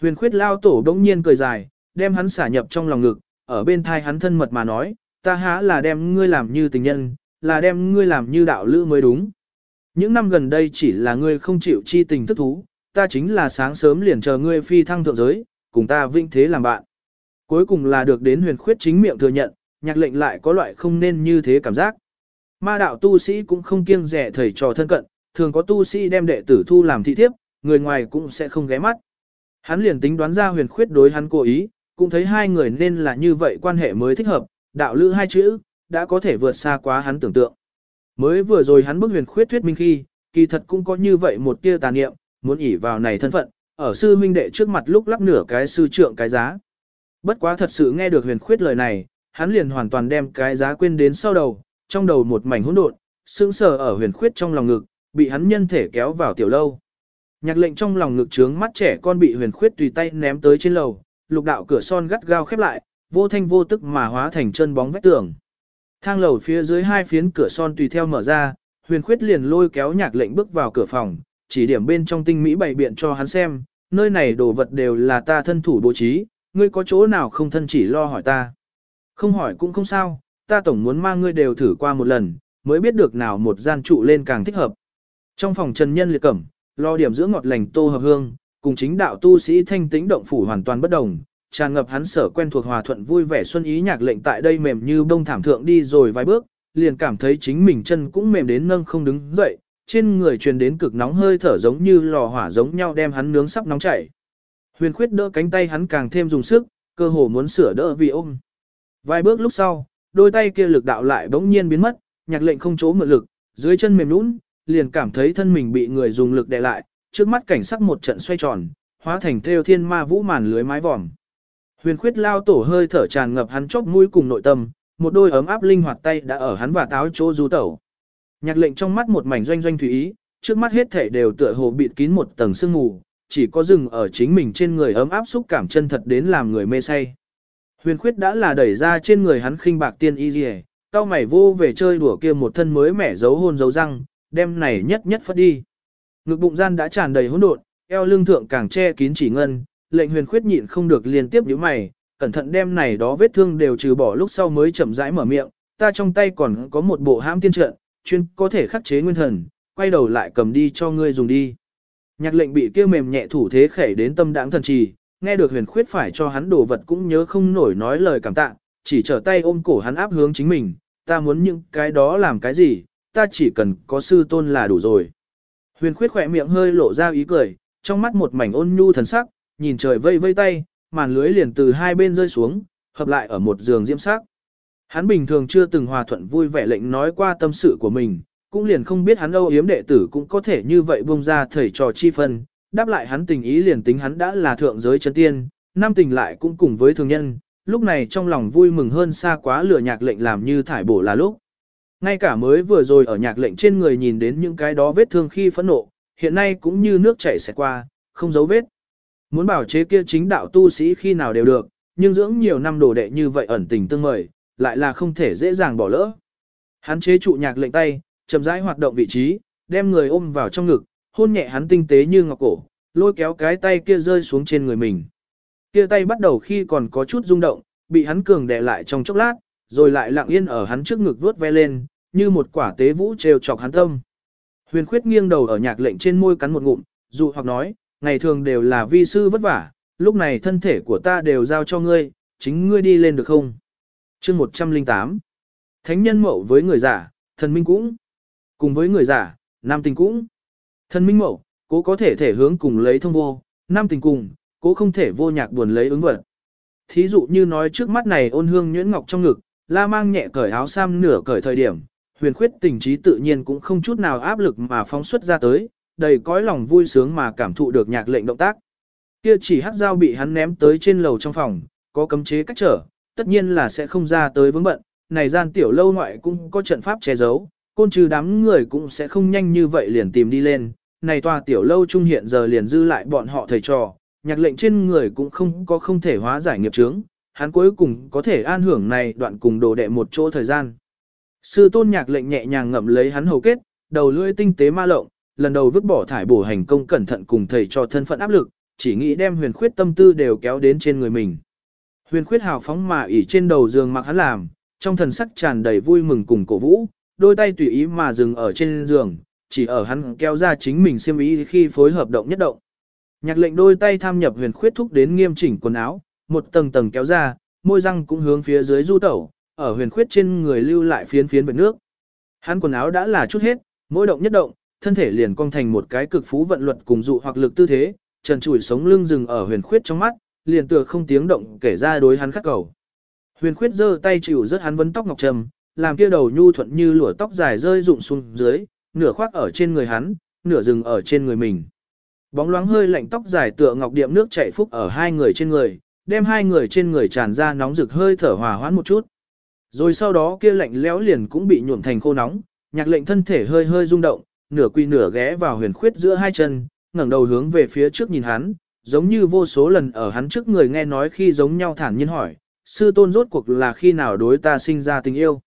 Huyền khuyết lao tổ đống nhiên cười dài, đem hắn xả nhập trong lòng ngực, ở bên thai hắn thân mật mà nói, ta há là đem ngươi làm như tình nhân, là đem ngươi làm như đạo lữ mới đúng. Những năm gần đây chỉ là ngươi không chịu chi tình thức thú, ta chính là sáng sớm liền chờ ngươi phi thăng thượng giới, cùng ta vinh thế làm bạn. Cuối cùng là được đến huyền khuyết chính miệng thừa nhận, nhạc lệnh lại có loại không nên như thế cảm giác. Ma đạo tu sĩ cũng không kiêng rẻ thầy trò thân cận, thường có tu sĩ đem đệ tử thu làm thị thiếp, người ngoài cũng sẽ không ghé mắt. Hắn liền tính đoán ra huyền khuyết đối hắn cố ý, cũng thấy hai người nên là như vậy quan hệ mới thích hợp, đạo lữ hai chữ, đã có thể vượt xa quá hắn tưởng tượng. Mới vừa rồi hắn bức huyền khuyết thuyết minh khi, kỳ thật cũng có như vậy một tia tà niệm, muốn ỉ vào này thân phận, ở sư huynh đệ trước mặt lúc lắc nửa cái sư trượng cái giá. Bất quá thật sự nghe được huyền khuyết lời này, hắn liền hoàn toàn đem cái giá quên đến sau đầu, trong đầu một mảnh hỗn độn, sững sờ ở huyền khuyết trong lòng ngực, bị hắn nhân thể kéo vào tiểu lâu. Nhạc lệnh trong lòng ngực trướng mắt trẻ con bị huyền khuyết tùy tay ném tới trên lầu, lục đạo cửa son gắt gao khép lại, vô thanh vô tức mà hóa thành chân bóng vách tường. Thang lầu phía dưới hai phiến cửa son tùy theo mở ra, huyền khuyết liền lôi kéo nhạc lệnh bước vào cửa phòng, chỉ điểm bên trong tinh mỹ bày biện cho hắn xem, nơi này đồ vật đều là ta thân thủ bố trí, ngươi có chỗ nào không thân chỉ lo hỏi ta. Không hỏi cũng không sao, ta tổng muốn mang ngươi đều thử qua một lần, mới biết được nào một gian trụ lên càng thích hợp. Trong phòng trần nhân liệt cẩm, lo điểm giữa ngọt lành tô hợp hương, cùng chính đạo tu sĩ thanh tĩnh động phủ hoàn toàn bất đồng, tràn ngập hắn sở quen thuộc hòa thuận vui vẻ xuân ý nhạc lệnh tại đây mềm như bông thảm thượng đi rồi vài bước, liền cảm thấy chính mình chân cũng mềm đến nâng không đứng dậy, trên người truyền đến cực nóng hơi thở giống như lò hỏa giống nhau đem hắn nướng sắp nóng chảy. Huyền khuyết đỡ cánh tay hắn càng thêm dùng sức, cơ hồ muốn sửa đỡ vì ôm. Vài bước lúc sau, đôi tay kia lực đạo lại bỗng nhiên biến mất, nhạc lệnh không chỗ mượn lực, dưới chân mềm nhũn, liền cảm thấy thân mình bị người dùng lực đè lại, trước mắt cảnh sắc một trận xoay tròn, hóa thành theo thiên ma vũ màn lưới mái vòm. Huyền khuyết lao tổ hơi thở tràn ngập hắn chốc mũi cùng nội tâm, một đôi ấm áp linh hoạt tay đã ở hắn và táo chỗ du tẩu. Nhạc lệnh trong mắt một mảnh doanh doanh thủy ý, trước mắt hết thể đều tựa hồ bịt kín một tầng sương mù, chỉ có rừng ở chính mình trên người ấm áp xúc cảm chân thật đến làm người mê say. Huyền khuyết đã là đẩy ra trên người hắn khinh bạc tiên y rìa, tao mày vô về chơi đùa kia một thân mới mẻ giấu hôn giấu răng, đem này nhất nhất phất đi. Ngực bụng gian đã tràn đầy hỗn độn, eo lưng thượng càng che kín chỉ ngân, lệnh huyền khuyết nhịn không được liên tiếp nhíu mày, cẩn thận đem này đó vết thương đều trừ bỏ lúc sau mới chậm rãi mở miệng, ta trong tay còn có một bộ hãm tiên trận, chuyên có thể khắc chế nguyên thần, quay đầu lại cầm đi cho ngươi dùng đi. Nhạc lệnh bị kia mềm nhẹ thủ thế khẩy đến tâm đãng thần trì, nghe được huyền khuyết phải cho hắn đồ vật cũng nhớ không nổi nói lời cảm tạ, chỉ trở tay ôm cổ hắn áp hướng chính mình, ta muốn những cái đó làm cái gì, ta chỉ cần có sư tôn là đủ rồi. Huyền khuyết khỏe miệng hơi lộ ra ý cười, trong mắt một mảnh ôn nhu thần sắc, nhìn trời vây vây tay, màn lưới liền từ hai bên rơi xuống, hợp lại ở một giường diễm sắc. Hắn bình thường chưa từng hòa thuận vui vẻ lệnh nói qua tâm sự của mình, cũng liền không biết hắn âu yếm đệ tử cũng có thể như vậy buông ra thầy trò chi phân, đáp lại hắn tình ý liền tính hắn đã là thượng giới chân tiên, nam tình lại cũng cùng với thường nhân, lúc này trong lòng vui mừng hơn xa quá lửa nhạc lệnh làm như thải bổ là lúc. Ngay cả mới vừa rồi ở nhạc lệnh trên người nhìn đến những cái đó vết thương khi phẫn nộ, hiện nay cũng như nước chảy xẹt qua, không dấu vết. Muốn bảo chế kia chính đạo tu sĩ khi nào đều được, nhưng dưỡng nhiều năm đồ đệ như vậy ẩn tình tương mời, lại là không thể dễ dàng bỏ lỡ. Hắn chế trụ nhạc lệnh tay, chậm rãi hoạt động vị trí, đem người ôm vào trong ngực, hôn nhẹ hắn tinh tế như ngọc cổ, lôi kéo cái tay kia rơi xuống trên người mình. Kia tay bắt đầu khi còn có chút rung động, bị hắn cường đè lại trong chốc lát, rồi lại lặng yên ở hắn trước ngực vuốt ve lên, như một quả tế vũ trêu chọc hắn tâm. Huyền khuyết nghiêng đầu ở nhạc lệnh trên môi cắn một ngụm, dụ hoặc nói, ngày thường đều là vi sư vất vả, lúc này thân thể của ta đều giao cho ngươi, chính ngươi đi lên được không? Chương 108 Thánh nhân mậu với người giả, thần minh cũng. Cùng với người giả, nam tình cũng. Thần minh mậu, cố có thể thể hướng cùng lấy thông vô, nam tình cùng, cố không thể vô nhạc buồn lấy ứng vật. Thí dụ như nói trước mắt này ôn hương nhuyễn ngọc trong ngực, la mang nhẹ cởi áo sam nửa cởi thời điểm, huyền khuyết tình trí tự nhiên cũng không chút nào áp lực mà phóng xuất ra tới, đầy cõi lòng vui sướng mà cảm thụ được nhạc lệnh động tác. Kia chỉ hát dao bị hắn ném tới trên lầu trong phòng, có cấm chế cách trở, tất nhiên là sẽ không ra tới vướng bận, này gian tiểu lâu ngoại cũng có trận pháp che giấu, côn trừ đám người cũng sẽ không nhanh như vậy liền tìm đi lên, này tòa tiểu lâu trung hiện giờ liền dư lại bọn họ thầy trò, nhạc lệnh trên người cũng không có không thể hóa giải nghiệp chướng, hắn cuối cùng có thể an hưởng này đoạn cùng đồ đệ một chỗ thời gian. Sư tôn nhạc lệnh nhẹ nhàng ngậm lấy hắn hầu kết, đầu lưỡi tinh tế ma lộng, lần đầu vứt bỏ thải bổ hành công cẩn thận cùng thầy cho thân phận áp lực, chỉ nghĩ đem huyền khuyết tâm tư đều kéo đến trên người mình. Huyền khuyết hào phóng mà ỉ trên đầu giường mặc hắn làm, trong thần sắc tràn đầy vui mừng cùng cổ vũ, đôi tay tùy ý mà dừng ở trên giường, chỉ ở hắn kéo ra chính mình xiêm ý khi phối hợp động nhất động. Nhạc lệnh đôi tay tham nhập huyền khuyết thúc đến nghiêm chỉnh quần áo, một tầng tầng kéo ra, môi răng cũng hướng phía dưới du tẩu, ở huyền khuyết trên người lưu lại phiến phiến vệt nước. Hắn quần áo đã là chút hết, mỗi động nhất động, thân thể liền cong thành một cái cực phú vận luật cùng dụ hoặc lực tư thế, trần trụi sống lưng dừng ở huyền khuyết trong mắt, liền tựa không tiếng động kể ra đối hắn khắc cầu. Huyền khuyết giơ tay chịu rất hắn vấn tóc ngọc trầm, làm kia đầu nhu thuận như lụa tóc dài rơi rụng xuống dưới, nửa khoác ở trên người hắn, nửa dừng ở trên người mình. Bóng loáng hơi lạnh tóc dài tựa ngọc điệm nước chảy phúc ở hai người trên người, đem hai người trên người tràn ra nóng rực hơi thở hòa hoãn một chút. Rồi sau đó kia lạnh lẽo liền cũng bị nhuộm thành khô nóng, nhạc lệnh thân thể hơi hơi rung động, nửa quy nửa ghé vào huyền khuyết giữa hai chân, ngẩng đầu hướng về phía trước nhìn hắn, giống như vô số lần ở hắn trước người nghe nói khi giống nhau thản nhiên hỏi, sư tôn rốt cuộc là khi nào đối ta sinh ra tình yêu.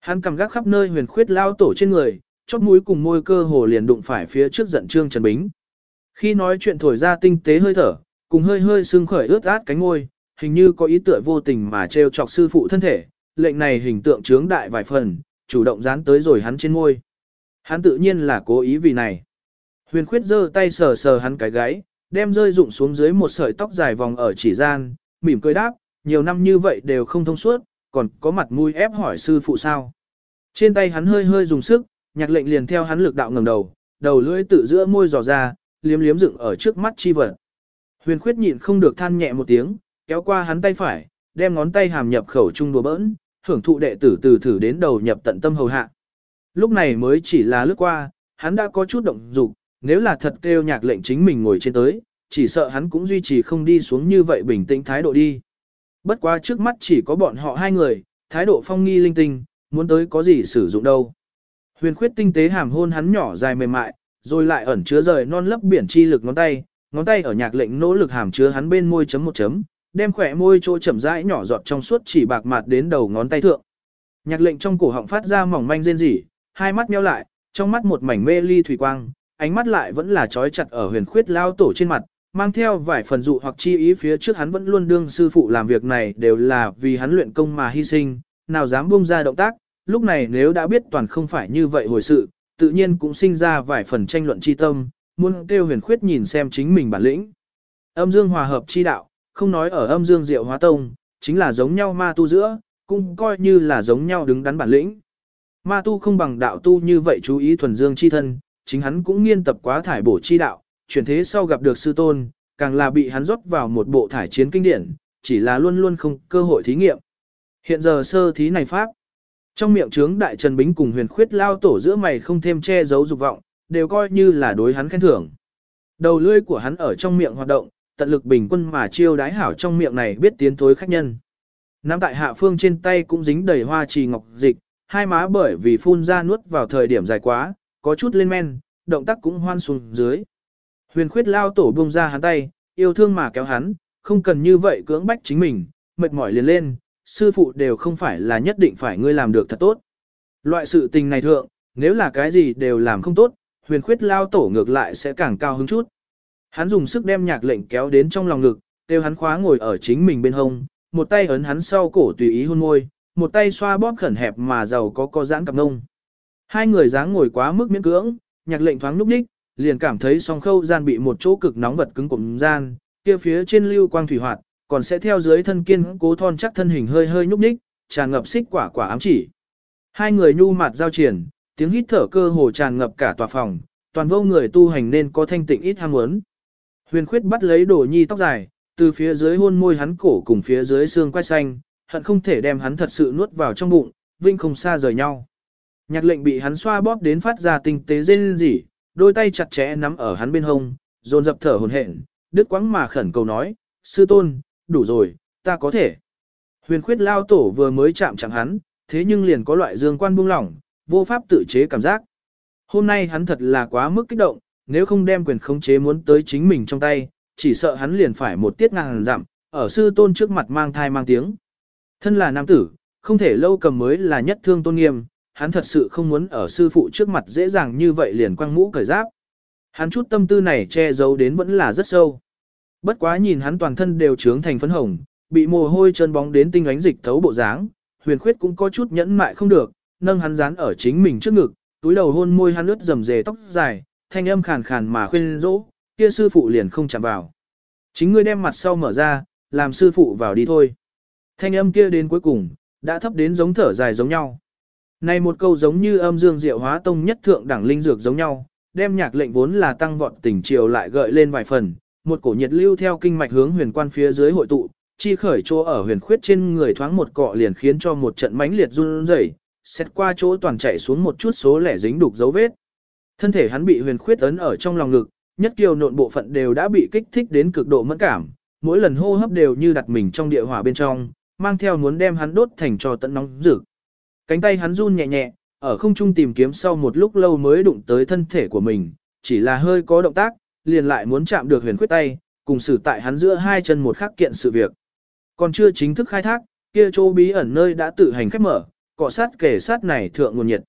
Hắn cầm gác khắp nơi huyền khuyết lao tổ trên người, chót mũi cùng môi cơ hồ liền đụng phải phía trước giận trương Trần Bính. Khi nói chuyện thổi ra tinh tế hơi thở, cùng hơi hơi sưng khởi ướt át cánh ngôi, hình như có ý tựa vô tình mà trêu chọc sư phụ thân thể, lệnh này hình tượng trướng đại vài phần, chủ động dán tới rồi hắn trên ngôi. Hắn tự nhiên là cố ý vì này. Huyền khuyết giơ tay sờ sờ hắn cái gáy, đem rơi rụng xuống dưới một sợi tóc dài vòng ở chỉ gian, mỉm cười đáp, nhiều năm như vậy đều không thông suốt, còn có mặt mũi ép hỏi sư phụ sao. Trên tay hắn hơi hơi dùng sức, nhạc lệnh liền theo hắn lực đạo ngẩng đầu, đầu lưỡi tự giữa môi dò ra, liếm liếm dựng ở trước mắt chi vật. Huyền khuyết nhịn không được than nhẹ một tiếng, kéo qua hắn tay phải, đem ngón tay hàm nhập khẩu trung đùa bỡn, hưởng thụ đệ tử từ thử đến đầu nhập tận tâm hầu hạ. Lúc này mới chỉ là lướt qua, hắn đã có chút động dục, nếu là thật kêu nhạc lệnh chính mình ngồi trên tới, chỉ sợ hắn cũng duy trì không đi xuống như vậy bình tĩnh thái độ đi. Bất quá trước mắt chỉ có bọn họ hai người, thái độ phong nghi linh tinh, muốn tới có gì sử dụng đâu. Huyền khuyết tinh tế hàm hôn hắn nhỏ dài mềm mại, rồi lại ẩn chứa rời non lấp biển chi lực ngón tay, ngón tay ở nhạc lệnh nỗ lực hàm chứa hắn bên môi chấm một chấm, đem khỏe môi chỗ chậm rãi nhỏ giọt trong suốt chỉ bạc mặt đến đầu ngón tay thượng. Nhạc lệnh trong cổ họng phát ra mỏng manh rên rỉ, hai mắt nheo lại, trong mắt một mảnh mê ly thủy quang, ánh mắt lại vẫn là trói chặt ở huyền khuyết lao tổ trên mặt, mang theo vài phần dụ hoặc chi ý phía trước hắn vẫn luôn đương sư phụ làm việc này đều là vì hắn luyện công mà hy sinh, nào dám buông ra động tác, lúc này nếu đã biết toàn không phải như vậy hồi sự, tự nhiên cũng sinh ra vài phần tranh luận chi tâm, muốn kêu huyền khuyết nhìn xem chính mình bản lĩnh. Âm dương hòa hợp chi đạo, không nói ở âm dương diệu hóa tông, chính là giống nhau ma tu giữa, cũng coi như là giống nhau đứng đắn bản lĩnh. Ma tu không bằng đạo tu như vậy chú ý thuần dương chi thân, chính hắn cũng nghiên tập quá thải bổ chi đạo, chuyển thế sau gặp được sư tôn, càng là bị hắn rót vào một bộ thải chiến kinh điển, chỉ là luôn luôn không cơ hội thí nghiệm. Hiện giờ sơ thí này pháp, trong miệng trướng đại trần bính cùng huyền khuyết lao tổ giữa mày không thêm che giấu dục vọng, đều coi như là đối hắn khen thưởng. Đầu lưỡi của hắn ở trong miệng hoạt động, tận lực bình quân mà chiêu đái hảo trong miệng này biết tiến thối khách nhân. Nam tại hạ phương trên tay cũng dính đầy hoa trì ngọc dịch, hai má bởi vì phun ra nuốt vào thời điểm dài quá, có chút lên men, động tác cũng hoan xuống dưới. Huyền khuyết lao tổ buông ra hắn tay, yêu thương mà kéo hắn, không cần như vậy cưỡng bách chính mình, mệt mỏi liền lên, sư phụ đều không phải là nhất định phải ngươi làm được thật tốt. Loại sự tình này thượng, nếu là cái gì đều làm không tốt, huyền khuyết lao tổ ngược lại sẽ càng cao hứng chút. Hắn dùng sức đem nhạc lệnh kéo đến trong lòng ngực, kêu hắn khóa ngồi ở chính mình bên hông, một tay ấn hắn sau cổ tùy ý hôn môi, một tay xoa bóp khẩn hẹp mà giàu có co giãn cặp ngông. Hai người dáng ngồi quá mức miễn cưỡng, nhạc lệnh thoáng núp đích, liền cảm thấy song khâu gian bị một chỗ cực nóng vật cứng cụm gian, kia phía trên lưu quang thủy hoạt, còn sẽ theo dưới thân kiên cố thon chắc thân hình hơi hơi nhúc nhích, tràn ngập xích quả quả ám chỉ. Hai người nhu mặt giao triển, tiếng hít thở cơ hồ tràn ngập cả tòa phòng, toàn vô người tu hành nên có thanh tịnh ít ham muốn. Huyền khuyết bắt lấy đồ nhi tóc dài, từ phía dưới hôn môi hắn cổ cùng phía dưới xương quai xanh, hận không thể đem hắn thật sự nuốt vào trong bụng, vinh không xa rời nhau. Nhạc lệnh bị hắn xoa bóp đến phát ra tinh tế rên rỉ, đôi tay chặt chẽ nắm ở hắn bên hông, dồn dập thở hồn hển, đứt quãng mà khẩn cầu nói, sư tôn, đủ rồi, ta có thể. Huyền khuyết lao tổ vừa mới chạm chẳng hắn, thế nhưng liền có loại dương quan buông lỏng, vô pháp tự chế cảm giác. Hôm nay hắn thật là quá mức kích động, nếu không đem quyền khống chế muốn tới chính mình trong tay, chỉ sợ hắn liền phải một tiết ngàn dặm, ở sư tôn trước mặt mang thai mang tiếng. Thân là nam tử, không thể lâu cầm mới là nhất thương tôn nghiêm, hắn thật sự không muốn ở sư phụ trước mặt dễ dàng như vậy liền quăng mũ cởi giáp. Hắn chút tâm tư này che giấu đến vẫn là rất sâu. Bất quá nhìn hắn toàn thân đều trướng thành phấn hồng, bị mồ hôi chân bóng đến tinh ánh dịch thấu bộ dáng, huyền khuyết cũng có chút nhẫn mại không được, nâng hắn dán ở chính mình trước ngực, túi đầu hôn môi hắn ướt rầm rề tóc dài, thanh âm khàn khàn mà khuyên dỗ, kia sư phụ liền không chạm vào. Chính ngươi đem mặt sau mở ra, làm sư phụ vào đi thôi. Thanh âm kia đến cuối cùng, đã thấp đến giống thở dài giống nhau. Này một câu giống như âm dương diệu hóa tông nhất thượng đẳng linh dược giống nhau, đem nhạc lệnh vốn là tăng vọt tỉnh chiều lại gợi lên vài phần, một cổ nhiệt lưu theo kinh mạch hướng huyền quan phía dưới hội tụ, chi khởi chỗ ở huyền khuyết trên người thoáng một cọ liền khiến cho một trận mãnh liệt run rẩy, xét qua chỗ toàn chạy xuống một chút số lẻ dính đục dấu vết. Thân thể hắn bị huyền khuyết ấn ở trong lòng ngực, nhất kiều nộn bộ phận đều đã bị kích thích đến cực độ mẫn cảm, mỗi lần hô hấp đều như đặt mình trong địa hỏa bên trong, mang theo muốn đem hắn đốt thành cho tận nóng rực. Cánh tay hắn run nhẹ nhẹ, ở không trung tìm kiếm sau một lúc lâu mới đụng tới thân thể của mình, chỉ là hơi có động tác, liền lại muốn chạm được huyền khuyết tay, cùng xử tại hắn giữa hai chân một khắc kiện sự việc. Còn chưa chính thức khai thác, kia chỗ bí ẩn nơi đã tự hành khép mở, cọ sát kể sát này thượng nguồn nhiệt.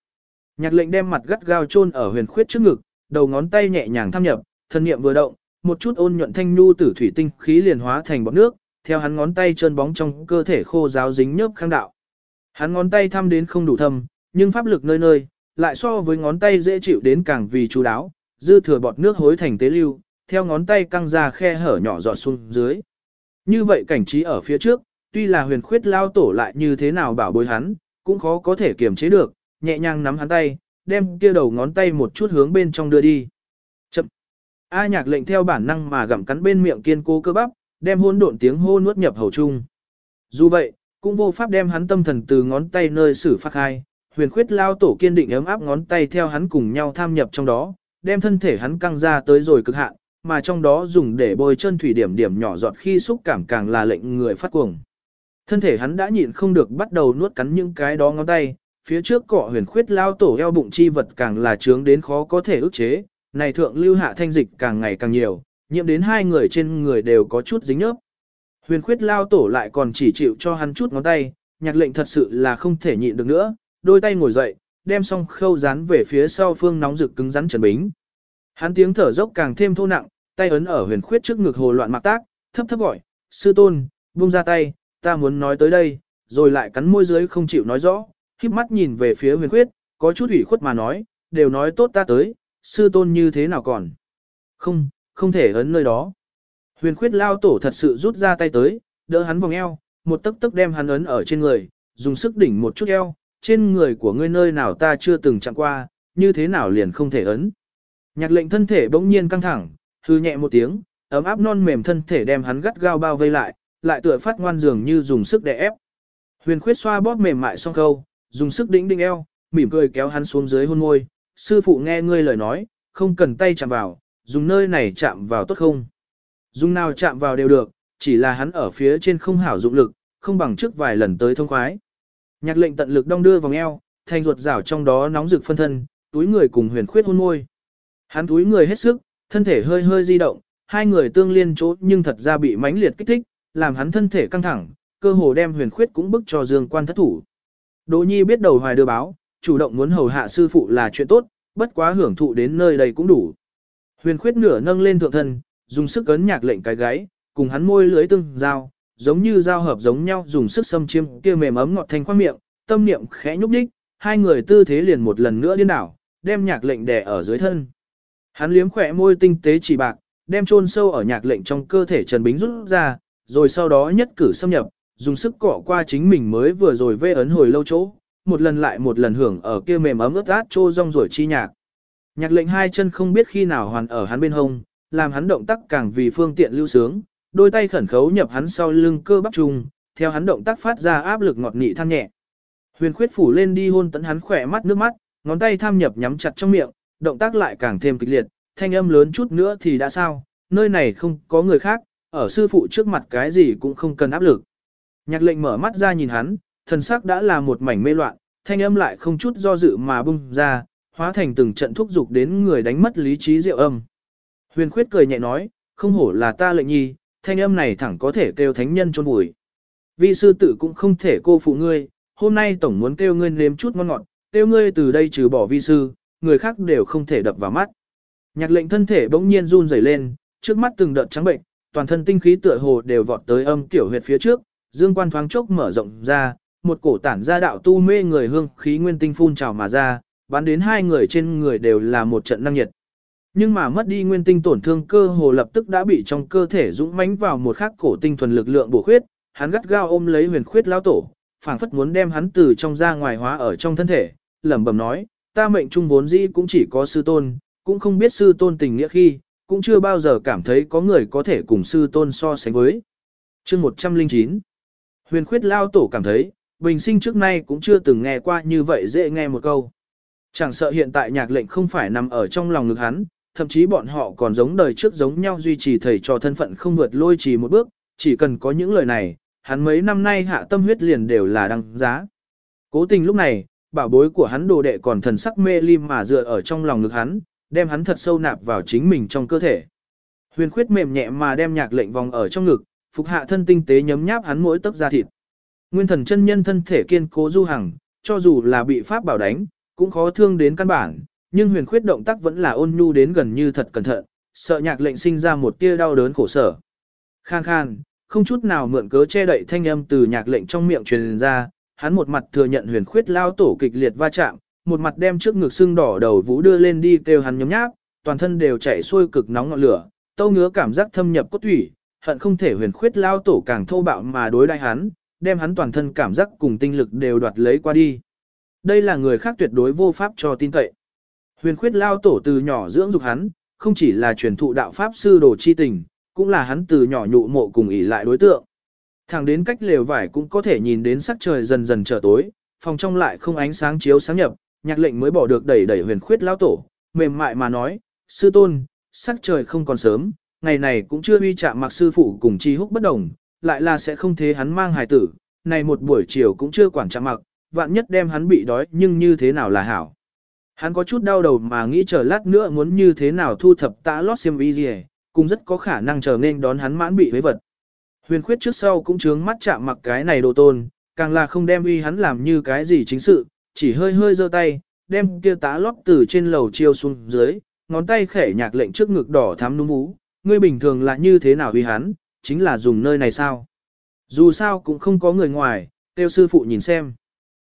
Nhạc lệnh đem mặt gắt gao chôn ở huyền khuyết trước ngực, đầu ngón tay nhẹ nhàng thăm nhập, thân niệm vừa động, một chút ôn nhuận thanh nhu tử thủy tinh khí liền hóa thành bọt nước, theo hắn ngón tay trơn bóng trong cơ thể khô giáo dính nhớp khang đạo. Hắn ngón tay thăm đến không đủ thâm, nhưng pháp lực nơi nơi, lại so với ngón tay dễ chịu đến càng vì chú đáo, dư thừa bọt nước hối thành tế lưu, theo ngón tay căng ra khe hở nhỏ giọt xuống dưới. Như vậy cảnh trí ở phía trước, tuy là huyền khuyết lao tổ lại như thế nào bảo bối hắn, cũng khó có thể kiềm chế được, nhẹ nhàng nắm hắn tay, đem kia đầu ngón tay một chút hướng bên trong đưa đi. Chậm. A nhạc lệnh theo bản năng mà gặm cắn bên miệng kiên cố cơ bắp, đem hôn độn tiếng hô nuốt nhập hầu chung. Dù vậy, cũng vô pháp đem hắn tâm thần từ ngón tay nơi xử phát hai, huyền khuyết lao tổ kiên định ấm áp ngón tay theo hắn cùng nhau tham nhập trong đó, đem thân thể hắn căng ra tới rồi cực hạn, mà trong đó dùng để bôi chân thủy điểm điểm nhỏ giọt khi xúc cảm càng là lệnh người phát cuồng. Thân thể hắn đã nhịn không được bắt đầu nuốt cắn những cái đó ngón tay, phía trước cọ huyền khuyết lao tổ eo bụng chi vật càng là trướng đến khó có thể ức chế, này thượng lưu hạ thanh dịch càng ngày càng nhiều, nhiễm đến hai người trên người đều có chút dính nhớp. Huyền khuyết lao tổ lại còn chỉ chịu cho hắn chút ngón tay, nhạc lệnh thật sự là không thể nhịn được nữa, đôi tay ngồi dậy, đem song khâu dán về phía sau phương nóng rực cứng rắn Trần Bính. Hắn tiếng thở dốc càng thêm thô nặng, tay ấn ở huyền khuyết trước ngực hồ loạn mạc tác, thấp thấp gọi, sư tôn, buông ra tay, ta muốn nói tới đây, rồi lại cắn môi dưới không chịu nói rõ, khiếp mắt nhìn về phía huyền khuyết, có chút ủy khuất mà nói, đều nói tốt ta tới, sư tôn như thế nào còn. Không, không thể ấn nơi đó. Huyền khuyết lao tổ thật sự rút ra tay tới, đỡ hắn vòng eo, một tấc tấc đem hắn ấn ở trên người, dùng sức đỉnh một chút eo, trên người của ngươi nơi nào ta chưa từng chạm qua, như thế nào liền không thể ấn. Nhạc lệnh thân thể bỗng nhiên căng thẳng, hư nhẹ một tiếng, ấm áp non mềm thân thể đem hắn gắt gao bao vây lại, lại tựa phát ngoan dường như dùng sức đè ép. Huyền khuyết xoa bóp mềm mại song khâu, dùng sức đỉnh đỉnh eo, mỉm cười kéo hắn xuống dưới hôn môi. Sư phụ nghe ngươi lời nói, không cần tay chạm vào, dùng nơi này chạm vào tốt không? Dùng nào chạm vào đều được, chỉ là hắn ở phía trên không hảo dụng lực, không bằng trước vài lần tới thông khoái. Nhạc lệnh tận lực đong đưa vòng eo, thành ruột rảo trong đó nóng rực phân thân, túi người cùng huyền khuyết hôn môi. Hắn túi người hết sức, thân thể hơi hơi di động, hai người tương liên chỗ nhưng thật ra bị mãnh liệt kích thích, làm hắn thân thể căng thẳng, cơ hồ đem huyền khuyết cũng bức cho dương quan thất thủ. Đỗ nhi biết đầu hoài đưa báo, chủ động muốn hầu hạ sư phụ là chuyện tốt, bất quá hưởng thụ đến nơi đây cũng đủ. Huyền khuyết nửa nâng lên thượng thân, dùng sức ấn nhạc lệnh cái gáy, cùng hắn môi lưới tương giao, giống như giao hợp giống nhau dùng sức xâm chiêm kia mềm ấm ngọt thanh khoang miệng, tâm niệm khẽ nhúc đích, hai người tư thế liền một lần nữa điên đảo, đem nhạc lệnh đè ở dưới thân. Hắn liếm khỏe môi tinh tế chỉ bạc, đem chôn sâu ở nhạc lệnh trong cơ thể Trần Bính rút ra, rồi sau đó nhất cử xâm nhập, dùng sức cọ qua chính mình mới vừa rồi vê ấn hồi lâu chỗ, một lần lại một lần hưởng ở kia mềm ấm ướt át trô rong rồi chi nhạc. Nhạc lệnh hai chân không biết khi nào hoàn ở hắn bên hông, làm hắn động tác càng vì phương tiện lưu sướng, đôi tay khẩn khấu nhập hắn sau lưng cơ bắp trùng, theo hắn động tác phát ra áp lực ngọt nị than nhẹ. Huyền khuyết phủ lên đi hôn tấn hắn khỏe mắt nước mắt, ngón tay tham nhập nhắm chặt trong miệng, động tác lại càng thêm kịch liệt, thanh âm lớn chút nữa thì đã sao, nơi này không có người khác, ở sư phụ trước mặt cái gì cũng không cần áp lực. Nhạc lệnh mở mắt ra nhìn hắn, thần sắc đã là một mảnh mê loạn, thanh âm lại không chút do dự mà bung ra, hóa thành từng trận thúc dục đến người đánh mất lý trí diệu âm. Huyền khuyết cười nhẹ nói, không hổ là ta lệnh nhi, thanh âm này thẳng có thể kêu thánh nhân trôn vùi. Vi sư tử cũng không thể cô phụ ngươi, hôm nay tổng muốn kêu ngươi nếm chút ngon ngọt, kêu ngươi từ đây trừ bỏ vi sư, người khác đều không thể đập vào mắt. Nhạc lệnh thân thể bỗng nhiên run rẩy lên, trước mắt từng đợt trắng bệnh, toàn thân tinh khí tựa hồ đều vọt tới âm tiểu huyệt phía trước, dương quan thoáng chốc mở rộng ra, một cổ tản ra đạo tu mê người hương khí nguyên tinh phun trào mà ra, bắn đến hai người trên người đều là một trận năng nhiệt. Nhưng mà mất đi nguyên tinh tổn thương cơ hồ lập tức đã bị trong cơ thể dũng mãnh vào một khắc cổ tinh thuần lực lượng bổ khuyết, hắn gắt gao ôm lấy huyền khuyết lao tổ, phảng phất muốn đem hắn từ trong ra ngoài hóa ở trong thân thể, lẩm bẩm nói, ta mệnh trung vốn dĩ cũng chỉ có sư tôn, cũng không biết sư tôn tình nghĩa khi, cũng chưa bao giờ cảm thấy có người có thể cùng sư tôn so sánh với. chương 109 Huyền khuyết lao tổ cảm thấy, bình sinh trước nay cũng chưa từng nghe qua như vậy dễ nghe một câu. Chẳng sợ hiện tại nhạc lệnh không phải nằm ở trong lòng ngực hắn, thậm chí bọn họ còn giống đời trước giống nhau duy trì thầy trò thân phận không vượt lôi trì một bước, chỉ cần có những lời này, hắn mấy năm nay hạ tâm huyết liền đều là đăng giá. Cố tình lúc này, bảo bối của hắn đồ đệ còn thần sắc mê lim mà dựa ở trong lòng ngực hắn, đem hắn thật sâu nạp vào chính mình trong cơ thể. Huyền khuyết mềm nhẹ mà đem nhạc lệnh vòng ở trong ngực, phục hạ thân tinh tế nhấm nháp hắn mỗi tấc da thịt. Nguyên thần chân nhân thân thể kiên cố du hằng, cho dù là bị pháp bảo đánh, cũng khó thương đến căn bản, nhưng huyền khuyết động tác vẫn là ôn nhu đến gần như thật cẩn thận, sợ nhạc lệnh sinh ra một tia đau đớn khổ sở. Khan khan, không chút nào mượn cớ che đậy thanh âm từ nhạc lệnh trong miệng truyền ra, hắn một mặt thừa nhận huyền khuyết lao tổ kịch liệt va chạm, một mặt đem trước ngực xương đỏ đầu vũ đưa lên đi kêu hắn nhấm nháp, toàn thân đều chảy xuôi cực nóng ngọn lửa, tâu ngứa cảm giác thâm nhập cốt thủy, hận không thể huyền khuyết lao tổ càng thô bạo mà đối đại hắn, đem hắn toàn thân cảm giác cùng tinh lực đều đoạt lấy qua đi. Đây là người khác tuyệt đối vô pháp cho tin cậy. Huyền khuyết lao tổ từ nhỏ dưỡng dục hắn, không chỉ là truyền thụ đạo pháp sư đồ chi tình, cũng là hắn từ nhỏ nhụ mộ cùng ỷ lại đối tượng. Thẳng đến cách lều vải cũng có thể nhìn đến sắc trời dần dần trở tối, phòng trong lại không ánh sáng chiếu sáng nhập, nhạc lệnh mới bỏ được đẩy đẩy huyền khuyết lao tổ, mềm mại mà nói, sư tôn, sắc trời không còn sớm, ngày này cũng chưa uy chạm mặc sư phụ cùng chi húc bất đồng, lại là sẽ không thế hắn mang hài tử, này một buổi chiều cũng chưa quản chạm mặc, vạn nhất đem hắn bị đói nhưng như thế nào là hảo. Hắn có chút đau đầu mà nghĩ chờ lát nữa muốn như thế nào thu thập tã lót xiêm y gì, cũng rất có khả năng chờ nên đón hắn mãn bị với vật. Huyền khuyết trước sau cũng chướng mắt chạm mặc cái này đồ tôn, càng là không đem uy hắn làm như cái gì chính sự, chỉ hơi hơi giơ tay, đem kia tá lót từ trên lầu chiêu xuống dưới, ngón tay khẽ nhạc lệnh trước ngực đỏ thắm núm vú, ngươi bình thường là như thế nào uy hắn, chính là dùng nơi này sao. Dù sao cũng không có người ngoài, tiêu sư phụ nhìn xem.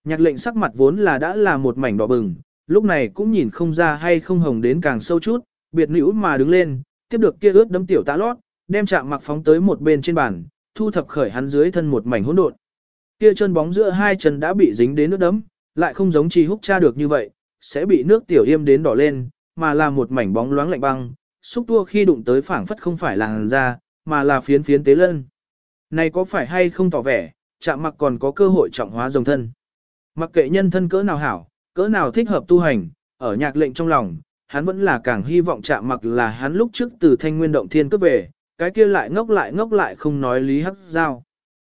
Nhạc lệnh sắc mặt vốn là đã là một mảnh đỏ bừng, lúc này cũng nhìn không ra hay không hồng đến càng sâu chút, biệt nữ mà đứng lên, tiếp được kia ướt đấm tiểu tá lót, đem chạm mặc phóng tới một bên trên bàn, thu thập khởi hắn dưới thân một mảnh hỗn độn. Kia chân bóng giữa hai chân đã bị dính đến nước đấm, lại không giống chi húc cha được như vậy, sẽ bị nước tiểu yêm đến đỏ lên, mà là một mảnh bóng loáng lạnh băng, xúc tua khi đụng tới phảng phất không phải làn da, mà là phiến phiến tế lân. Này có phải hay không tỏ vẻ, chạm mặc còn có cơ hội trọng hóa dòng thân. Mặc kệ nhân thân cỡ nào hảo, cỡ nào thích hợp tu hành, ở nhạc lệnh trong lòng, hắn vẫn là càng hy vọng chạm mặc là hắn lúc trước từ thanh nguyên động thiên cướp về, cái kia lại ngốc lại ngốc lại không nói lý hắc giao.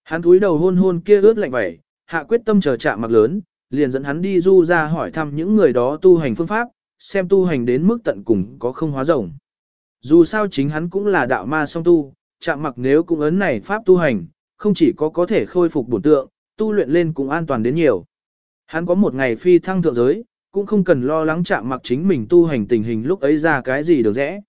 Hắn túi đầu hôn hôn kia ướt lạnh vẩy, hạ quyết tâm chờ chạm mặc lớn, liền dẫn hắn đi du ra hỏi thăm những người đó tu hành phương pháp, xem tu hành đến mức tận cùng có không hóa rồng. Dù sao chính hắn cũng là đạo ma song tu, chạm mặc nếu cũng ấn này pháp tu hành, không chỉ có có thể khôi phục bổn tượng, tu luyện lên cũng an toàn đến nhiều. Hắn có một ngày phi thăng thượng giới, cũng không cần lo lắng chạm mặc chính mình tu hành tình hình lúc ấy ra cái gì được rẽ.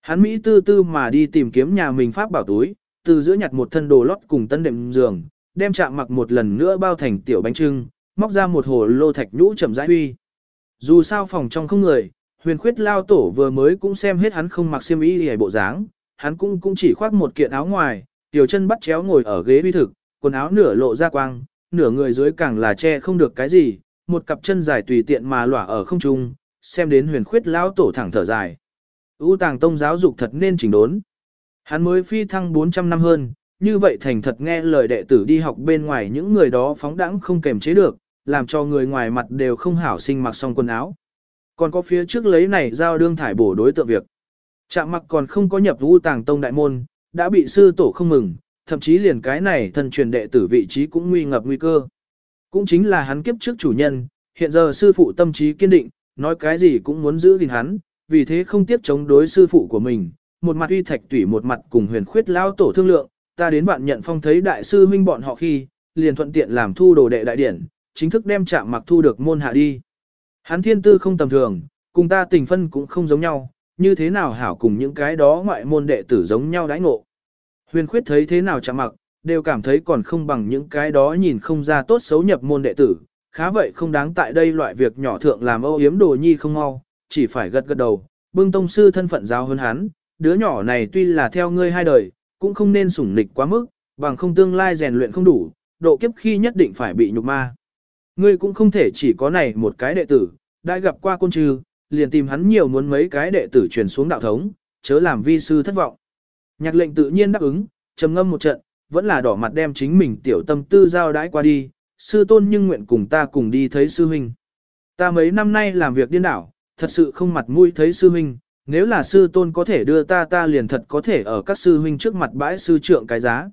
Hắn Mỹ tư tư mà đi tìm kiếm nhà mình pháp bảo túi, từ giữa nhặt một thân đồ lót cùng tân đệm giường, đem chạm mặc một lần nữa bao thành tiểu bánh trưng, móc ra một hồ lô thạch nhũ chậm rãi huy. Dù sao phòng trong không người, huyền khuyết lao tổ vừa mới cũng xem hết hắn không mặc xiêm y hề bộ dáng, hắn cũng cũng chỉ khoác một kiện áo ngoài, tiểu chân bắt chéo ngồi ở ghế uy thực, quần áo nửa lộ ra quang, nửa người dưới càng là che không được cái gì, một cặp chân dài tùy tiện mà lỏa ở không trung, xem đến huyền khuyết lão tổ thẳng thở dài. U tàng tông giáo dục thật nên chỉnh đốn. Hắn mới phi thăng 400 năm hơn, như vậy thành thật nghe lời đệ tử đi học bên ngoài những người đó phóng đãng không kềm chế được, làm cho người ngoài mặt đều không hảo sinh mặc xong quần áo. Còn có phía trước lấy này giao đương thải bổ đối tượng việc. Chạm mặc còn không có nhập vũ tàng tông đại môn, đã bị sư tổ không mừng, thậm chí liền cái này thân truyền đệ tử vị trí cũng nguy ngập nguy cơ. Cũng chính là hắn kiếp trước chủ nhân, hiện giờ sư phụ tâm trí kiên định, nói cái gì cũng muốn giữ gìn hắn, vì thế không tiếp chống đối sư phụ của mình, một mặt uy thạch tủy một mặt cùng huyền khuyết lao tổ thương lượng, ta đến bạn nhận phong thấy đại sư huynh bọn họ khi, liền thuận tiện làm thu đồ đệ đại điển, chính thức đem chạm mặc thu được môn hạ đi. Hắn thiên tư không tầm thường, cùng ta tình phân cũng không giống nhau, như thế nào hảo cùng những cái đó ngoại môn đệ tử giống nhau đãi ngộ. Huyền khuyết thấy thế nào chẳng mặc, đều cảm thấy còn không bằng những cái đó nhìn không ra tốt xấu nhập môn đệ tử, khá vậy không đáng tại đây loại việc nhỏ thượng làm âu yếm đồ nhi không mau, chỉ phải gật gật đầu, bưng tông sư thân phận giáo hơn hắn, đứa nhỏ này tuy là theo ngươi hai đời, cũng không nên sủng nịch quá mức, bằng không tương lai rèn luyện không đủ, độ kiếp khi nhất định phải bị nhục ma. Ngươi cũng không thể chỉ có này một cái đệ tử, đã gặp qua côn trừ, liền tìm hắn nhiều muốn mấy cái đệ tử truyền xuống đạo thống, chớ làm vi sư thất vọng. Nhạc lệnh tự nhiên đáp ứng, trầm ngâm một trận, vẫn là đỏ mặt đem chính mình tiểu tâm tư giao đãi qua đi, sư tôn nhưng nguyện cùng ta cùng đi thấy sư huynh. Ta mấy năm nay làm việc điên đảo, thật sự không mặt mũi thấy sư huynh, nếu là sư tôn có thể đưa ta ta liền thật có thể ở các sư huynh trước mặt bãi sư trượng cái giá.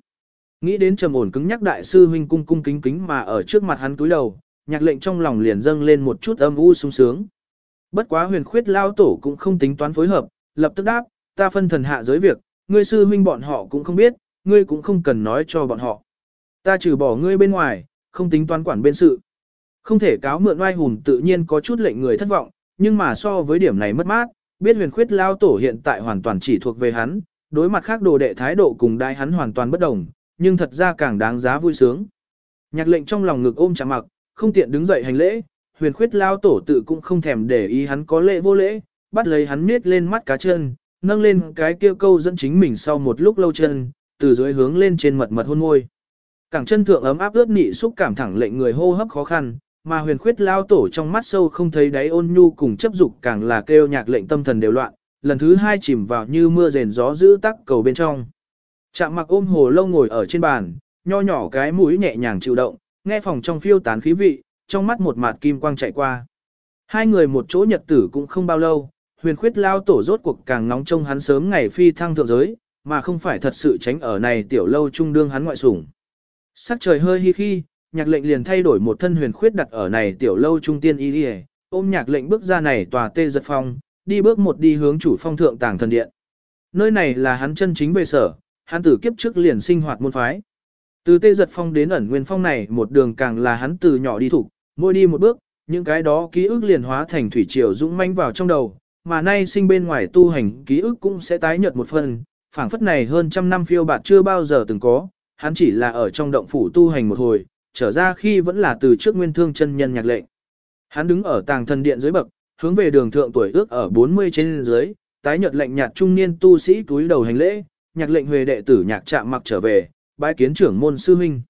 Nghĩ đến trầm ổn cứng nhắc đại sư huynh cung cung kính kính mà ở trước mặt hắn túi đầu, nhạc lệnh trong lòng liền dâng lên một chút âm u sung sướng. Bất quá huyền khuyết lao tổ cũng không tính toán phối hợp, lập tức đáp, ta phân thần hạ giới việc, ngươi sư huynh bọn họ cũng không biết, ngươi cũng không cần nói cho bọn họ. Ta trừ bỏ ngươi bên ngoài, không tính toán quản bên sự. Không thể cáo mượn oai hùng tự nhiên có chút lệnh người thất vọng, nhưng mà so với điểm này mất mát, biết huyền khuyết lao tổ hiện tại hoàn toàn chỉ thuộc về hắn, đối mặt khác đồ đệ thái độ cùng đại hắn hoàn toàn bất đồng, nhưng thật ra càng đáng giá vui sướng. Nhạc lệnh trong lòng ngực ôm chạm mặc, không tiện đứng dậy hành lễ, huyền khuyết lao tổ tự cũng không thèm để ý hắn có lễ vô lễ, bắt lấy hắn miết lên mắt cá chân, nâng lên cái kia câu dẫn chính mình sau một lúc lâu chân, từ dưới hướng lên trên mật mật hôn môi. Cẳng chân thượng ấm áp ướt nị xúc cảm thẳng lệnh người hô hấp khó khăn, mà huyền khuyết lao tổ trong mắt sâu không thấy đáy ôn nhu cùng chấp dục càng là kêu nhạc lệnh tâm thần đều loạn, lần thứ hai chìm vào như mưa rền gió giữ tắc cầu bên trong. Chạm mặc ôm hồ lâu ngồi ở trên bàn, nho nhỏ cái mũi nhẹ nhàng chịu động, nghe phòng trong phiêu tán khí vị, trong mắt một mạt kim quang chạy qua. Hai người một chỗ nhật tử cũng không bao lâu, huyền khuyết lao tổ rốt cuộc càng nóng trông hắn sớm ngày phi thăng thượng giới, mà không phải thật sự tránh ở này tiểu lâu trung đương hắn ngoại sủng. Sắc trời hơi hi khi, nhạc lệnh liền thay đổi một thân huyền khuyết đặt ở này tiểu lâu trung tiên y đi ôm nhạc lệnh bước ra này tòa tê giật phong, đi bước một đi hướng chủ phong thượng tàng thần điện. Nơi này là hắn chân chính về sở, hắn tử kiếp trước liền sinh hoạt môn phái. Từ tê giật phong đến ẩn nguyên phong này một đường càng là hắn từ nhỏ đi thủ, mỗi đi một bước, những cái đó ký ức liền hóa thành thủy triều dũng manh vào trong đầu, mà nay sinh bên ngoài tu hành ký ức cũng sẽ tái nhợt một phần, phảng phất này hơn trăm năm phiêu bạt chưa bao giờ từng có, hắn chỉ là ở trong động phủ tu hành một hồi, trở ra khi vẫn là từ trước nguyên thương chân nhân nhạc lệnh. Hắn đứng ở tàng thần điện dưới bậc, hướng về đường thượng tuổi ước ở 40 trên dưới, tái nhợt lệnh nhạc trung niên tu sĩ túi đầu hành lễ, nhạc lệnh huề đệ tử nhạc trạm mặc trở về, bái kiến trưởng môn sư huynh.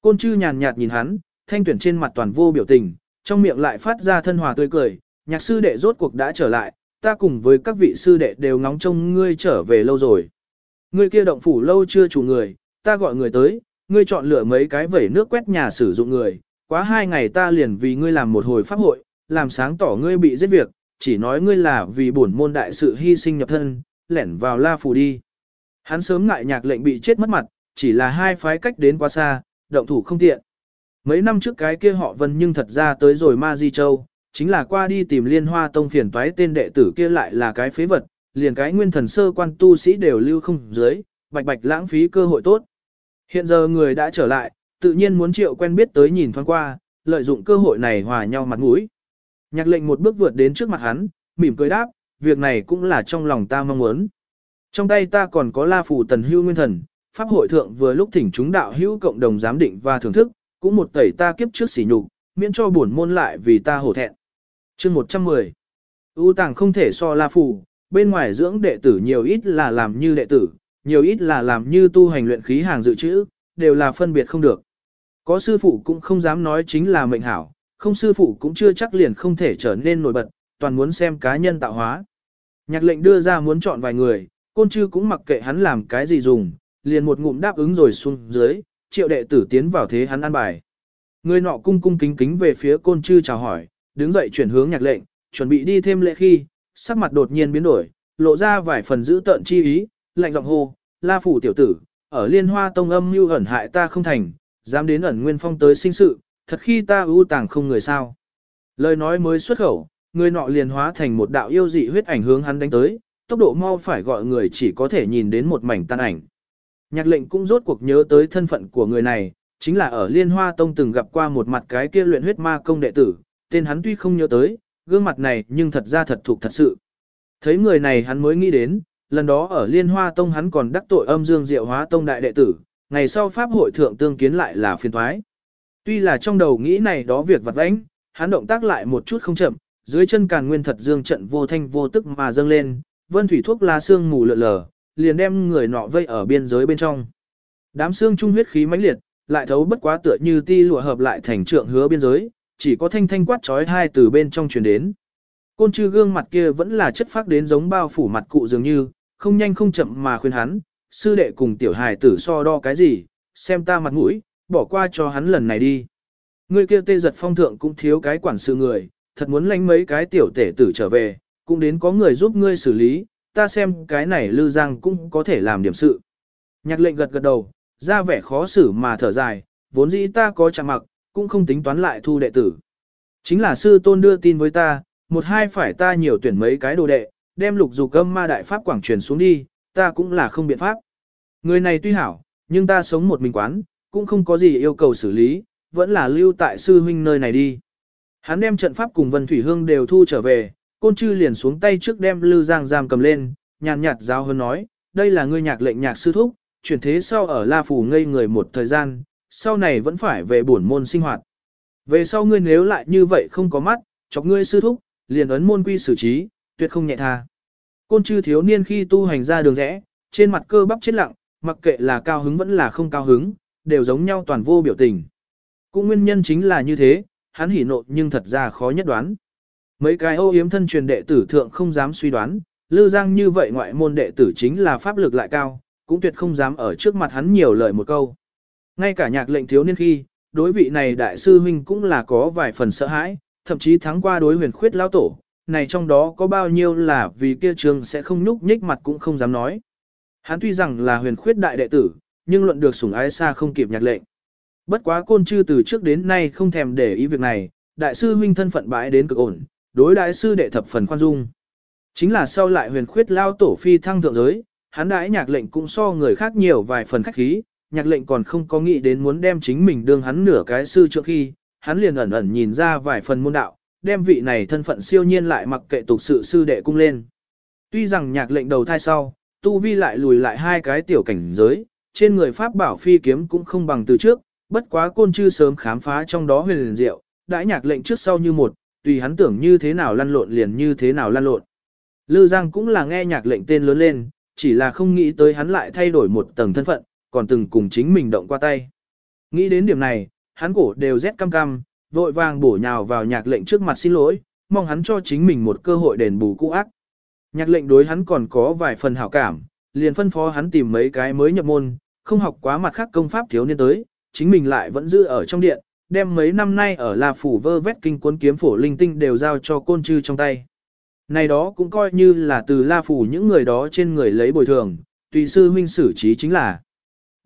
Côn chư nhàn nhạt nhìn hắn, thanh tuyển trên mặt toàn vô biểu tình, trong miệng lại phát ra thân hòa tươi cười, nhạc sư đệ rốt cuộc đã trở lại, ta cùng với các vị sư đệ đều ngóng trông ngươi trở về lâu rồi. Ngươi kia động phủ lâu chưa chủ người, ta gọi người tới, ngươi chọn lựa mấy cái vẩy nước quét nhà sử dụng người, quá hai ngày ta liền vì ngươi làm một hồi pháp hội, làm sáng tỏ ngươi bị giết việc, chỉ nói ngươi là vì bổn môn đại sự hy sinh nhập thân, lẻn vào la phủ đi. Hắn sớm ngại nhạc lệnh bị chết mất mặt, chỉ là hai phái cách đến quá xa, động thủ không tiện. Mấy năm trước cái kia họ vân nhưng thật ra tới rồi ma di châu, chính là qua đi tìm liên hoa tông phiền toái tên đệ tử kia lại là cái phế vật, liền cái nguyên thần sơ quan tu sĩ đều lưu không dưới, bạch bạch lãng phí cơ hội tốt. Hiện giờ người đã trở lại, tự nhiên muốn triệu quen biết tới nhìn thoáng qua, lợi dụng cơ hội này hòa nhau mặt mũi. Nhạc lệnh một bước vượt đến trước mặt hắn, mỉm cười đáp, việc này cũng là trong lòng ta mong muốn. Trong tay ta còn có la phù tần hưu nguyên thần, pháp hội thượng vừa lúc thỉnh chúng đạo hữu cộng đồng giám định và thưởng thức, cũng một tẩy ta kiếp trước sỉ nhục, miễn cho buồn môn lại vì ta hổ thẹn. Chương 110 ưu tàng không thể so la phù, bên ngoài dưỡng đệ tử nhiều ít là làm như đệ tử, nhiều ít là làm như tu hành luyện khí hàng dự trữ, đều là phân biệt không được. Có sư phụ cũng không dám nói chính là mệnh hảo, không sư phụ cũng chưa chắc liền không thể trở nên nổi bật, toàn muốn xem cá nhân tạo hóa. Nhạc lệnh đưa ra muốn chọn vài người, côn chư cũng mặc kệ hắn làm cái gì dùng, liền một ngụm đáp ứng rồi xuống dưới, triệu đệ tử tiến vào thế hắn ăn bài. Người nọ cung cung kính kính về phía côn chư chào hỏi, đứng dậy chuyển hướng nhạc lệnh, chuẩn bị đi thêm lễ khi, sắc mặt đột nhiên biến đổi, lộ ra vài phần giữ tợn chi ý, lạnh giọng hô, la phủ tiểu tử, ở liên hoa tông âm mưu ẩn hại ta không thành, dám đến ẩn nguyên phong tới sinh sự, thật khi ta ưu tàng không người sao. Lời nói mới xuất khẩu, người nọ liền hóa thành một đạo yêu dị huyết ảnh hướng hắn đánh tới, tốc độ mau phải gọi người chỉ có thể nhìn đến một mảnh tan ảnh. Nhạc lệnh cũng rốt cuộc nhớ tới thân phận của người này, chính là ở Liên Hoa Tông từng gặp qua một mặt cái kia luyện huyết ma công đệ tử, tên hắn tuy không nhớ tới, gương mặt này nhưng thật ra thật thuộc thật sự. Thấy người này hắn mới nghĩ đến, lần đó ở Liên Hoa Tông hắn còn đắc tội âm dương diệu hóa tông đại đệ tử, ngày sau Pháp hội thượng tương kiến lại là phiền thoái. Tuy là trong đầu nghĩ này đó việc vặt vãnh, hắn động tác lại một chút không chậm, dưới chân càn nguyên thật dương trận vô thanh vô tức mà dâng lên, vân thủy thuốc la xương mù lượn lờ, liền đem người nọ vây ở biên giới bên trong. Đám xương trung huyết khí mãnh liệt, lại thấu bất quá tựa như ti lụa hợp lại thành trượng hứa biên giới, chỉ có thanh thanh quát trói hai từ bên trong truyền đến. Côn trư gương mặt kia vẫn là chất phác đến giống bao phủ mặt cụ dường như, không nhanh không chậm mà khuyên hắn, sư đệ cùng tiểu hài tử so đo cái gì, xem ta mặt mũi, bỏ qua cho hắn lần này đi. Người kia tê giật phong thượng cũng thiếu cái quản sự người, thật muốn lánh mấy cái tiểu tể tử trở về, cũng đến có người giúp ngươi xử lý, ta xem cái này lư giang cũng có thể làm điểm sự. Nhạc lệnh gật gật đầu, ra vẻ khó xử mà thở dài, vốn dĩ ta có chẳng mặc, cũng không tính toán lại thu đệ tử. Chính là sư tôn đưa tin với ta, một hai phải ta nhiều tuyển mấy cái đồ đệ, đem lục dục âm ma đại pháp quảng truyền xuống đi, ta cũng là không biện pháp. Người này tuy hảo, nhưng ta sống một mình quán, cũng không có gì yêu cầu xử lý, vẫn là lưu tại sư huynh nơi này đi. Hắn đem trận pháp cùng Vân Thủy Hương đều thu trở về, côn chư liền xuống tay trước đem Lư Giang giam cầm lên, nhàn nhạt giáo hơn nói, đây là ngươi nhạc lệnh nhạc sư thúc, chuyển thế sau ở La Phủ ngây người một thời gian, sau này vẫn phải về buồn môn sinh hoạt. Về sau ngươi nếu lại như vậy không có mắt, chọc ngươi sư thúc, liền ấn môn quy xử trí, tuyệt không nhẹ tha. Côn chư thiếu niên khi tu hành ra đường rẽ, trên mặt cơ bắp chết lặng, mặc kệ là cao hứng vẫn là không cao hứng, đều giống nhau toàn vô biểu tình. Cũng nguyên nhân chính là như thế, hắn hỉ nộ nhưng thật ra khó nhất đoán. Mấy cái ô yếm thân truyền đệ tử thượng không dám suy đoán, Lư Giang như vậy ngoại môn đệ tử chính là pháp lực lại cao, cũng tuyệt không dám ở trước mặt hắn nhiều lời một câu. Ngay cả nhạc lệnh thiếu niên khi, đối vị này đại sư huynh cũng là có vài phần sợ hãi, thậm chí thắng qua đối huyền khuyết lao tổ, này trong đó có bao nhiêu là vì kia trường sẽ không nhúc nhích mặt cũng không dám nói. Hắn tuy rằng là huyền khuyết đại đệ tử, nhưng luận được sủng ái xa không kịp nhạc lệnh. Bất quá côn chư từ trước đến nay không thèm để ý việc này, đại sư huynh thân phận bãi đến cực ổn, đối đại sư đệ thập phần khoan dung. Chính là sau lại huyền khuyết lao tổ phi thăng thượng giới, hắn đãi nhạc lệnh cũng so người khác nhiều vài phần khách khí, nhạc lệnh còn không có nghĩ đến muốn đem chính mình đương hắn nửa cái sư trước khi, hắn liền ẩn ẩn nhìn ra vài phần môn đạo, đem vị này thân phận siêu nhiên lại mặc kệ tục sự sư đệ cung lên. Tuy rằng nhạc lệnh đầu thai sau, tu vi lại lùi lại hai cái tiểu cảnh giới, trên người pháp bảo phi kiếm cũng không bằng từ trước, bất quá côn chư sớm khám phá trong đó huyền liền diệu, đãi nhạc lệnh trước sau như một, tùy hắn tưởng như thế nào lăn lộn liền như thế nào lăn lộn. Lư Giang cũng là nghe nhạc lệnh tên lớn lên, chỉ là không nghĩ tới hắn lại thay đổi một tầng thân phận, còn từng cùng chính mình động qua tay. Nghĩ đến điểm này, hắn cổ đều rét cam cam, vội vàng bổ nhào vào nhạc lệnh trước mặt xin lỗi, mong hắn cho chính mình một cơ hội đền bù cũ ác. Nhạc lệnh đối hắn còn có vài phần hảo cảm, liền phân phó hắn tìm mấy cái mới nhập môn, không học quá mặt khác công pháp thiếu niên tới, chính mình lại vẫn giữ ở trong điện, đem mấy năm nay ở La Phủ vơ vét kinh cuốn kiếm phổ linh tinh đều giao cho côn trư trong tay. Này đó cũng coi như là từ La Phủ những người đó trên người lấy bồi thường, tùy sư huynh xử trí chính là.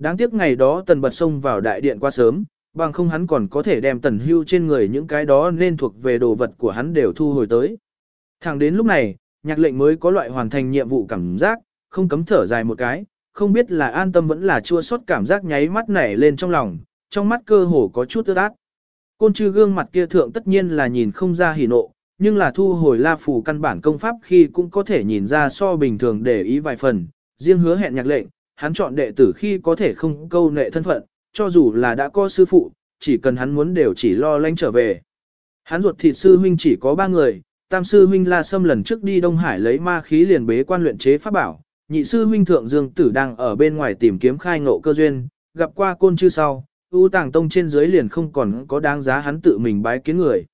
Đáng tiếc ngày đó tần bật xông vào đại điện quá sớm, bằng không hắn còn có thể đem tần hưu trên người những cái đó nên thuộc về đồ vật của hắn đều thu hồi tới. Thẳng đến lúc này, nhạc lệnh mới có loại hoàn thành nhiệm vụ cảm giác, không cấm thở dài một cái, không biết là an tâm vẫn là chua xót cảm giác nháy mắt nảy lên trong lòng, trong mắt cơ hồ có chút ướt át. Côn trư gương mặt kia thượng tất nhiên là nhìn không ra hỉ nộ, nhưng là thu hồi la phù căn bản công pháp khi cũng có thể nhìn ra so bình thường để ý vài phần, riêng hứa hẹn nhạc lệnh, hắn chọn đệ tử khi có thể không câu nệ thân phận, cho dù là đã có sư phụ, chỉ cần hắn muốn đều chỉ lo lánh trở về. Hắn ruột thịt sư huynh chỉ có ba người, tam sư huynh La Sâm lần trước đi Đông Hải lấy ma khí liền bế quan luyện chế pháp bảo, nhị sư huynh thượng Dương Tử đang ở bên ngoài tìm kiếm khai ngộ cơ duyên, gặp qua côn chư sau, U Tàng Tông trên dưới liền không còn có đáng giá hắn tự mình bái kiến người.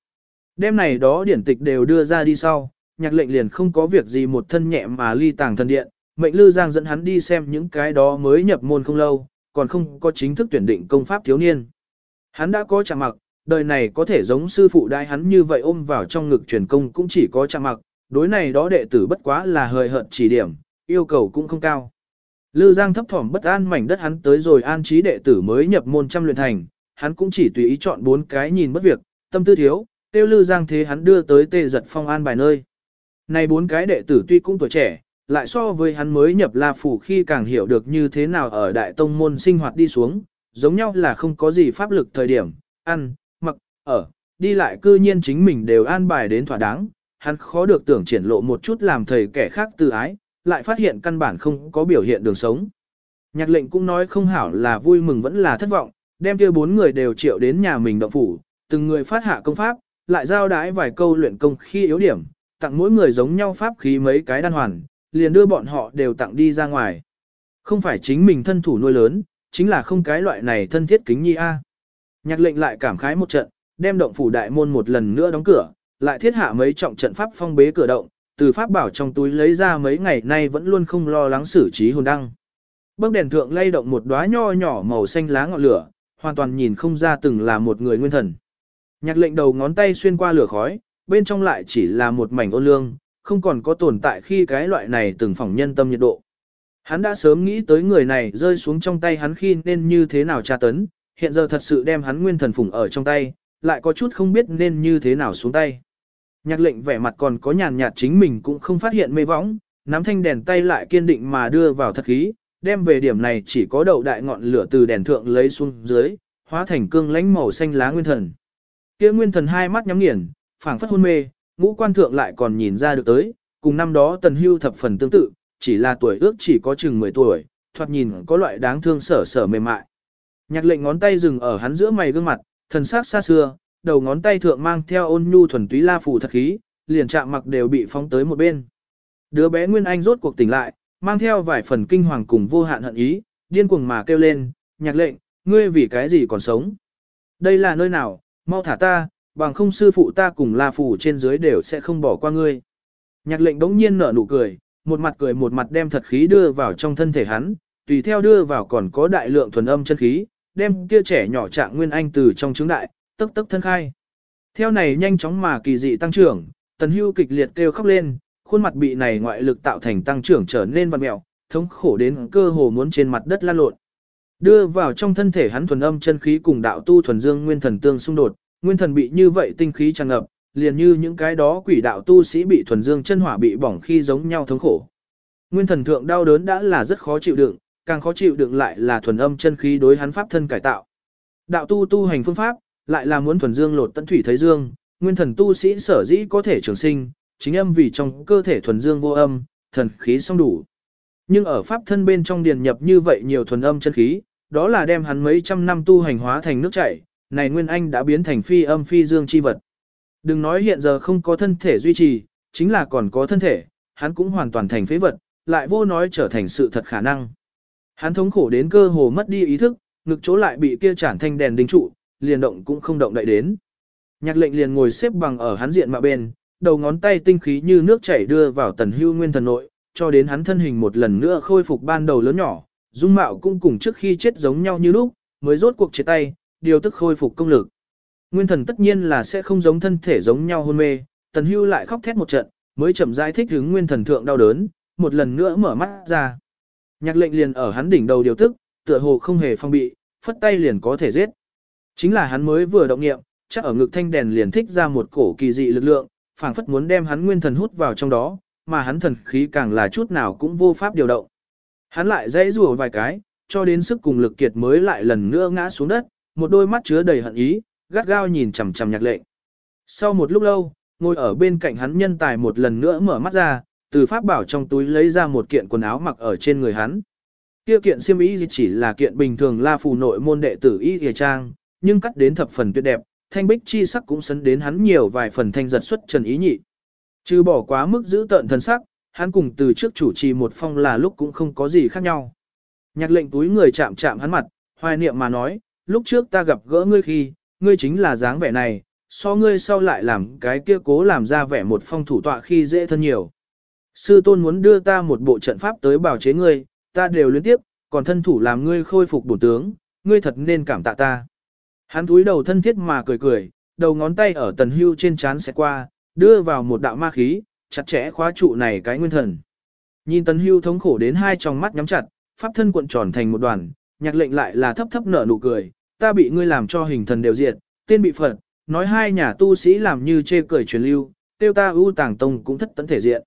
Đêm này đó điển tịch đều đưa ra đi sau, nhạc lệnh liền không có việc gì một thân nhẹ mà ly tàng thần điện, mệnh lư giang dẫn hắn đi xem những cái đó mới nhập môn không lâu, còn không có chính thức tuyển định công pháp thiếu niên. Hắn đã có chạm mặc, đời này có thể giống sư phụ đại hắn như vậy ôm vào trong ngực truyền công cũng chỉ có chạm mặc, đối này đó đệ tử bất quá là hời hợt chỉ điểm, yêu cầu cũng không cao. Lư Giang thấp thỏm bất an mảnh đất hắn tới rồi an trí đệ tử mới nhập môn trăm luyện thành, hắn cũng chỉ tùy ý chọn bốn cái nhìn bất việc, tâm tư thiếu, tiêu Lư Giang thế hắn đưa tới tê giật phong an bài nơi. Này bốn cái đệ tử tuy cũng tuổi trẻ, lại so với hắn mới nhập La Phủ khi càng hiểu được như thế nào ở đại tông môn sinh hoạt đi xuống, giống nhau là không có gì pháp lực thời điểm, ăn, mặc, ở, đi lại cư nhiên chính mình đều an bài đến thỏa đáng, hắn khó được tưởng triển lộ một chút làm thầy kẻ khác từ ái, lại phát hiện căn bản không có biểu hiện đường sống. Nhạc lệnh cũng nói không hảo là vui mừng vẫn là thất vọng, đem kia bốn người đều triệu đến nhà mình động phủ, từng người phát hạ công pháp, lại giao đái vài câu luyện công khi yếu điểm, tặng mỗi người giống nhau pháp khí mấy cái đan hoàn, liền đưa bọn họ đều tặng đi ra ngoài. Không phải chính mình thân thủ nuôi lớn, chính là không cái loại này thân thiết kính nhi a. Nhạc lệnh lại cảm khái một trận, đem động phủ đại môn một lần nữa đóng cửa, lại thiết hạ mấy trọng trận pháp phong bế cửa động, từ pháp bảo trong túi lấy ra mấy ngày nay vẫn luôn không lo lắng xử trí hồn đăng. Bấc đèn thượng lay động một đóa nho nhỏ màu xanh lá ngọn lửa, hoàn toàn nhìn không ra từng là một người nguyên thần. Nhạc lệnh đầu ngón tay xuyên qua lửa khói, bên trong lại chỉ là một mảnh ô lương, không còn có tồn tại khi cái loại này từng phỏng nhân tâm nhiệt độ. Hắn đã sớm nghĩ tới người này rơi xuống trong tay hắn khi nên như thế nào tra tấn, hiện giờ thật sự đem hắn nguyên thần phủng ở trong tay, lại có chút không biết nên như thế nào xuống tay. Nhạc lệnh vẻ mặt còn có nhàn nhạt chính mình cũng không phát hiện mê võng, nắm thanh đèn tay lại kiên định mà đưa vào thật khí, đem về điểm này chỉ có đầu đại ngọn lửa từ đèn thượng lấy xuống dưới, hóa thành cương lãnh màu xanh lá nguyên thần. Kia nguyên thần hai mắt nhắm nghiền, phảng phất hôn mê, ngũ quan thượng lại còn nhìn ra được tới, cùng năm đó tần hưu thập phần tương tự, chỉ là tuổi ước chỉ có chừng 10 tuổi, thoạt nhìn có loại đáng thương sở sở mềm mại. Nhạc lệnh ngón tay dừng ở hắn giữa mày gương mặt, thần sắc xa xưa, đầu ngón tay thượng mang theo ôn nhu thuần túy la phù thật khí, liền chạm mặc đều bị phóng tới một bên. Đứa bé Nguyên Anh rốt cuộc tỉnh lại, mang theo vài phần kinh hoàng cùng vô hạn hận ý, điên cuồng mà kêu lên, nhạc lệnh, ngươi vì cái gì còn sống? Đây là nơi nào, mau thả ta, bằng không sư phụ ta cùng la phủ trên dưới đều sẽ không bỏ qua ngươi. Nhạc lệnh đống nhiên nở nụ cười, một mặt cười một mặt đem thật khí đưa vào trong thân thể hắn, tùy theo đưa vào còn có đại lượng thuần âm chân khí, đem kia trẻ nhỏ trạng nguyên anh từ trong trứng đại, tức tức thân khai. Theo này nhanh chóng mà kỳ dị tăng trưởng, tần hưu kịch liệt kêu khóc lên, khuôn mặt bị này ngoại lực tạo thành tăng trưởng trở nên vặn mẹo, thống khổ đến cơ hồ muốn trên mặt đất lan lộn. Đưa vào trong thân thể hắn thuần âm chân khí cùng đạo tu thuần dương nguyên thần tương xung đột, nguyên thần bị như vậy tinh khí tràn ngập, liền như những cái đó quỷ đạo tu sĩ bị thuần dương chân hỏa bị bỏng khi giống nhau thống khổ. Nguyên thần thượng đau đớn đã là rất khó chịu đựng, càng khó chịu đựng lại là thuần âm chân khí đối hắn pháp thân cải tạo. Đạo tu tu hành phương pháp, lại là muốn thuần dương lột tận thủy thấy dương, nguyên thần tu sĩ sở dĩ có thể trường sinh, chính âm vì trong cơ thể thuần dương vô âm, thần khí song đủ. Nhưng ở pháp thân bên trong điền nhập như vậy nhiều thuần âm chân khí, đó là đem hắn mấy trăm năm tu hành hóa thành nước chảy, này nguyên anh đã biến thành phi âm phi dương chi vật. Đừng nói hiện giờ không có thân thể duy trì, chính là còn có thân thể, hắn cũng hoàn toàn thành phế vật, lại vô nói trở thành sự thật khả năng. Hắn thống khổ đến cơ hồ mất đi ý thức, ngực chỗ lại bị kia chản thanh đèn đinh trụ, liền động cũng không động đậy đến. Nhạc lệnh liền ngồi xếp bằng ở hắn diện mà bên, đầu ngón tay tinh khí như nước chảy đưa vào tần hưu nguyên thần nội, cho đến hắn thân hình một lần nữa khôi phục ban đầu lớn nhỏ, dung mạo cũng cùng trước khi chết giống nhau như lúc, mới rốt cuộc chia tay, điều tức khôi phục công lực. Nguyên thần tất nhiên là sẽ không giống thân thể giống nhau hôn mê, tần hưu lại khóc thét một trận, mới chậm rãi thích hứng nguyên thần thượng đau đớn, một lần nữa mở mắt ra. Nhạc lệnh liền ở hắn đỉnh đầu điều tức, tựa hồ không hề phong bị, phất tay liền có thể giết. Chính là hắn mới vừa động nghiệm, chắc ở ngực thanh đèn liền thích ra một cổ kỳ dị lực lượng, phảng phất muốn đem hắn nguyên thần hút vào trong đó, mà hắn thần khí càng là chút nào cũng vô pháp điều động. Hắn lại dãy rùa vài cái, cho đến sức cùng lực kiệt mới lại lần nữa ngã xuống đất, một đôi mắt chứa đầy hận ý, gắt gao nhìn chằm chằm nhạc lệnh. Sau một lúc lâu, ngồi ở bên cạnh hắn nhân tài một lần nữa mở mắt ra, từ pháp bảo trong túi lấy ra một kiện quần áo mặc ở trên người hắn. Kia kiện xiêm y chỉ là kiện bình thường la phù nội môn đệ tử y hề trang, nhưng cắt đến thập phần tuyệt đẹp, thanh bích chi sắc cũng sấn đến hắn nhiều vài phần thanh giật xuất trần ý nhị. Trừ bỏ quá mức giữ tợn thần sắc, hắn cùng từ trước chủ trì một phong là lúc cũng không có gì khác nhau. Nhạc lệnh túi người chạm chạm hắn mặt, hoài niệm mà nói, lúc trước ta gặp gỡ ngươi khi, ngươi chính là dáng vẻ này, so ngươi sau lại làm cái kia cố làm ra vẻ một phong thủ tọa khi dễ thân nhiều. Sư tôn muốn đưa ta một bộ trận pháp tới bảo chế ngươi, ta đều liên tiếp, còn thân thủ làm ngươi khôi phục bổ tướng, ngươi thật nên cảm tạ ta. Hắn túi đầu thân thiết mà cười cười, đầu ngón tay ở tần hưu trên chán sẽ qua, đưa vào một đạo ma khí, chặt chẽ khóa trụ này cái nguyên thần. Nhìn tần hưu thống khổ đến hai tròng mắt nhắm chặt, pháp thân cuộn tròn thành một đoàn, nhạc lệnh lại là thấp thấp nở nụ cười, ta bị ngươi làm cho hình thần đều diệt, tiên bị phật, nói hai nhà tu sĩ làm như chê cười truyền lưu, tiêu ta ưu tàng tông cũng thất tấn thể diện.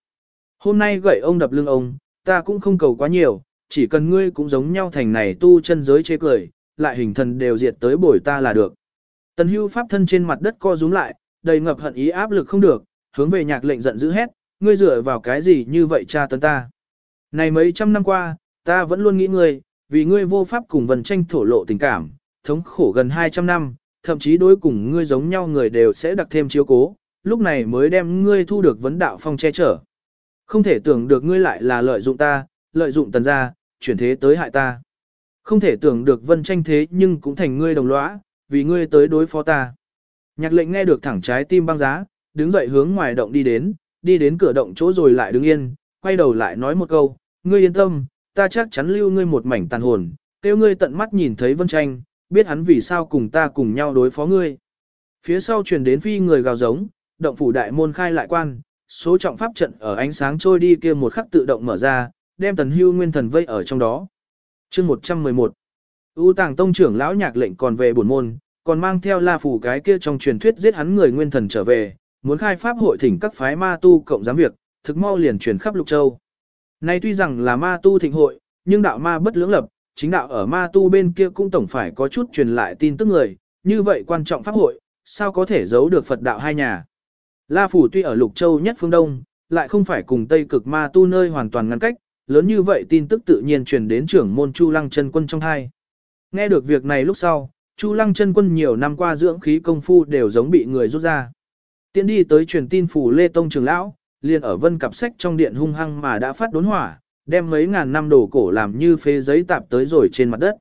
Hôm nay gậy ông đập lưng ông, ta cũng không cầu quá nhiều, chỉ cần ngươi cũng giống nhau thành này tu chân giới chê cười, lại hình thần đều diệt tới bồi ta là được. Tần hưu pháp thân trên mặt đất co rúm lại, đầy ngập hận ý áp lực không được, hướng về nhạc lệnh giận dữ hét, ngươi dựa vào cái gì như vậy cha tấn ta. Này mấy trăm năm qua, ta vẫn luôn nghĩ ngươi, vì ngươi vô pháp cùng vần tranh thổ lộ tình cảm, thống khổ gần 200 năm, thậm chí đối cùng ngươi giống nhau người đều sẽ đặc thêm chiếu cố, lúc này mới đem ngươi thu được vấn đạo phong che chở. Không thể tưởng được ngươi lại là lợi dụng ta, lợi dụng tần gia, chuyển thế tới hại ta. Không thể tưởng được vân tranh thế nhưng cũng thành ngươi đồng lõa, vì ngươi tới đối phó ta. Nhạc lệnh nghe được thẳng trái tim băng giá, đứng dậy hướng ngoài động đi đến, đi đến cửa động chỗ rồi lại đứng yên, quay đầu lại nói một câu, ngươi yên tâm, ta chắc chắn lưu ngươi một mảnh tàn hồn, kêu ngươi tận mắt nhìn thấy vân tranh, biết hắn vì sao cùng ta cùng nhau đối phó ngươi. Phía sau truyền đến phi người gào giống, động phủ đại môn khai lại quan, số trọng pháp trận ở ánh sáng trôi đi kia một khắc tự động mở ra, đem tần hưu nguyên thần vây ở trong đó. chương 111 U tàng tông trưởng lão nhạc lệnh còn về buồn môn, còn mang theo la phủ cái kia trong truyền thuyết giết hắn người nguyên thần trở về, muốn khai pháp hội thỉnh các phái ma tu cộng giám việc, thực mau liền truyền khắp lục châu. Nay tuy rằng là ma tu thịnh hội, nhưng đạo ma bất lưỡng lập, chính đạo ở ma tu bên kia cũng tổng phải có chút truyền lại tin tức người, như vậy quan trọng pháp hội, sao có thể giấu được Phật đạo hai nhà. La Phủ tuy ở Lục Châu nhất phương Đông, lại không phải cùng Tây cực ma tu nơi hoàn toàn ngăn cách, lớn như vậy tin tức tự nhiên truyền đến trưởng môn Chu Lăng chân quân trong hai. Nghe được việc này lúc sau, Chu Lăng chân quân nhiều năm qua dưỡng khí công phu đều giống bị người rút ra. Tiến đi tới truyền tin phủ Lê Tông trưởng lão, liền ở vân cặp sách trong điện hung hăng mà đã phát đốn hỏa, đem mấy ngàn năm đồ cổ làm như phế giấy tạp tới rồi trên mặt đất.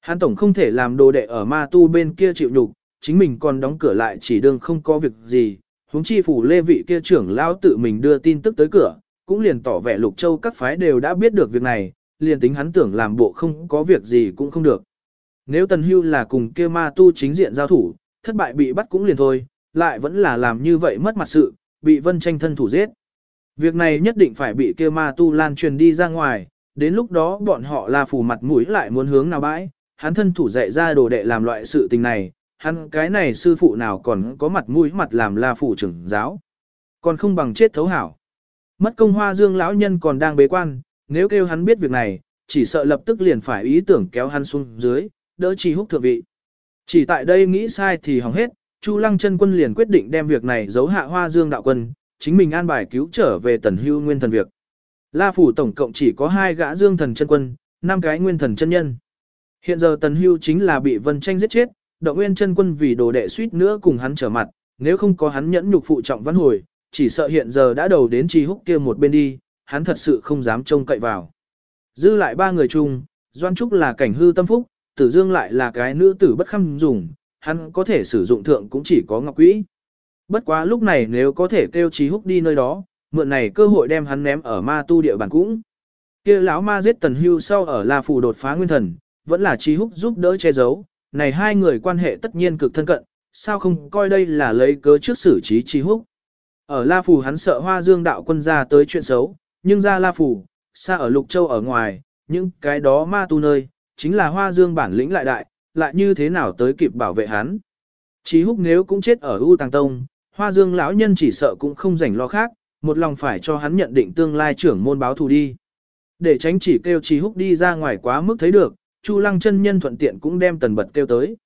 Hắn tổng không thể làm đồ đệ ở ma tu bên kia chịu nhục, chính mình còn đóng cửa lại chỉ đương không có việc gì, huống chi phủ lê vị kia trưởng lão tự mình đưa tin tức tới cửa, cũng liền tỏ vẻ lục châu các phái đều đã biết được việc này, liền tính hắn tưởng làm bộ không có việc gì cũng không được. Nếu tần hưu là cùng kia ma tu chính diện giao thủ, thất bại bị bắt cũng liền thôi, lại vẫn là làm như vậy mất mặt sự, bị vân tranh thân thủ giết. Việc này nhất định phải bị kia ma tu lan truyền đi ra ngoài, đến lúc đó bọn họ là phủ mặt mũi lại muốn hướng nào bãi, hắn thân thủ dạy ra đồ đệ làm loại sự tình này, hắn cái này sư phụ nào còn có mặt mũi mặt làm la phủ trưởng giáo. Còn không bằng chết thấu hảo. Mất công hoa dương lão nhân còn đang bế quan, nếu kêu hắn biết việc này, chỉ sợ lập tức liền phải ý tưởng kéo hắn xuống dưới, đỡ chỉ húc thượng vị. Chỉ tại đây nghĩ sai thì hỏng hết, Chu Lăng chân quân liền quyết định đem việc này giấu hạ hoa dương đạo quân, chính mình an bài cứu trở về tần hưu nguyên thần việc. La phủ tổng cộng chỉ có hai gã dương thần chân quân, năm cái nguyên thần chân nhân. Hiện giờ tần hưu chính là bị vân tranh giết chết, động nguyên chân quân vì đồ đệ suýt nữa cùng hắn trở mặt, nếu không có hắn nhẫn nhục phụ trọng văn hồi, chỉ sợ hiện giờ đã đầu đến trì húc kia một bên đi, hắn thật sự không dám trông cậy vào. Dư lại ba người chung, Doan Trúc là cảnh hư tâm phúc, Tử Dương lại là cái nữ tử bất khâm dùng, hắn có thể sử dụng thượng cũng chỉ có ngọc quỹ. Bất quá lúc này nếu có thể kêu trí húc đi nơi đó, mượn này cơ hội đem hắn ném ở ma tu địa bàn cũng. kia lão ma giết tần hưu sau ở La Phù đột phá nguyên thần, vẫn là trí húc giúp đỡ che giấu, này hai người quan hệ tất nhiên cực thân cận, sao không coi đây là lấy cớ trước xử trí trí húc. Ở La Phù hắn sợ hoa dương đạo quân ra tới chuyện xấu, nhưng ra La Phù, xa ở Lục Châu ở ngoài, những cái đó ma tu nơi, chính là hoa dương bản lĩnh lại đại, lại như thế nào tới kịp bảo vệ hắn. Chí húc nếu cũng chết ở U Tàng Tông, hoa dương lão nhân chỉ sợ cũng không rảnh lo khác, một lòng phải cho hắn nhận định tương lai trưởng môn báo thù đi. Để tránh chỉ kêu Chí húc đi ra ngoài quá mức thấy được, Chu lăng chân nhân thuận tiện cũng đem tần bật kêu tới.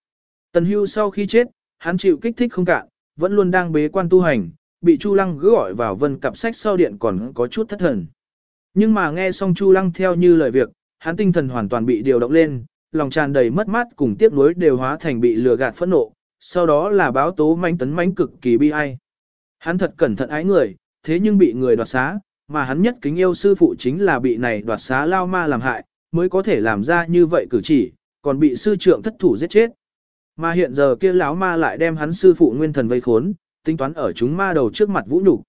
Tần hưu sau khi chết, hắn chịu kích thích không cạn, vẫn luôn đang bế quan tu hành, bị Chu lăng gửi gọi vào vân cặp sách sau điện còn có chút thất thần. Nhưng mà nghe xong Chu lăng theo như lời việc, hắn tinh thần hoàn toàn bị điều động lên, lòng tràn đầy mất mát cùng tiếc nuối đều hóa thành bị lừa gạt phẫn nộ, sau đó là báo tố manh tấn mãnh cực kỳ bi ai. Hắn thật cẩn thận ái người, thế nhưng bị người đoạt xá, mà hắn nhất kính yêu sư phụ chính là bị này đoạt xá lao ma làm hại, mới có thể làm ra như vậy cử chỉ, còn bị sư trưởng thất thủ giết chết. Mà hiện giờ kia lão ma lại đem hắn sư phụ nguyên thần vây khốn, tính toán ở chúng ma đầu trước mặt vũ nhục.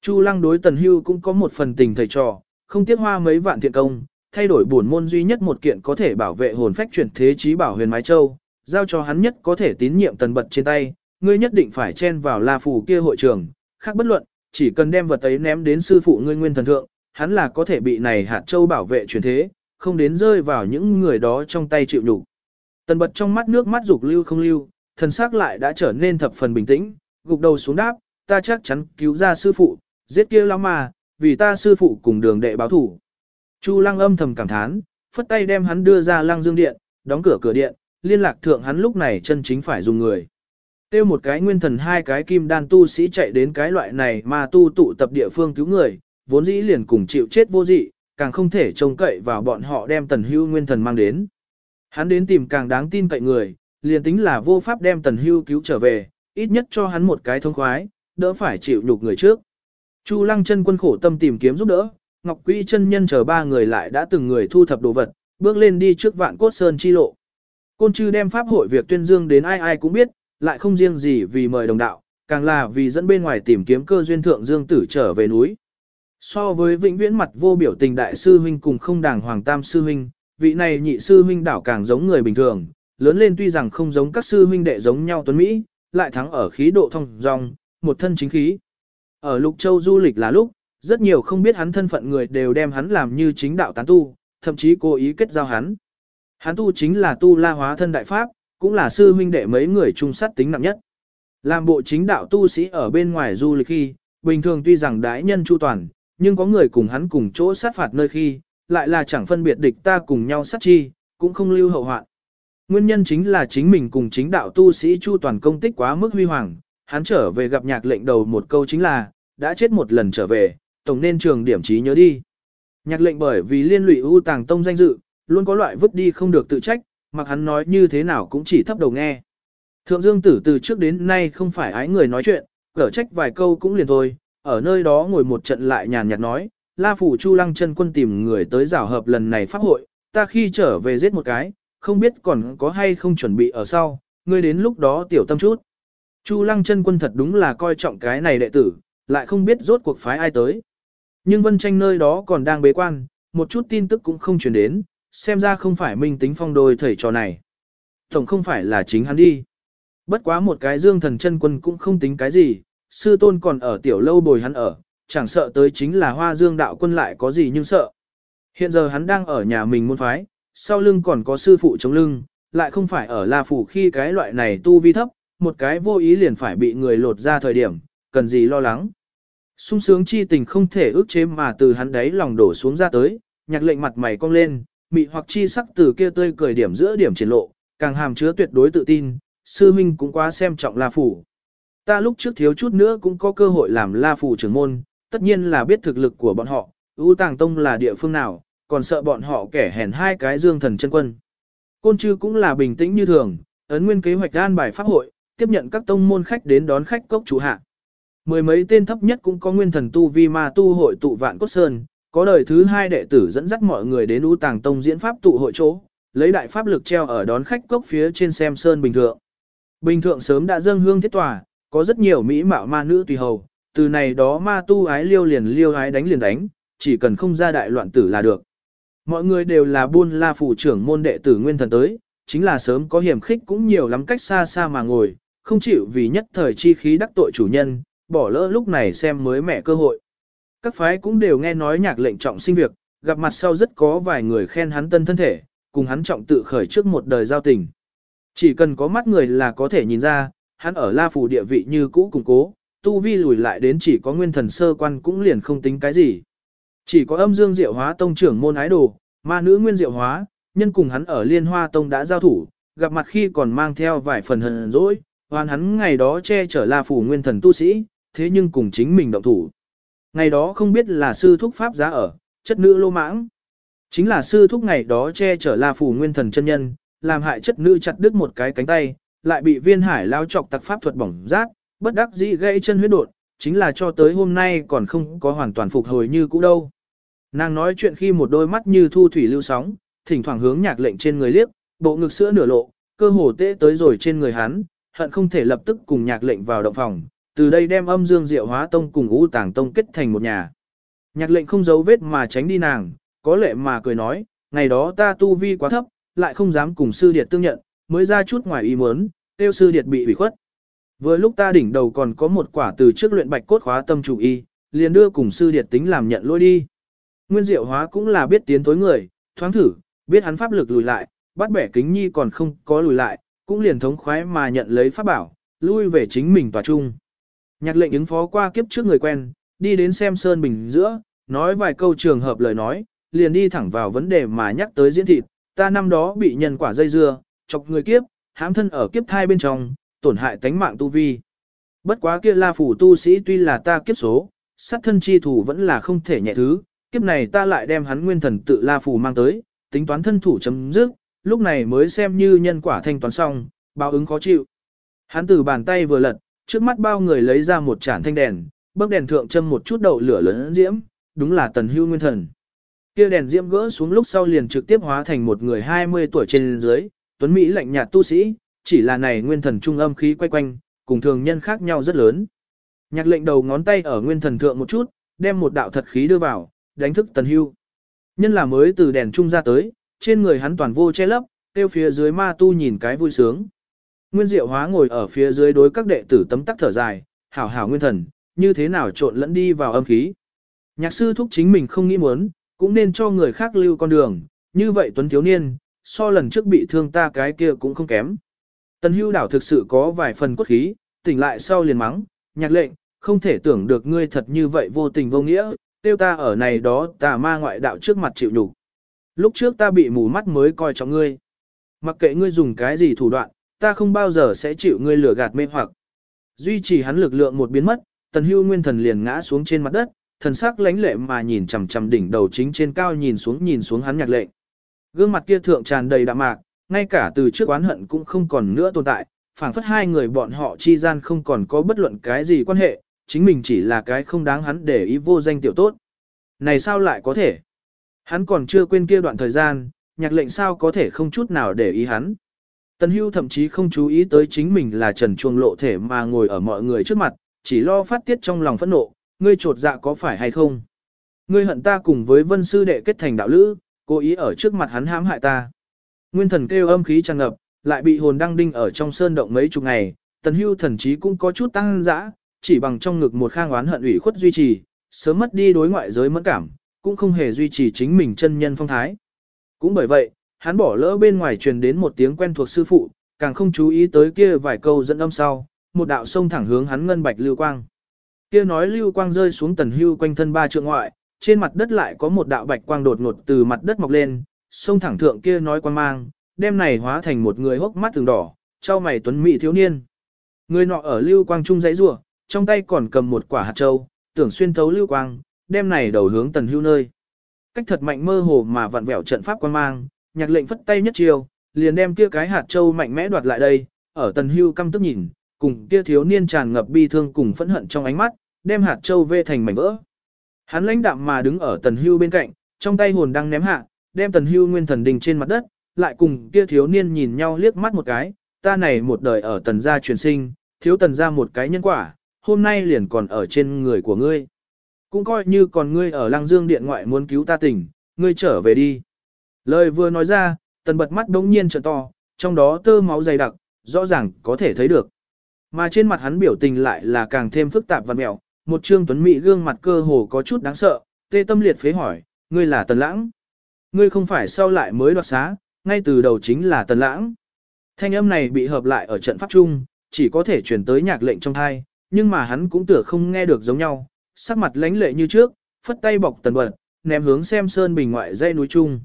Chu Lăng đối Tần Hưu cũng có một phần tình thầy trò, không tiếc hoa mấy vạn thiện công, thay đổi bổn môn duy nhất một kiện có thể bảo vệ hồn phách chuyển thế trí bảo huyền mái châu, giao cho hắn nhất có thể tín nhiệm tần bật trên tay, ngươi nhất định phải chen vào la phù kia hội trường, khác bất luận, chỉ cần đem vật ấy ném đến sư phụ ngươi nguyên thần thượng, hắn là có thể bị này hạt châu bảo vệ chuyển thế, không đến rơi vào những người đó trong tay chịu nhục. Tần bật trong mắt nước mắt dục lưu không lưu, thần sắc lại đã trở nên thập phần bình tĩnh, gục đầu xuống đáp, ta chắc chắn cứu ra sư phụ, giết kia lão mà, vì ta sư phụ cùng đường đệ báo thủ. Chu lăng âm thầm cảm thán, phất tay đem hắn đưa ra lăng dương điện, đóng cửa cửa điện, liên lạc thượng hắn lúc này chân chính phải dùng người. Tiêu một cái nguyên thần hai cái kim đan tu sĩ chạy đến cái loại này mà tu tụ tập địa phương cứu người, vốn dĩ liền cùng chịu chết vô dị, càng không thể trông cậy vào bọn họ đem tần hưu nguyên thần mang đến. Hắn đến tìm càng đáng tin cậy người, liền tính là vô pháp đem tần hưu cứu trở về, ít nhất cho hắn một cái thông khoái, đỡ phải chịu nhục người trước. Chu lăng chân quân khổ tâm tìm kiếm giúp đỡ, Ngọc Quỹ chân nhân chờ ba người lại đã từng người thu thập đồ vật, bước lên đi trước vạn cốt sơn chi lộ. Côn chư đem pháp hội việc tuyên dương đến ai ai cũng biết, lại không riêng gì vì mời đồng đạo, càng là vì dẫn bên ngoài tìm kiếm cơ duyên thượng dương tử trở về núi. So với vĩnh viễn mặt vô biểu tình đại sư huynh cùng không đàng hoàng tam sư huynh, vị này nhị sư huynh đảo càng giống người bình thường, lớn lên tuy rằng không giống các sư huynh đệ giống nhau tuấn Mỹ, lại thắng ở khí độ thông dong, một thân chính khí. Ở Lục Châu du lịch là lúc, rất nhiều không biết hắn thân phận người đều đem hắn làm như chính đạo tán tu, thậm chí cố ý kết giao hắn. Hắn tu chính là tu la hóa thân đại pháp, cũng là sư huynh đệ mấy người trung sát tính nặng nhất. Làm bộ chính đạo tu sĩ ở bên ngoài du lịch khi, bình thường tuy rằng đái nhân chu toàn, nhưng có người cùng hắn cùng chỗ sát phạt nơi khi, lại là chẳng phân biệt địch ta cùng nhau sát chi, cũng không lưu hậu hoạn. Nguyên nhân chính là chính mình cùng chính đạo tu sĩ chu toàn công tích quá mức huy hoàng, hắn trở về gặp nhạc lệnh đầu một câu chính là, đã chết một lần trở về, tổng nên trường điểm trí nhớ đi. Nhạc lệnh bởi vì liên lụy ưu tàng tông danh dự, luôn có loại vứt đi không được tự trách, mặc hắn nói như thế nào cũng chỉ thấp đầu nghe. Thượng Dương Tử từ trước đến nay không phải ái người nói chuyện, cở trách vài câu cũng liền thôi, ở nơi đó ngồi một trận lại nhàn nhạt nói, La Phủ Chu Lăng chân quân tìm người tới giảo hợp lần này pháp hội, ta khi trở về giết một cái, không biết còn có hay không chuẩn bị ở sau, ngươi đến lúc đó tiểu tâm chút. Chu Lăng chân quân thật đúng là coi trọng cái này đệ tử, lại không biết rốt cuộc phái ai tới. Nhưng Vân Tranh nơi đó còn đang bế quan, một chút tin tức cũng không truyền đến, xem ra không phải minh tính phong đôi thầy trò này. Tổng không phải là chính hắn đi. Bất quá một cái dương thần chân quân cũng không tính cái gì, sư tôn còn ở tiểu lâu bồi hắn ở, chẳng sợ tới chính là hoa dương đạo quân lại có gì nhưng sợ. Hiện giờ hắn đang ở nhà mình môn phái, sau lưng còn có sư phụ chống lưng, lại không phải ở La Phủ khi cái loại này tu vi thấp, một cái vô ý liền phải bị người lột ra thời điểm, cần gì lo lắng. sung sướng chi tình không thể ước chế mà từ hắn đấy lòng đổ xuống ra tới, nhạc lệnh mặt mày cong lên, mị hoặc chi sắc từ kia tươi cười điểm giữa điểm triển lộ, càng hàm chứa tuyệt đối tự tin, sư minh cũng quá xem trọng La Phủ. Ta lúc trước thiếu chút nữa cũng có cơ hội làm La Phủ trưởng môn, tất nhiên là biết thực lực của bọn họ, ưu tàng tông là địa phương nào, còn sợ bọn họ kẻ hèn hai cái dương thần chân quân. Côn chư cũng là bình tĩnh như thường, ấn nguyên kế hoạch an bài pháp hội, tiếp nhận các tông môn khách đến đón khách cốc chủ hạ. Mười mấy tên thấp nhất cũng có nguyên thần tu vi ma tu hội tụ vạn cốt sơn, có đời thứ hai đệ tử dẫn dắt mọi người đến U Tàng Tông diễn pháp tụ hội chỗ, lấy đại pháp lực treo ở đón khách cốc phía trên xem sơn bình thượng. Bình thượng sớm đã dâng hương thiết tòa, có rất nhiều mỹ mạo ma nữ tùy hầu, từ này đó ma tu ái liêu liền liêu ái đánh liền đánh, chỉ cần không ra đại loạn tử là được. Mọi người đều là buôn la phủ trưởng môn đệ tử nguyên thần tới, chính là sớm có hiểm khích cũng nhiều lắm cách xa xa mà ngồi, không chịu vì nhất thời chi khí đắc tội chủ nhân, bỏ lỡ lúc này xem mới mẻ cơ hội. Các phái cũng đều nghe nói nhạc lệnh trọng sinh việc, gặp mặt sau rất có vài người khen hắn tân thân thể, cùng hắn trọng tự khởi trước một đời giao tình. Chỉ cần có mắt người là có thể nhìn ra, hắn ở La Phủ địa vị như cũ củng cố, tu vi lùi lại đến chỉ có nguyên thần sơ quan cũng liền không tính cái gì. Chỉ có âm dương diệu hóa tông trưởng môn ái đồ, ma nữ nguyên diệu hóa, nhân cùng hắn ở liên hoa tông đã giao thủ, gặp mặt khi còn mang theo vài phần hờn dỗi, hoàn hắn ngày đó che chở La Phủ nguyên thần tu sĩ, thế nhưng cùng chính mình động thủ. Ngày đó không biết là sư thúc pháp giá ở, chất nữ lô mãng. Chính là sư thúc ngày đó che chở La Phủ nguyên thần chân nhân, làm hại chất nữ chặt đứt một cái cánh tay, lại bị viên hải lao chọc tặc pháp thuật bỏng rát, bất đắc dĩ gãy chân huyết đột, chính là cho tới hôm nay còn không có hoàn toàn phục hồi như cũ đâu. Nàng nói chuyện khi một đôi mắt như thu thủy lưu sóng, thỉnh thoảng hướng nhạc lệnh trên người liếc, bộ ngực sữa nửa lộ, cơ hồ tê tới rồi trên người hắn, hận không thể lập tức cùng nhạc lệnh vào động phòng, từ đây đem âm dương diệu hóa tông cùng ngũ tàng tông kết thành một nhà. Nhạc lệnh không giấu vết mà tránh đi nàng, có lệ mà cười nói, ngày đó ta tu vi quá thấp, lại không dám cùng sư điệt tương nhận, mới ra chút ngoài ý muốn, tiêu sư điệt bị ủy khuất. Vừa lúc ta đỉnh đầu còn có một quả từ trước luyện bạch cốt khóa tâm chủ y, liền đưa cùng sư điệt tính làm nhận lỗi đi. Nguyên diệu hóa cũng là biết tiến tối người, thoáng thử, biết hắn pháp lực lùi lại, bắt bẻ kính nhi còn không có lùi lại, cũng liền thống khoái mà nhận lấy pháp bảo, lui về chính mình tòa trung. Nhạc lệnh ứng phó qua kiếp trước người quen, đi đến xem sơn bình giữa, nói vài câu trường hợp lời nói, liền đi thẳng vào vấn đề mà nhắc tới diễn thịt, ta năm đó bị nhân quả dây dưa, chọc người kiếp, hãm thân ở kiếp thai bên trong, tổn hại tánh mạng tu vi. Bất quá kia la phủ tu sĩ tuy là ta kiếp số, sát thân chi thủ vẫn là không thể nhẹ thứ, kiếp này ta lại đem hắn nguyên thần tự la phủ mang tới, tính toán thân thủ chấm dứt, lúc này mới xem như nhân quả thanh toán xong, báo ứng khó chịu. Hắn từ bàn tay vừa lật, trước mắt bao người lấy ra một chản thanh đèn, bấc đèn thượng châm một chút đậu lửa lớn diễm, đúng là tần hưu nguyên thần. Kia đèn diễm gỡ xuống lúc sau liền trực tiếp hóa thành một người 20 tuổi trên dưới, tuấn Mỹ lạnh nhạt tu sĩ, chỉ là này nguyên thần trung âm khí quay quanh, cùng thường nhân khác nhau rất lớn. Nhạc lệnh đầu ngón tay ở nguyên thần thượng một chút, đem một đạo thật khí đưa vào, đánh thức tần hưu. Nhân là mới từ đèn trung ra tới, trên người hắn toàn vô che lấp, tiêu phía dưới ma tu nhìn cái vui sướng. Nguyên diệu hóa ngồi ở phía dưới đối các đệ tử tấm tắc thở dài, hảo hảo nguyên thần, như thế nào trộn lẫn đi vào âm khí. Nhạc sư thúc chính mình không nghĩ muốn, cũng nên cho người khác lưu con đường, như vậy tuấn thiếu niên, so lần trước bị thương ta cái kia cũng không kém. Tần hưu đảo thực sự có vài phần cốt khí, tỉnh lại sau liền mắng, nhạc lệnh, không thể tưởng được ngươi thật như vậy vô tình vô nghĩa, tiêu ta ở này đó tà ma ngoại đạo trước mặt chịu nhục. Lúc trước ta bị mù mắt mới coi trọng ngươi. Mặc kệ ngươi dùng cái gì thủ đoạn, ta không bao giờ sẽ chịu ngươi lừa gạt mê hoặc. Duy trì hắn lực lượng một biến mất, tần hưu nguyên thần liền ngã xuống trên mặt đất, thần sắc lánh lệ mà nhìn chằm chằm đỉnh đầu chính trên cao nhìn xuống nhìn xuống hắn nhạc lệnh. Gương mặt kia thượng tràn đầy đạm mạc, ngay cả từ trước oán hận cũng không còn nữa tồn tại, phảng phất hai người bọn họ chi gian không còn có bất luận cái gì quan hệ, chính mình chỉ là cái không đáng hắn để ý vô danh tiểu tốt. Này sao lại có thể? Hắn còn chưa quên kia đoạn thời gian, nhạc lệnh sao có thể không chút nào để ý hắn. Tần Hưu thậm chí không chú ý tới chính mình là trần chuông lộ thể mà ngồi ở mọi người trước mặt, chỉ lo phát tiết trong lòng phẫn nộ, ngươi trột dạ có phải hay không? Ngươi hận ta cùng với vân sư đệ kết thành đạo lữ, cố ý ở trước mặt hắn hãm hại ta. Nguyên thần kêu âm khí tràn ngập, lại bị hồn đăng đinh ở trong sơn động mấy chục ngày, tần hưu thần chí cũng có chút tăng dã, chỉ bằng trong ngực một khang oán hận ủy khuất duy trì, sớm mất đi đối ngoại giới mẫn cảm, cũng không hề duy trì chính mình chân nhân phong thái. Cũng bởi vậy, hắn bỏ lỡ bên ngoài truyền đến một tiếng quen thuộc sư phụ, càng không chú ý tới kia vài câu dẫn âm sau, một đạo sông thẳng hướng hắn ngân bạch lưu quang. Kia nói lưu quang rơi xuống tần hưu quanh thân ba trượng ngoại, trên mặt đất lại có một đạo bạch quang đột ngột từ mặt đất mọc lên, sông thẳng thượng kia nói quang mang, đem này hóa thành một người hốc mắt từng đỏ, trao mày tuấn mỹ thiếu niên. Người nọ ở lưu quang trung giấy rủa, trong tay còn cầm một quả hạt châu, tưởng xuyên thấu lưu quang, đem này đầu hướng tần hưu nơi. Cách thật mạnh mơ hồ mà vặn vẹo trận pháp quang mang, nhạc lệnh phất tay nhất chiều, liền đem kia cái hạt châu mạnh mẽ đoạt lại đây, ở tần hưu căm tức nhìn, cùng kia thiếu niên tràn ngập bi thương cùng phẫn hận trong ánh mắt, đem hạt châu vê thành mảnh vỡ. Hắn lãnh đạm mà đứng ở tần hưu bên cạnh, trong tay hồn đang ném hạ, đem tần hưu nguyên thần đình trên mặt đất, lại cùng kia thiếu niên nhìn nhau liếc mắt một cái, ta này một đời ở tần gia truyền sinh, thiếu tần gia một cái nhân quả, hôm nay liền còn ở trên người của ngươi. Cũng coi như còn ngươi ở lăng dương điện ngoại muốn cứu ta tỉnh, ngươi trở về đi. Lời vừa nói ra, tần bật mắt đống nhiên trợn to, trong đó tơ máu dày đặc, rõ ràng có thể thấy được. Mà trên mặt hắn biểu tình lại là càng thêm phức tạp và mẹo, một trương tuấn mỹ gương mặt cơ hồ có chút đáng sợ, tê tâm liệt phế hỏi, ngươi là tần lãng. Ngươi không phải sau lại mới đoạt xá, ngay từ đầu chính là tần lãng. Thanh âm này bị hợp lại ở trận pháp chung, chỉ có thể chuyển tới nhạc lệnh trong thai, nhưng mà hắn cũng tựa không nghe được giống nhau, sắc mặt lãnh lệ như trước, phất tay bọc tần bật, ném hướng xem sơn bình ngoại dây núi chung.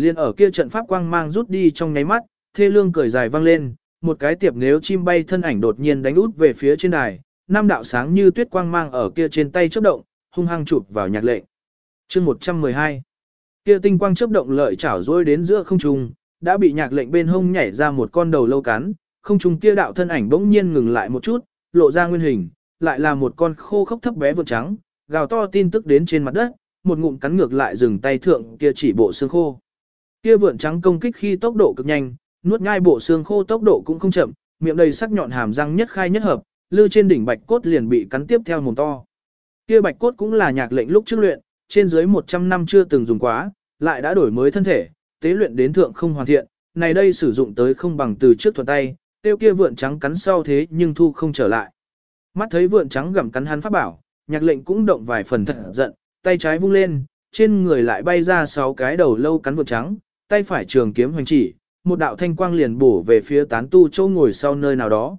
Liên ở kia trận pháp quang mang rút đi trong nháy mắt, thê lương cười dài vang lên, một cái tiệp nếu chim bay thân ảnh đột nhiên đánh út về phía trên đài, năm đạo sáng như tuyết quang mang ở kia trên tay chớp động, hung hăng chụp vào nhạc lệnh. Chương 112. Kia tinh quang chớp động lợi chảo rối đến giữa không trung, đã bị nhạc lệnh bên hông nhảy ra một con đầu lâu cắn, không trung kia đạo thân ảnh bỗng nhiên ngừng lại một chút, lộ ra nguyên hình, lại là một con khô khốc thấp bé vượn trắng, gào to tin tức đến trên mặt đất, một ngụm cắn ngược lại dừng tay thượng kia chỉ bộ xương khô. Kia vượn trắng công kích khi tốc độ cực nhanh, nuốt ngay bộ xương khô tốc độ cũng không chậm, miệng đầy sắc nhọn hàm răng nhất khai nhất hợp, lư trên đỉnh bạch cốt liền bị cắn tiếp theo mồm to. Kia bạch cốt cũng là nhạc lệnh lúc trước luyện, trên dưới 100 năm chưa từng dùng quá, lại đã đổi mới thân thể, tế luyện đến thượng không hoàn thiện, này đây sử dụng tới không bằng từ trước thuận tay, tiêu kia vượn trắng cắn sau thế nhưng thu không trở lại. Mắt thấy vượn trắng gặm cắn hắn pháp bảo, nhạc lệnh cũng động vài phần thật giận, tay trái vung lên, trên người lại bay ra sáu cái đầu lâu cắn vượn trắng, tay phải trường kiếm hoành chỉ, một đạo thanh quang liền bổ về phía tán tu châu ngồi sau nơi nào đó.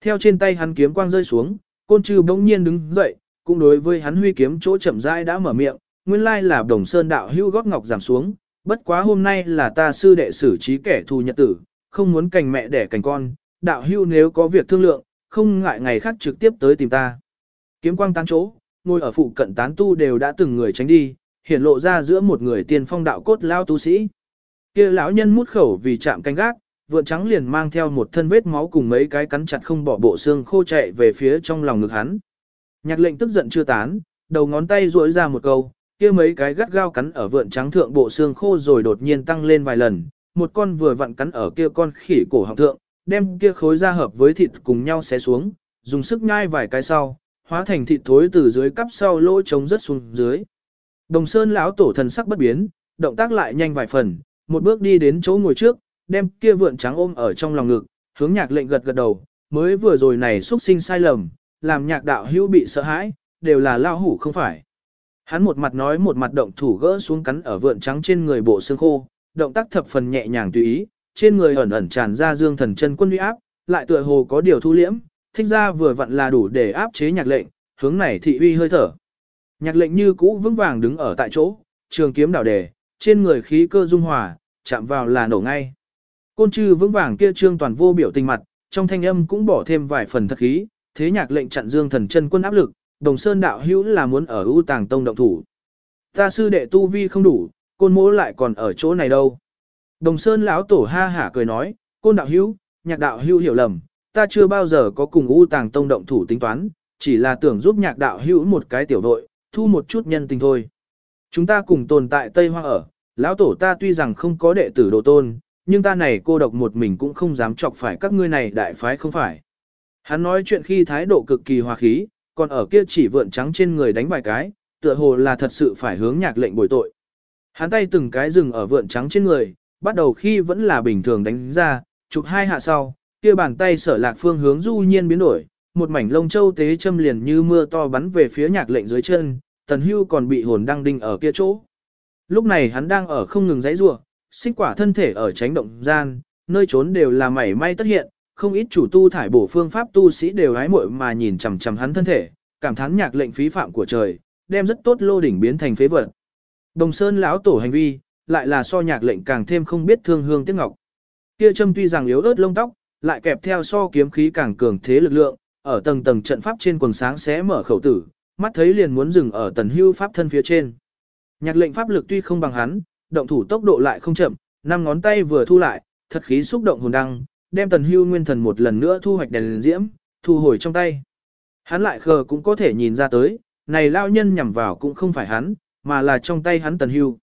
Theo trên tay hắn kiếm quang rơi xuống, côn trư bỗng nhiên đứng dậy, cũng đối với hắn huy kiếm chỗ chậm rãi đã mở miệng, nguyên lai là đồng sơn đạo hưu gót ngọc giảm xuống, bất quá hôm nay là ta sư đệ xử trí kẻ thù nhật tử, không muốn cành mẹ đẻ cành con, đạo hưu nếu có việc thương lượng, không ngại ngày khác trực tiếp tới tìm ta. Kiếm quang tán chỗ, ngồi ở phụ cận tán tu đều đã từng người tránh đi, hiện lộ ra giữa một người tiên phong đạo cốt lao tu sĩ kia lão nhân mút khẩu vì chạm canh gác, vượn trắng liền mang theo một thân vết máu cùng mấy cái cắn chặt không bỏ bộ xương khô chạy về phía trong lòng ngực hắn. Nhạc lệnh tức giận chưa tán, đầu ngón tay duỗi ra một câu, kia mấy cái gắt gao cắn ở vượn trắng thượng bộ xương khô rồi đột nhiên tăng lên vài lần, một con vừa vặn cắn ở kia con khỉ cổ họng thượng, đem kia khối ra hợp với thịt cùng nhau xé xuống, dùng sức nhai vài cái sau, hóa thành thịt thối từ dưới cắp sau lỗ trống rất xuống dưới. Đồng Sơn lão tổ thần sắc bất biến, động tác lại nhanh vài phần, một bước đi đến chỗ ngồi trước, đem kia vượn trắng ôm ở trong lòng ngực, hướng nhạc lệnh gật gật đầu, mới vừa rồi này xuất sinh sai lầm, làm nhạc đạo hữu bị sợ hãi, đều là lao hủ không phải. Hắn một mặt nói một mặt động thủ gỡ xuống cắn ở vượn trắng trên người bộ xương khô, động tác thập phần nhẹ nhàng tùy ý, trên người ẩn ẩn tràn ra dương thần chân quân uy áp, lại tựa hồ có điều thu liễm, thích ra vừa vặn là đủ để áp chế nhạc lệnh, hướng này thị uy hơi thở. Nhạc lệnh như cũ vững vàng đứng ở tại chỗ, trường kiếm đảo đề, trên người khí cơ dung hòa, chạm vào là nổ ngay. Côn trư vững vàng kia trương toàn vô biểu tình mặt, trong thanh âm cũng bỏ thêm vài phần thật khí, thế nhạc lệnh chặn dương thần chân quân áp lực, đồng sơn đạo hữu là muốn ở ưu tàng tông động thủ. Ta sư đệ tu vi không đủ, côn mỗ lại còn ở chỗ này đâu. Đồng sơn lão tổ ha hả cười nói, côn đạo hữu, nhạc đạo hữu hiểu lầm, ta chưa bao giờ có cùng ưu tàng tông động thủ tính toán, chỉ là tưởng giúp nhạc đạo hữu một cái tiểu đội, thu một chút nhân tình thôi. Chúng ta cùng tồn tại Tây Hoa ở, lão tổ ta tuy rằng không có đệ tử đồ tôn, nhưng ta này cô độc một mình cũng không dám chọc phải các ngươi này đại phái không phải. Hắn nói chuyện khi thái độ cực kỳ hòa khí, còn ở kia chỉ vượn trắng trên người đánh vài cái, tựa hồ là thật sự phải hướng nhạc lệnh bồi tội. Hắn tay từng cái rừng ở vượn trắng trên người, bắt đầu khi vẫn là bình thường đánh ra, chụp hai hạ sau, kia bàn tay sở lạc phương hướng du nhiên biến đổi, một mảnh lông châu tế châm liền như mưa to bắn về phía nhạc lệnh dưới chân, tần hưu còn bị hồn đăng đinh ở kia chỗ. Lúc này hắn đang ở không ngừng dãy rủa, xích quả thân thể ở tránh động gian, nơi trốn đều là mảy may tất hiện, không ít chủ tu thải bổ phương pháp tu sĩ đều hái muội mà nhìn chằm chằm hắn thân thể, cảm thán nhạc lệnh phí phạm của trời, đem rất tốt lô đỉnh biến thành phế vật. Đồng Sơn lão tổ hành vi, lại là so nhạc lệnh càng thêm không biết thương hương tiếc ngọc. Kia châm tuy rằng yếu ớt lông tóc, lại kẹp theo so kiếm khí càng cường thế lực lượng, ở tầng tầng trận pháp trên quần sáng xé mở khẩu tử, mắt thấy liền muốn dừng ở tần hưu pháp thân phía trên. Nhạc lệnh pháp lực tuy không bằng hắn, động thủ tốc độ lại không chậm, năm ngón tay vừa thu lại, thật khí xúc động hồn đăng, đem tần hưu nguyên thần một lần nữa thu hoạch đèn diễm, thu hồi trong tay. Hắn lại khờ cũng có thể nhìn ra tới, này lao nhân nhằm vào cũng không phải hắn, mà là trong tay hắn tần hưu.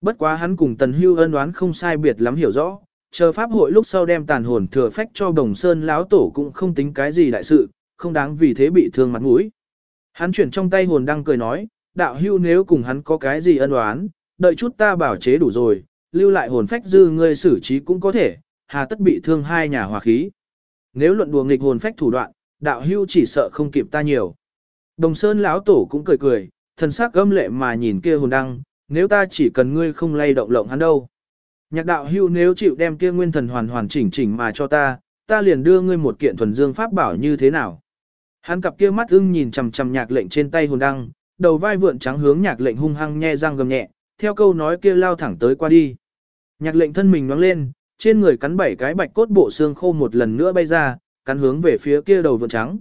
Bất quá hắn cùng tần hưu ân đoán không sai biệt lắm hiểu rõ, chờ pháp hội lúc sau đem tàn hồn thừa phách cho đồng sơn lão tổ cũng không tính cái gì đại sự, không đáng vì thế bị thương mặt mũi. Hắn chuyển trong tay hồn đăng cười nói, đạo hưu nếu cùng hắn có cái gì ân oán, đợi chút ta bảo chế đủ rồi, lưu lại hồn phách dư ngươi xử trí cũng có thể, hà tất bị thương hai nhà hòa khí. Nếu luận đùa nghịch hồn phách thủ đoạn, đạo hưu chỉ sợ không kịp ta nhiều. Đồng Sơn lão tổ cũng cười cười, thần sắc gâm lệ mà nhìn kia hồn đăng, nếu ta chỉ cần ngươi không lay động lộng hắn đâu. Nhạc đạo hưu nếu chịu đem kia nguyên thần hoàn hoàn chỉnh chỉnh mà cho ta, ta liền đưa ngươi một kiện thuần dương pháp bảo như thế nào. Hắn cặp kia mắt ưng nhìn chằm chằm nhạc lệnh trên tay hồn đăng, đầu vai vượn trắng hướng nhạc lệnh hung hăng nhe răng gầm nhẹ, theo câu nói kia lao thẳng tới qua đi. Nhạc lệnh thân mình nhoáng lên, trên người cắn bảy cái bạch cốt bộ xương khô một lần nữa bay ra, cắn hướng về phía kia đầu vượn trắng.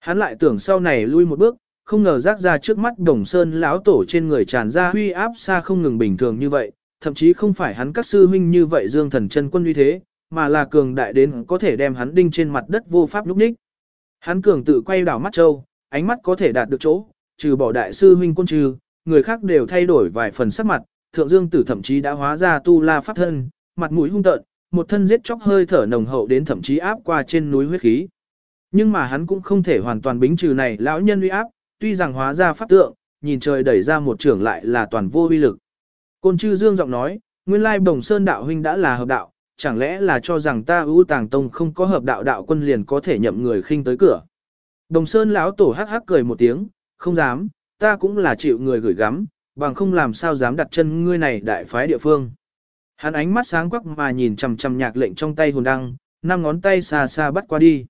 Hắn lại tưởng sau này lui một bước, không ngờ rác ra trước mắt đồng sơn lão tổ trên người tràn ra huy áp xa không ngừng bình thường như vậy, thậm chí không phải hắn các sư huynh như vậy dương thần chân quân uy thế, mà là cường đại đến có thể đem hắn đinh trên mặt đất vô pháp lúc ních. Hắn cường tự quay đảo mắt châu, ánh mắt có thể đạt được chỗ, trừ bỏ đại sư huynh quân trừ, người khác đều thay đổi vài phần sắc mặt, thượng dương tử thậm chí đã hóa ra tu la pháp thân, mặt mũi hung tợn, một thân giết chóc hơi thở nồng hậu đến thậm chí áp qua trên núi huyết khí. Nhưng mà hắn cũng không thể hoàn toàn bính trừ này lão nhân uy áp, tuy rằng hóa ra pháp tượng, nhìn trời đẩy ra một trưởng lại là toàn vô uy lực. Côn chư dương giọng nói, nguyên lai bồng sơn đạo huynh đã là hợp đạo, chẳng lẽ là cho rằng ta ưu tàng tông không có hợp đạo đạo quân liền có thể nhậm người khinh tới cửa. Đồng sơn lão tổ hắc hắc cười một tiếng, không dám, ta cũng là chịu người gửi gắm, bằng không làm sao dám đặt chân ngươi này đại phái địa phương. Hắn ánh mắt sáng quắc mà nhìn chằm chằm nhạc lệnh trong tay hồn đăng, năm ngón tay xa xa bắt qua đi.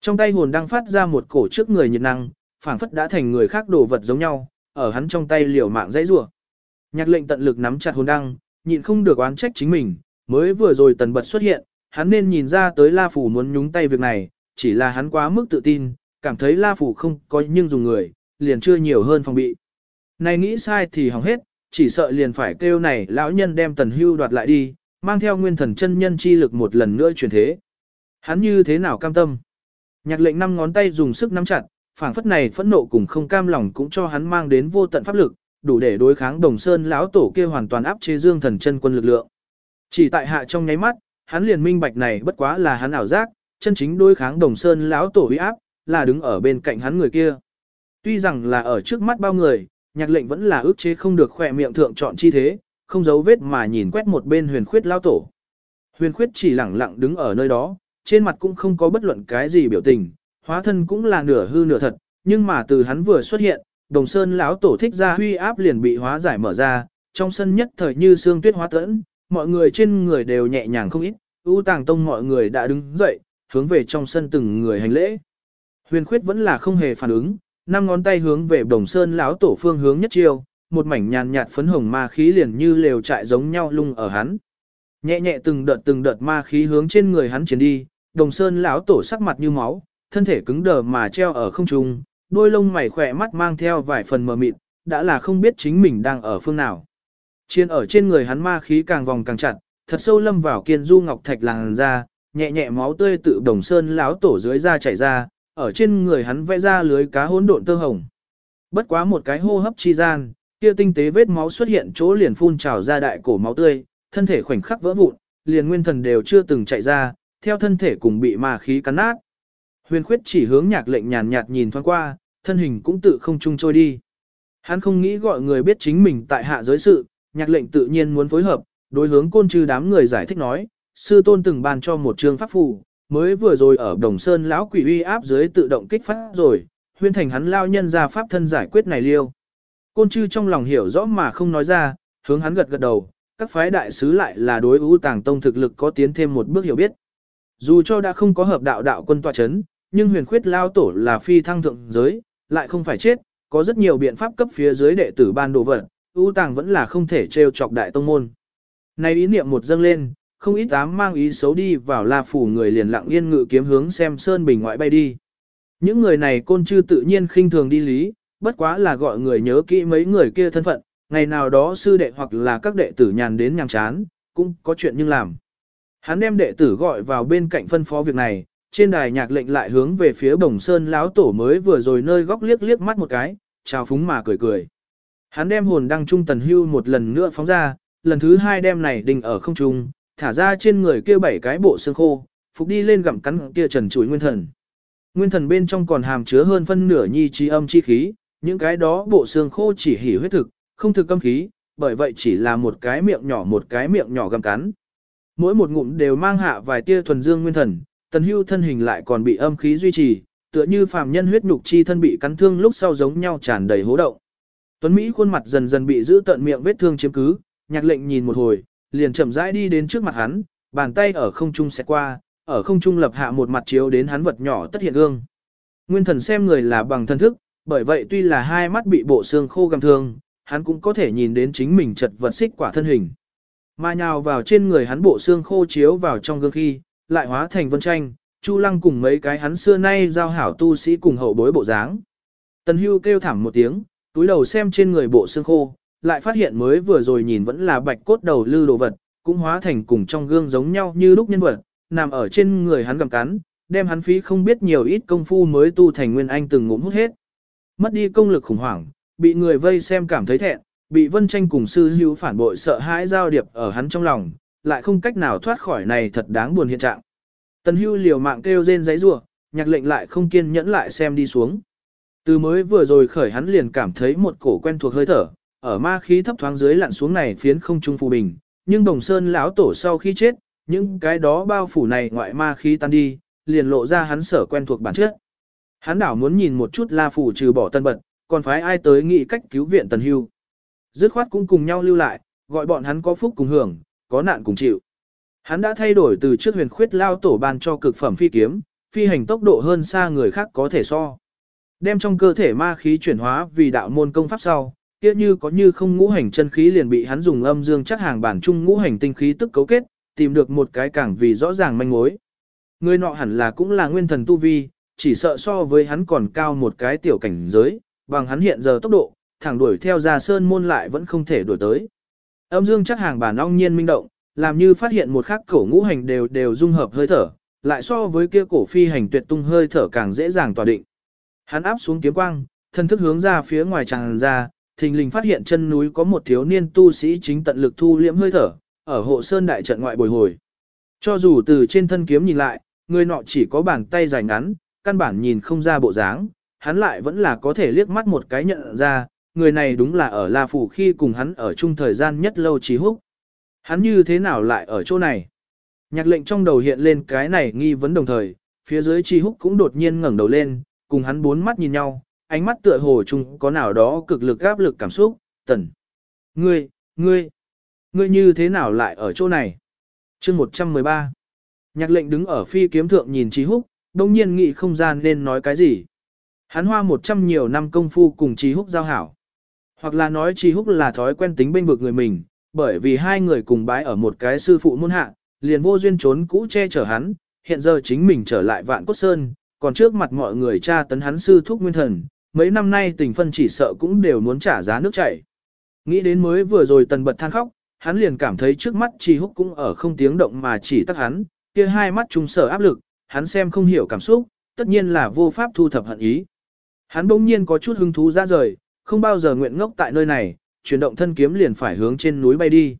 Trong tay hồn đăng phát ra một cổ trước người nhiệt năng, phảng phất đã thành người khác đồ vật giống nhau, ở hắn trong tay liều mạng dãy rủa. Nhạc lệnh tận lực nắm chặt hồn đăng, nhịn không được oán trách chính mình, mới vừa rồi tần bật xuất hiện, hắn nên nhìn ra tới La Phủ muốn nhúng tay việc này, chỉ là hắn quá mức tự tin, cảm thấy La Phủ không có nhưng dùng người, liền chưa nhiều hơn phòng bị. Này nghĩ sai thì hỏng hết, chỉ sợ liền phải kêu này lão nhân đem tần hưu đoạt lại đi, mang theo nguyên thần chân nhân chi lực một lần nữa truyền thế. Hắn như thế nào cam tâm? Nhạc lệnh năm ngón tay dùng sức nắm chặt, phảng phất này phẫn nộ cùng không cam lòng cũng cho hắn mang đến vô tận pháp lực, đủ để đối kháng đồng sơn lão tổ kia hoàn toàn áp chế dương thần chân quân lực lượng. Chỉ tại hạ trong nháy mắt, hắn liền minh bạch này bất quá là hắn ảo giác, chân chính đối kháng đồng sơn lão tổ uy áp, là đứng ở bên cạnh hắn người kia. Tuy rằng là ở trước mắt bao người, nhạc lệnh vẫn là ước chế không được khỏe miệng thượng chọn chi thế, không giấu vết mà nhìn quét một bên huyền khuyết lao tổ. Huyền khuyết chỉ lẳng lặng đứng ở nơi đó, trên mặt cũng không có bất luận cái gì biểu tình, hóa thân cũng là nửa hư nửa thật, nhưng mà từ hắn vừa xuất hiện, đồng sơn lão tổ thích ra huy áp liền bị hóa giải mở ra, trong sân nhất thời như xương tuyết hóa tẫn, mọi người trên người đều nhẹ nhàng không ít, ưu tàng tông mọi người đã đứng dậy, hướng về trong sân từng người hành lễ. Huyền khuyết vẫn là không hề phản ứng, năm ngón tay hướng về đồng sơn lão tổ phương hướng nhất chiêu, một mảnh nhàn nhạt phấn hồng ma khí liền như lều trại giống nhau lung ở hắn. Nhẹ nhẹ từng đợt từng đợt ma khí hướng trên người hắn chuyển đi, đồng sơn lão tổ sắc mặt như máu, thân thể cứng đờ mà treo ở không trung, đôi lông mày khỏe mắt mang theo vài phần mờ mịt, đã là không biết chính mình đang ở phương nào. Chiên ở trên người hắn ma khí càng vòng càng chặt, thật sâu lâm vào kiên du ngọc thạch làng ra, nhẹ nhẹ máu tươi tự đồng sơn Lão tổ dưới da chảy ra, ở trên người hắn vẽ ra lưới cá hỗn độn tơ hồng. Bất quá một cái hô hấp chi gian, kia tinh tế vết máu xuất hiện chỗ liền phun trào ra đại cổ máu tươi, thân thể khoảnh khắc vỡ vụn, liền nguyên thần đều chưa từng chạy ra, theo thân thể cùng bị ma khí cắn nát. Huyền khuyết chỉ hướng nhạc lệnh nhàn nhạt nhìn thoáng qua, thân hình cũng tự không trung trôi đi. Hắn không nghĩ gọi người biết chính mình tại hạ giới sự, nhạc lệnh tự nhiên muốn phối hợp, đối hướng côn trừ đám người giải thích nói, sư tôn từng ban cho một trường pháp phù, mới vừa rồi ở Đồng Sơn lão quỷ uy áp dưới tự động kích phát rồi, huyên thành hắn lao nhân ra pháp thân giải quyết này liêu. Côn chư trong lòng hiểu rõ mà không nói ra, hướng hắn gật gật đầu, các phái đại sứ lại là đối ưu tàng tông thực lực có tiến thêm một bước hiểu biết. Dù cho đã không có hợp đạo đạo quân tọa chấn, nhưng huyền khuyết lao tổ là phi thăng thượng giới, lại không phải chết, có rất nhiều biện pháp cấp phía dưới đệ tử ban đồ vật, ưu tàng vẫn là không thể trêu chọc đại tông môn. Này ý niệm một dâng lên, không ít ám mang ý xấu đi vào la phủ người liền lặng yên ngự kiếm hướng xem sơn bình ngoại bay đi. Những người này côn chư tự nhiên khinh thường đi lý, bất quá là gọi người nhớ kỹ mấy người kia thân phận, ngày nào đó sư đệ hoặc là các đệ tử nhàn đến nhàm chán, cũng có chuyện nhưng làm. Hắn đem đệ tử gọi vào bên cạnh phân phó việc này, trên đài nhạc lệnh lại hướng về phía bồng sơn lão tổ mới vừa rồi nơi góc liếc liếc mắt một cái, chào phúng mà cười cười. Hắn đem hồn đăng trung tần hưu một lần nữa phóng ra, lần thứ hai đem này đình ở không trung, thả ra trên người kia bảy cái bộ xương khô, phục đi lên gặm cắn kia trần chuối nguyên thần. Nguyên thần bên trong còn hàm chứa hơn phân nửa nhi chi âm chi khí, những cái đó bộ xương khô chỉ hỉ huyết thực, không thực âm khí, bởi vậy chỉ là một cái miệng nhỏ một cái miệng nhỏ gặm cắn. Mỗi một ngụm đều mang hạ vài tia thuần dương nguyên thần, tần hưu thân hình lại còn bị âm khí duy trì, tựa như phàm nhân huyết nhục chi thân bị cắn thương lúc sau giống nhau tràn đầy hố động. Tuấn Mỹ khuôn mặt dần dần bị giữ tận miệng vết thương chiếm cứ, nhạc lệnh nhìn một hồi, liền chậm rãi đi đến trước mặt hắn, bàn tay ở không trung sẽ qua, ở không trung lập hạ một mặt chiếu đến hắn vật nhỏ tất hiện gương. Nguyên thần xem người là bằng thân thức, bởi vậy tuy là hai mắt bị bộ xương khô găm thương, hắn cũng có thể nhìn đến chính mình chật vật xích quả thân hình. Mà nhào vào trên người hắn bộ xương khô chiếu vào trong gương khi, lại hóa thành vân tranh, Chu Lăng cùng mấy cái hắn xưa nay giao hảo tu sĩ cùng hậu bối bộ dáng. Tần Hưu kêu thảm một tiếng, túi đầu xem trên người bộ xương khô, lại phát hiện mới vừa rồi nhìn vẫn là bạch cốt đầu lư đồ vật, cũng hóa thành cùng trong gương giống nhau như lúc nhân vật, nằm ở trên người hắn gầm cắn, đem hắn phí không biết nhiều ít công phu mới tu thành nguyên anh từng ngụm hút hết. Mất đi công lực khủng hoảng, bị người vây xem cảm thấy thẹn, bị vân tranh cùng sư hữu phản bội sợ hãi giao điệp ở hắn trong lòng, lại không cách nào thoát khỏi này thật đáng buồn hiện trạng. Tần hưu liều mạng kêu rên giấy rủa nhạc lệnh lại không kiên nhẫn lại xem đi xuống. Từ mới vừa rồi khởi hắn liền cảm thấy một cổ quen thuộc hơi thở, ở ma khí thấp thoáng dưới lặn xuống này phiến không trung phù bình, nhưng Đồng Sơn lão tổ sau khi chết, những cái đó bao phủ này ngoại ma khí tan đi, liền lộ ra hắn sở quen thuộc bản chất. Hắn đảo muốn nhìn một chút La phủ trừ bỏ tân bật, còn phải ai tới nghĩ cách cứu viện Tần Hưu. Dứt khoát cũng cùng nhau lưu lại, gọi bọn hắn có phúc cùng hưởng, có nạn cùng chịu. Hắn đã thay đổi từ trước huyền khuyết lao tổ ban cho cực phẩm phi kiếm, phi hành tốc độ hơn xa người khác có thể so. Đem trong cơ thể ma khí chuyển hóa vì đạo môn công pháp sau, kia như có như không ngũ hành chân khí liền bị hắn dùng âm dương chắc hàng bản trung ngũ hành tinh khí tức cấu kết, tìm được một cái càng vì rõ ràng manh mối. Người nọ hẳn là cũng là nguyên thần tu vi, chỉ sợ so với hắn còn cao một cái tiểu cảnh giới, bằng hắn hiện giờ tốc độ, thẳng đuổi theo ra sơn môn lại vẫn không thể đuổi tới. Âm dương chắc hàng bản ong nhiên minh động, làm như phát hiện một khắc cổ ngũ hành đều đều dung hợp hơi thở, lại so với kia cổ phi hành tuyệt tung hơi thở càng dễ dàng tỏa định. Hắn áp xuống kiếm quang, thân thức hướng ra phía ngoài tràn ra, thình lình phát hiện chân núi có một thiếu niên tu sĩ chính tận lực thu liễm hơi thở, ở hộ sơn đại trận ngoại bồi hồi. Cho dù từ trên thân kiếm nhìn lại, người nọ chỉ có bàn tay dài ngắn, căn bản nhìn không ra bộ dáng, hắn lại vẫn là có thể liếc mắt một cái nhận ra, người này đúng là ở La Phủ khi cùng hắn ở chung thời gian nhất lâu trí húc. Hắn như thế nào lại ở chỗ này? Nhạc lệnh trong đầu hiện lên cái này nghi vấn đồng thời, phía dưới trí húc cũng đột nhiên ngẩng đầu lên, cùng hắn bốn mắt nhìn nhau, ánh mắt tựa hồ chung có nào đó cực lực áp lực cảm xúc, tần. Ngươi, ngươi, ngươi như thế nào lại ở chỗ này? chương 113 Nhạc lệnh đứng ở phi kiếm thượng nhìn trí húc, đông nhiên nghĩ không gian nên nói cái gì. Hắn hoa một trăm nhiều năm công phu cùng trí húc giao hảo. Hoặc là nói trí húc là thói quen tính bên vực người mình, bởi vì hai người cùng bái ở một cái sư phụ môn hạ, liền vô duyên trốn cũ che chở hắn, hiện giờ chính mình trở lại vạn cốt sơn, còn trước mặt mọi người tra tấn hắn sư thúc nguyên thần, mấy năm nay tình phân chỉ sợ cũng đều muốn trả giá nước chảy. Nghĩ đến mới vừa rồi tần bật than khóc, hắn liền cảm thấy trước mắt trì húc cũng ở không tiếng động mà chỉ tắc hắn, kia hai mắt trung sở áp lực, hắn xem không hiểu cảm xúc, tất nhiên là vô pháp thu thập hận ý. Hắn bỗng nhiên có chút hứng thú ra rời, không bao giờ nguyện ngốc tại nơi này, chuyển động thân kiếm liền phải hướng trên núi bay đi.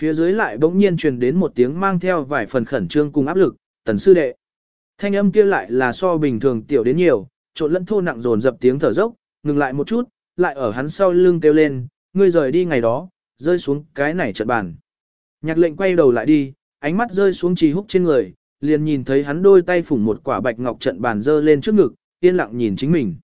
Phía dưới lại bỗng nhiên truyền đến một tiếng mang theo vài phần khẩn trương cùng áp lực, tần sư đệ. Thanh âm kia lại là so bình thường tiểu đến nhiều, trộn lẫn thô nặng dồn dập tiếng thở dốc, ngừng lại một chút, lại ở hắn sau lưng kêu lên, ngươi rời đi ngày đó, rơi xuống cái này trận bàn. Nhạc lệnh quay đầu lại đi, ánh mắt rơi xuống trì húc trên người, liền nhìn thấy hắn đôi tay phủng một quả bạch ngọc trận bàn dơ lên trước ngực, yên lặng nhìn chính mình.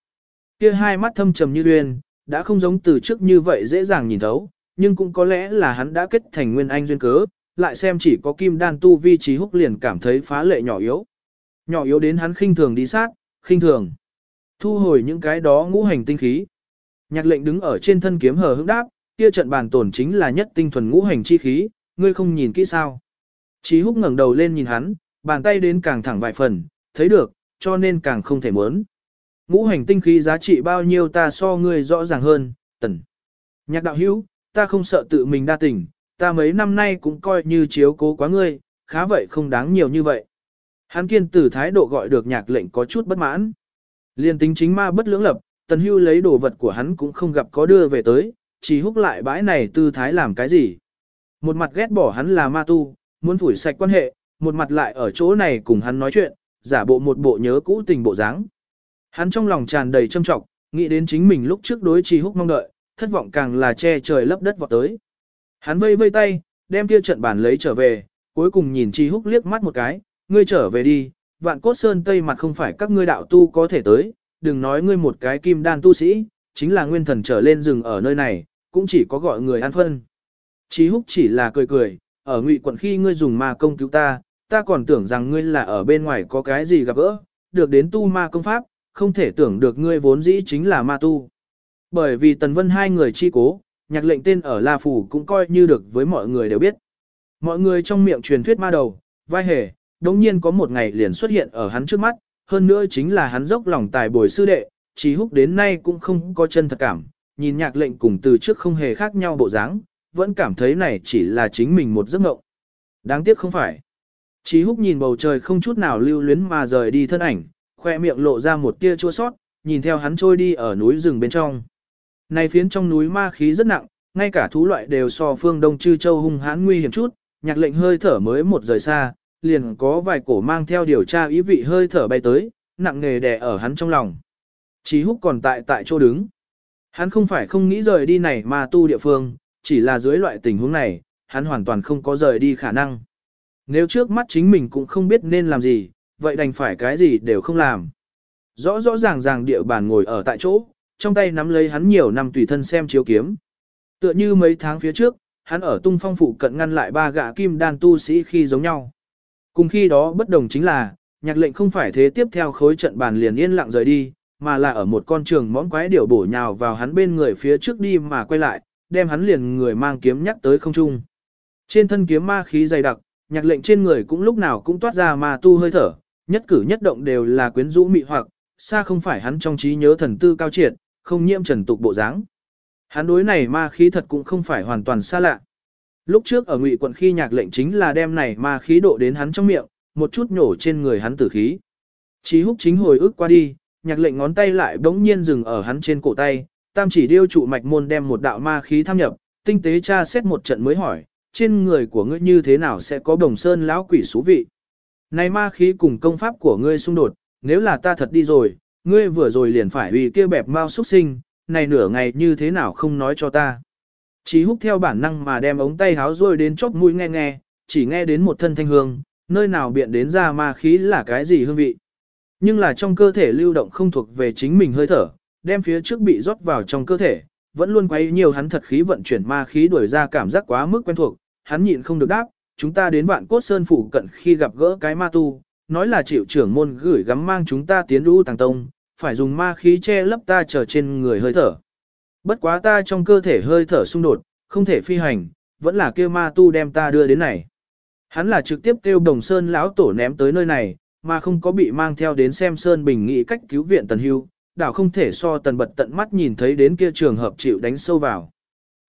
Kia hai mắt thâm trầm như uyên, đã không giống từ trước như vậy dễ dàng nhìn thấu, nhưng cũng có lẽ là hắn đã kết thành nguyên anh duyên cớ, lại xem chỉ có kim đan tu vi trí húc liền cảm thấy phá lệ nhỏ yếu. Nhỏ yếu đến hắn khinh thường đi sát, khinh thường. Thu hồi những cái đó ngũ hành tinh khí. Nhạc lệnh đứng ở trên thân kiếm hờ hững đáp, kia trận bàn tổn chính là nhất tinh thuần ngũ hành chi khí, ngươi không nhìn kỹ sao. Chí húc ngẩng đầu lên nhìn hắn, bàn tay đến càng thẳng vài phần, thấy được, cho nên càng không thể muốn. Ngũ hành tinh khí giá trị bao nhiêu ta so ngươi rõ ràng hơn, tần. Nhạc đạo hữu, ta không sợ tự mình đa tình, ta mấy năm nay cũng coi như chiếu cố quá ngươi, khá vậy không đáng nhiều như vậy. Hắn kiên tử thái độ gọi được nhạc lệnh có chút bất mãn. Liên tính chính ma bất lưỡng lập, tần hưu lấy đồ vật của hắn cũng không gặp có đưa về tới, chỉ húc lại bãi này tư thái làm cái gì. Một mặt ghét bỏ hắn là ma tu, muốn phủi sạch quan hệ, một mặt lại ở chỗ này cùng hắn nói chuyện, giả bộ một bộ nhớ cũ tình bộ dáng. Hắn trong lòng tràn đầy trâm trọng, nghĩ đến chính mình lúc trước đối trì húc mong đợi, thất vọng càng là che trời lấp đất vọt tới. Hắn vây vây tay, đem kia trận bản lấy trở về, cuối cùng nhìn trì húc liếc mắt một cái, ngươi trở về đi, vạn cốt sơn tây mặt không phải các ngươi đạo tu có thể tới, đừng nói ngươi một cái kim đan tu sĩ, chính là nguyên thần trở lên rừng ở nơi này, cũng chỉ có gọi người ăn phân. Chí húc chỉ là cười cười, ở ngụy quận khi ngươi dùng ma công cứu ta, ta còn tưởng rằng ngươi là ở bên ngoài có cái gì gặp gỡ, được đến tu ma công pháp, không thể tưởng được ngươi vốn dĩ chính là ma tu. Bởi vì Tần Vân hai người chi cố, nhạc lệnh tên ở La Phủ cũng coi như được với mọi người đều biết. Mọi người trong miệng truyền thuyết ma đầu, vai hề, đống nhiên có một ngày liền xuất hiện ở hắn trước mắt, hơn nữa chính là hắn dốc lòng tài bồi sư đệ, chỉ húc đến nay cũng không có chân thật cảm, nhìn nhạc lệnh cùng từ trước không hề khác nhau bộ dáng, vẫn cảm thấy này chỉ là chính mình một giấc mộng. Đáng tiếc không phải. Chí húc nhìn bầu trời không chút nào lưu luyến mà rời đi thân ảnh, khoe miệng lộ ra một tia chua sót, nhìn theo hắn trôi đi ở núi rừng bên trong. Này phiến trong núi ma khí rất nặng, ngay cả thú loại đều so phương đông chư châu hung hãn nguy hiểm chút, nhạc lệnh hơi thở mới một rời xa, liền có vài cổ mang theo điều tra ý vị hơi thở bay tới, nặng nề đè ở hắn trong lòng. Chí húc còn tại tại chỗ đứng. Hắn không phải không nghĩ rời đi này mà tu địa phương, chỉ là dưới loại tình huống này, hắn hoàn toàn không có rời đi khả năng. Nếu trước mắt chính mình cũng không biết nên làm gì, vậy đành phải cái gì đều không làm. Rõ rõ ràng ràng địa bàn ngồi ở tại chỗ, trong tay nắm lấy hắn nhiều năm tùy thân xem chiếu kiếm. Tựa như mấy tháng phía trước, hắn ở tung phong phụ cận ngăn lại ba gã kim đan tu sĩ khi giống nhau. Cùng khi đó bất đồng chính là, nhạc lệnh không phải thế tiếp theo khối trận bàn liền yên lặng rời đi, mà là ở một con trường mõm quái điểu bổ nhào vào hắn bên người phía trước đi mà quay lại, đem hắn liền người mang kiếm nhắc tới không trung. Trên thân kiếm ma khí dày đặc, nhạc lệnh trên người cũng lúc nào cũng toát ra ma tu hơi thở, nhất cử nhất động đều là quyến rũ mị hoặc, xa không phải hắn trong trí nhớ thần tư cao triệt, không nhiễm trần tục bộ dáng. Hắn đối này ma khí thật cũng không phải hoàn toàn xa lạ. Lúc trước ở ngụy quận khi nhạc lệnh chính là đem này ma khí độ đến hắn trong miệng, một chút nhổ trên người hắn tử khí. Chí húc chính hồi ức qua đi, nhạc lệnh ngón tay lại bỗng nhiên dừng ở hắn trên cổ tay, tam chỉ điêu trụ mạch môn đem một đạo ma khí tham nhập, tinh tế tra xét một trận mới hỏi, trên người của ngươi như thế nào sẽ có đồng sơn lão quỷ số vị. Này ma khí cùng công pháp của ngươi xung đột, nếu là ta thật đi rồi, ngươi vừa rồi liền phải vì kia bẹp mau xuất sinh, này nửa ngày như thế nào không nói cho ta. Chí húc theo bản năng mà đem ống tay háo rồi đến chóp mũi nghe nghe, chỉ nghe đến một thân thanh hương, nơi nào biện đến ra ma khí là cái gì hương vị. Nhưng là trong cơ thể lưu động không thuộc về chính mình hơi thở, đem phía trước bị rót vào trong cơ thể, vẫn luôn quay nhiều hắn thật khí vận chuyển ma khí đuổi ra cảm giác quá mức quen thuộc, hắn nhịn không được đáp, chúng ta đến vạn cốt sơn phủ cận khi gặp gỡ cái ma tu, nói là chịu trưởng môn gửi gắm mang chúng ta tiến đu tàng tông, phải dùng ma khí che lấp ta trở trên người hơi thở. Bất quá ta trong cơ thể hơi thở xung đột, không thể phi hành, vẫn là kêu ma tu đem ta đưa đến này. Hắn là trực tiếp kêu đồng sơn lão tổ ném tới nơi này, mà không có bị mang theo đến xem sơn bình nghị cách cứu viện tần hưu, đảo không thể so tần bật tận mắt nhìn thấy đến kia trường hợp chịu đánh sâu vào.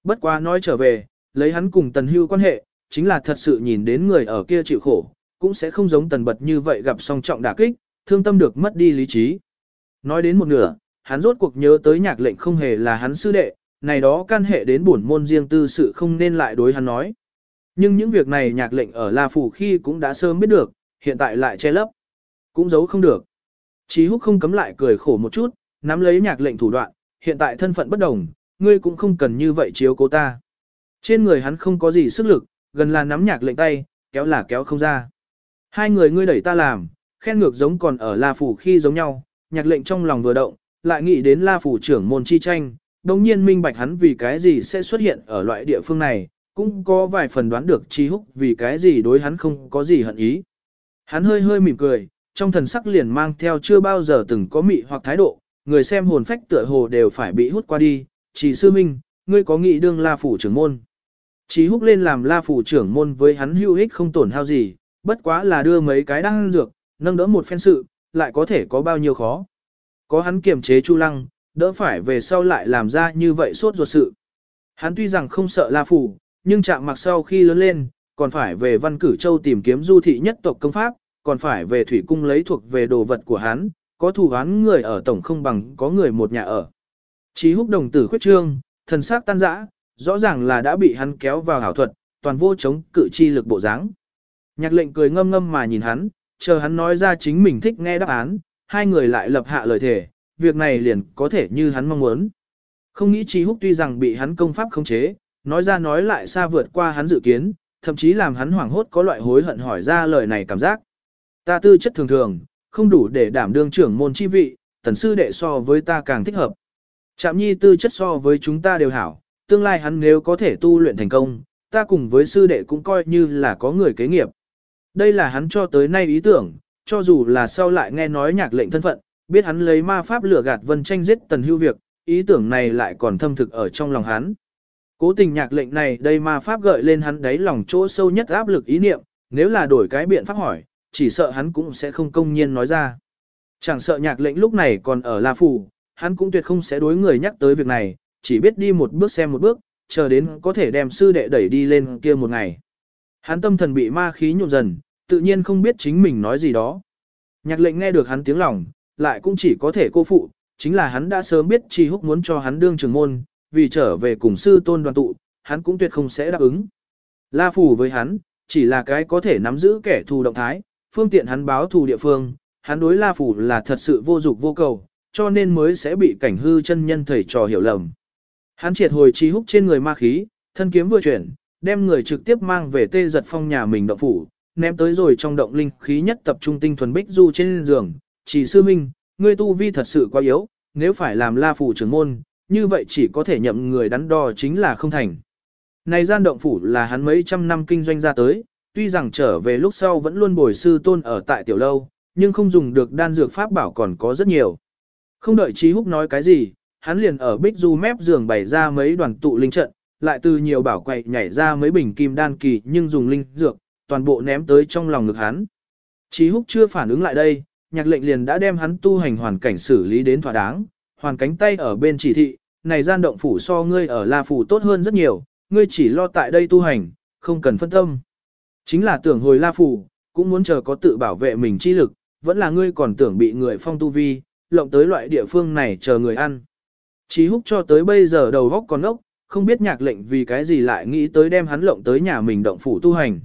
Bất quá nói trở về, lấy hắn cùng tần hưu quan hệ, chính là thật sự nhìn đến người ở kia chịu khổ, cũng sẽ không giống tần bật như vậy gặp song trọng đả kích, thương tâm được mất đi lý trí. Nói đến một nửa, hắn rốt cuộc nhớ tới nhạc lệnh không hề là hắn sư đệ, này đó can hệ đến bổn môn riêng tư sự không nên lại đối hắn nói. Nhưng những việc này nhạc lệnh ở La Phủ khi cũng đã sớm biết được, hiện tại lại che lấp. Cũng giấu không được. Chí húc không cấm lại cười khổ một chút, nắm lấy nhạc lệnh thủ đoạn, hiện tại thân phận bất đồng, ngươi cũng không cần như vậy chiếu cố ta. Trên người hắn không có gì sức lực, gần là nắm nhạc lệnh tay, kéo là kéo không ra. Hai người ngươi đẩy ta làm, khen ngược giống còn ở La Phủ khi giống nhau, nhạc lệnh trong lòng vừa động, lại nghĩ đến La Phủ trưởng môn chi tranh, đồng nhiên minh bạch hắn vì cái gì sẽ xuất hiện ở loại địa phương này, cũng có vài phần đoán được Chi Húc vì cái gì đối hắn không có gì hận ý. Hắn hơi hơi mỉm cười, trong thần sắc liền mang theo chưa bao giờ từng có mị hoặc thái độ, người xem hồn phách tựa hồ đều phải bị hút qua đi, chỉ sư minh, ngươi có nghĩ đương La Phủ trưởng môn. Chí húc lên làm La Phủ trưởng môn với hắn hữu ích không tổn hao gì, bất quá là đưa mấy cái đăng dược, nâng đỡ một phen sự, lại có thể có bao nhiêu khó. Có hắn kiềm chế Chu Lăng, đỡ phải về sau lại làm ra như vậy suốt ruột sự. Hắn tuy rằng không sợ La Phủ, nhưng chạm mặc sau khi lớn lên, còn phải về văn cử châu tìm kiếm du thị nhất tộc công pháp, còn phải về thủy cung lấy thuộc về đồ vật của hắn, có thù án người ở tổng không bằng có người một nhà ở. Chí húc đồng tử khuyết trương, thần sắc tan rã, rõ ràng là đã bị hắn kéo vào hảo thuật, toàn vô chống cự chi lực bộ dáng. Nhạc lệnh cười ngâm ngâm mà nhìn hắn, chờ hắn nói ra chính mình thích nghe đáp án, hai người lại lập hạ lời thề, việc này liền có thể như hắn mong muốn. Không nghĩ Chí húc tuy rằng bị hắn công pháp khống chế, nói ra nói lại xa vượt qua hắn dự kiến, thậm chí làm hắn hoảng hốt có loại hối hận hỏi ra lời này cảm giác. Ta tư chất thường thường, không đủ để đảm đương trưởng môn chi vị, tần sư đệ so với ta càng thích hợp. Trạm nhi tư chất so với chúng ta đều hảo, tương lai hắn nếu có thể tu luyện thành công, ta cùng với sư đệ cũng coi như là có người kế nghiệp. Đây là hắn cho tới nay ý tưởng, cho dù là sau lại nghe nói nhạc lệnh thân phận, biết hắn lấy ma pháp lửa gạt vân tranh giết tần hưu việc, ý tưởng này lại còn thâm thực ở trong lòng hắn. Cố tình nhạc lệnh này đây ma pháp gợi lên hắn đáy lòng chỗ sâu nhất áp lực ý niệm, nếu là đổi cái biện pháp hỏi, chỉ sợ hắn cũng sẽ không công nhiên nói ra. Chẳng sợ nhạc lệnh lúc này còn ở La Phủ, hắn cũng tuyệt không sẽ đối người nhắc tới việc này, chỉ biết đi một bước xem một bước, chờ đến có thể đem sư đệ đẩy đi lên kia một ngày. Hắn tâm thần bị ma khí nhộn dần, tự nhiên không biết chính mình nói gì đó. Nhạc lệnh nghe được hắn tiếng lòng, lại cũng chỉ có thể cô phụ, chính là hắn đã sớm biết Trì Húc muốn cho hắn đương trường môn, vì trở về cùng sư tôn đoàn tụ, hắn cũng tuyệt không sẽ đáp ứng. La Phủ với hắn, chỉ là cái có thể nắm giữ kẻ thù động thái, phương tiện hắn báo thù địa phương, hắn đối La Phủ là thật sự vô dục vô cầu, cho nên mới sẽ bị cảnh hư chân nhân thầy trò hiểu lầm. Hắn triệt hồi Trì húc trên người ma khí, thân kiếm vừa chuyển, đem người trực tiếp mang về tê giật phong nhà mình động phủ, ném tới rồi trong động linh khí nhất tập trung tinh thuần bích du trên giường, chỉ sư minh, ngươi tu vi thật sự quá yếu, nếu phải làm La Phủ trưởng môn, như vậy chỉ có thể nhậm người đắn đo chính là không thành. Này gian động phủ là hắn mấy trăm năm kinh doanh ra tới, tuy rằng trở về lúc sau vẫn luôn bồi sư tôn ở tại tiểu lâu, nhưng không dùng được đan dược pháp bảo còn có rất nhiều. Không đợi Trí Húc nói cái gì, hắn liền ở bích du mép giường bày ra mấy đoàn tụ linh trận, lại từ nhiều bảo quậy nhảy ra mấy bình kim đan kỳ nhưng dùng linh dược, toàn bộ ném tới trong lòng ngực hắn. Chí Húc chưa phản ứng lại đây, nhạc lệnh liền đã đem hắn tu hành hoàn cảnh xử lý đến thỏa đáng, hoàn cánh tay ở bên chỉ thị, này gian động phủ so ngươi ở La Phủ tốt hơn rất nhiều, ngươi chỉ lo tại đây tu hành, không cần phân tâm. Chính là tưởng hồi la phủ, cũng muốn chờ có tự bảo vệ mình chi lực, vẫn là ngươi còn tưởng bị người phong tu vi, lộng tới loại địa phương này chờ người ăn. Chí húc cho tới bây giờ đầu góc còn ốc, không biết nhạc lệnh vì cái gì lại nghĩ tới đem hắn lộng tới nhà mình động phủ tu hành.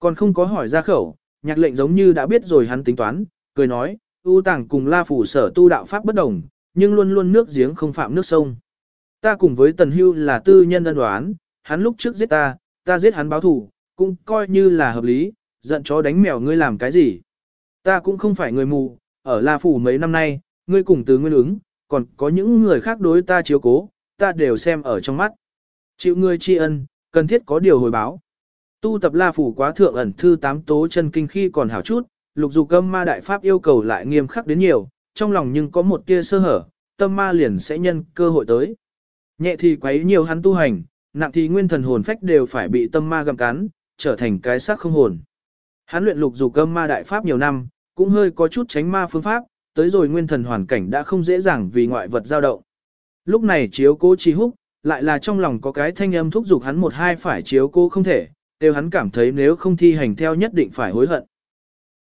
Còn không có hỏi ra khẩu, nhạc lệnh giống như đã biết rồi hắn tính toán, cười nói, ưu tàng cùng la phủ sở tu đạo pháp bất đồng, nhưng luôn luôn nước giếng không phạm nước sông. Ta cùng với Tần Hưu là tư nhân ân đoán, hắn lúc trước giết ta, ta giết hắn báo thù, cũng coi như là hợp lý, giận chó đánh mèo ngươi làm cái gì. Ta cũng không phải người mù, ở La Phủ mấy năm nay, ngươi cùng từ nguyên ứng, còn có những người khác đối ta chiếu cố, ta đều xem ở trong mắt. Chịu ngươi tri ân, cần thiết có điều hồi báo. Tu tập La Phủ quá thượng ẩn thư tám tố chân kinh khi còn hảo chút, lục dục âm ma đại pháp yêu cầu lại nghiêm khắc đến nhiều, trong lòng nhưng có một tia sơ hở, tâm ma liền sẽ nhân cơ hội tới. Nhẹ thì quấy nhiều hắn tu hành, nặng thì nguyên thần hồn phách đều phải bị tâm ma gặm cắn, trở thành cái xác không hồn. Hắn luyện lục dục âm ma đại pháp nhiều năm, cũng hơi có chút tránh ma phương pháp, tới rồi nguyên thần hoàn cảnh đã không dễ dàng vì ngoại vật dao động. Lúc này chiếu cố chi húc, lại là trong lòng có cái thanh âm thúc giục hắn một hai phải chiếu cố không thể, đều hắn cảm thấy nếu không thi hành theo nhất định phải hối hận.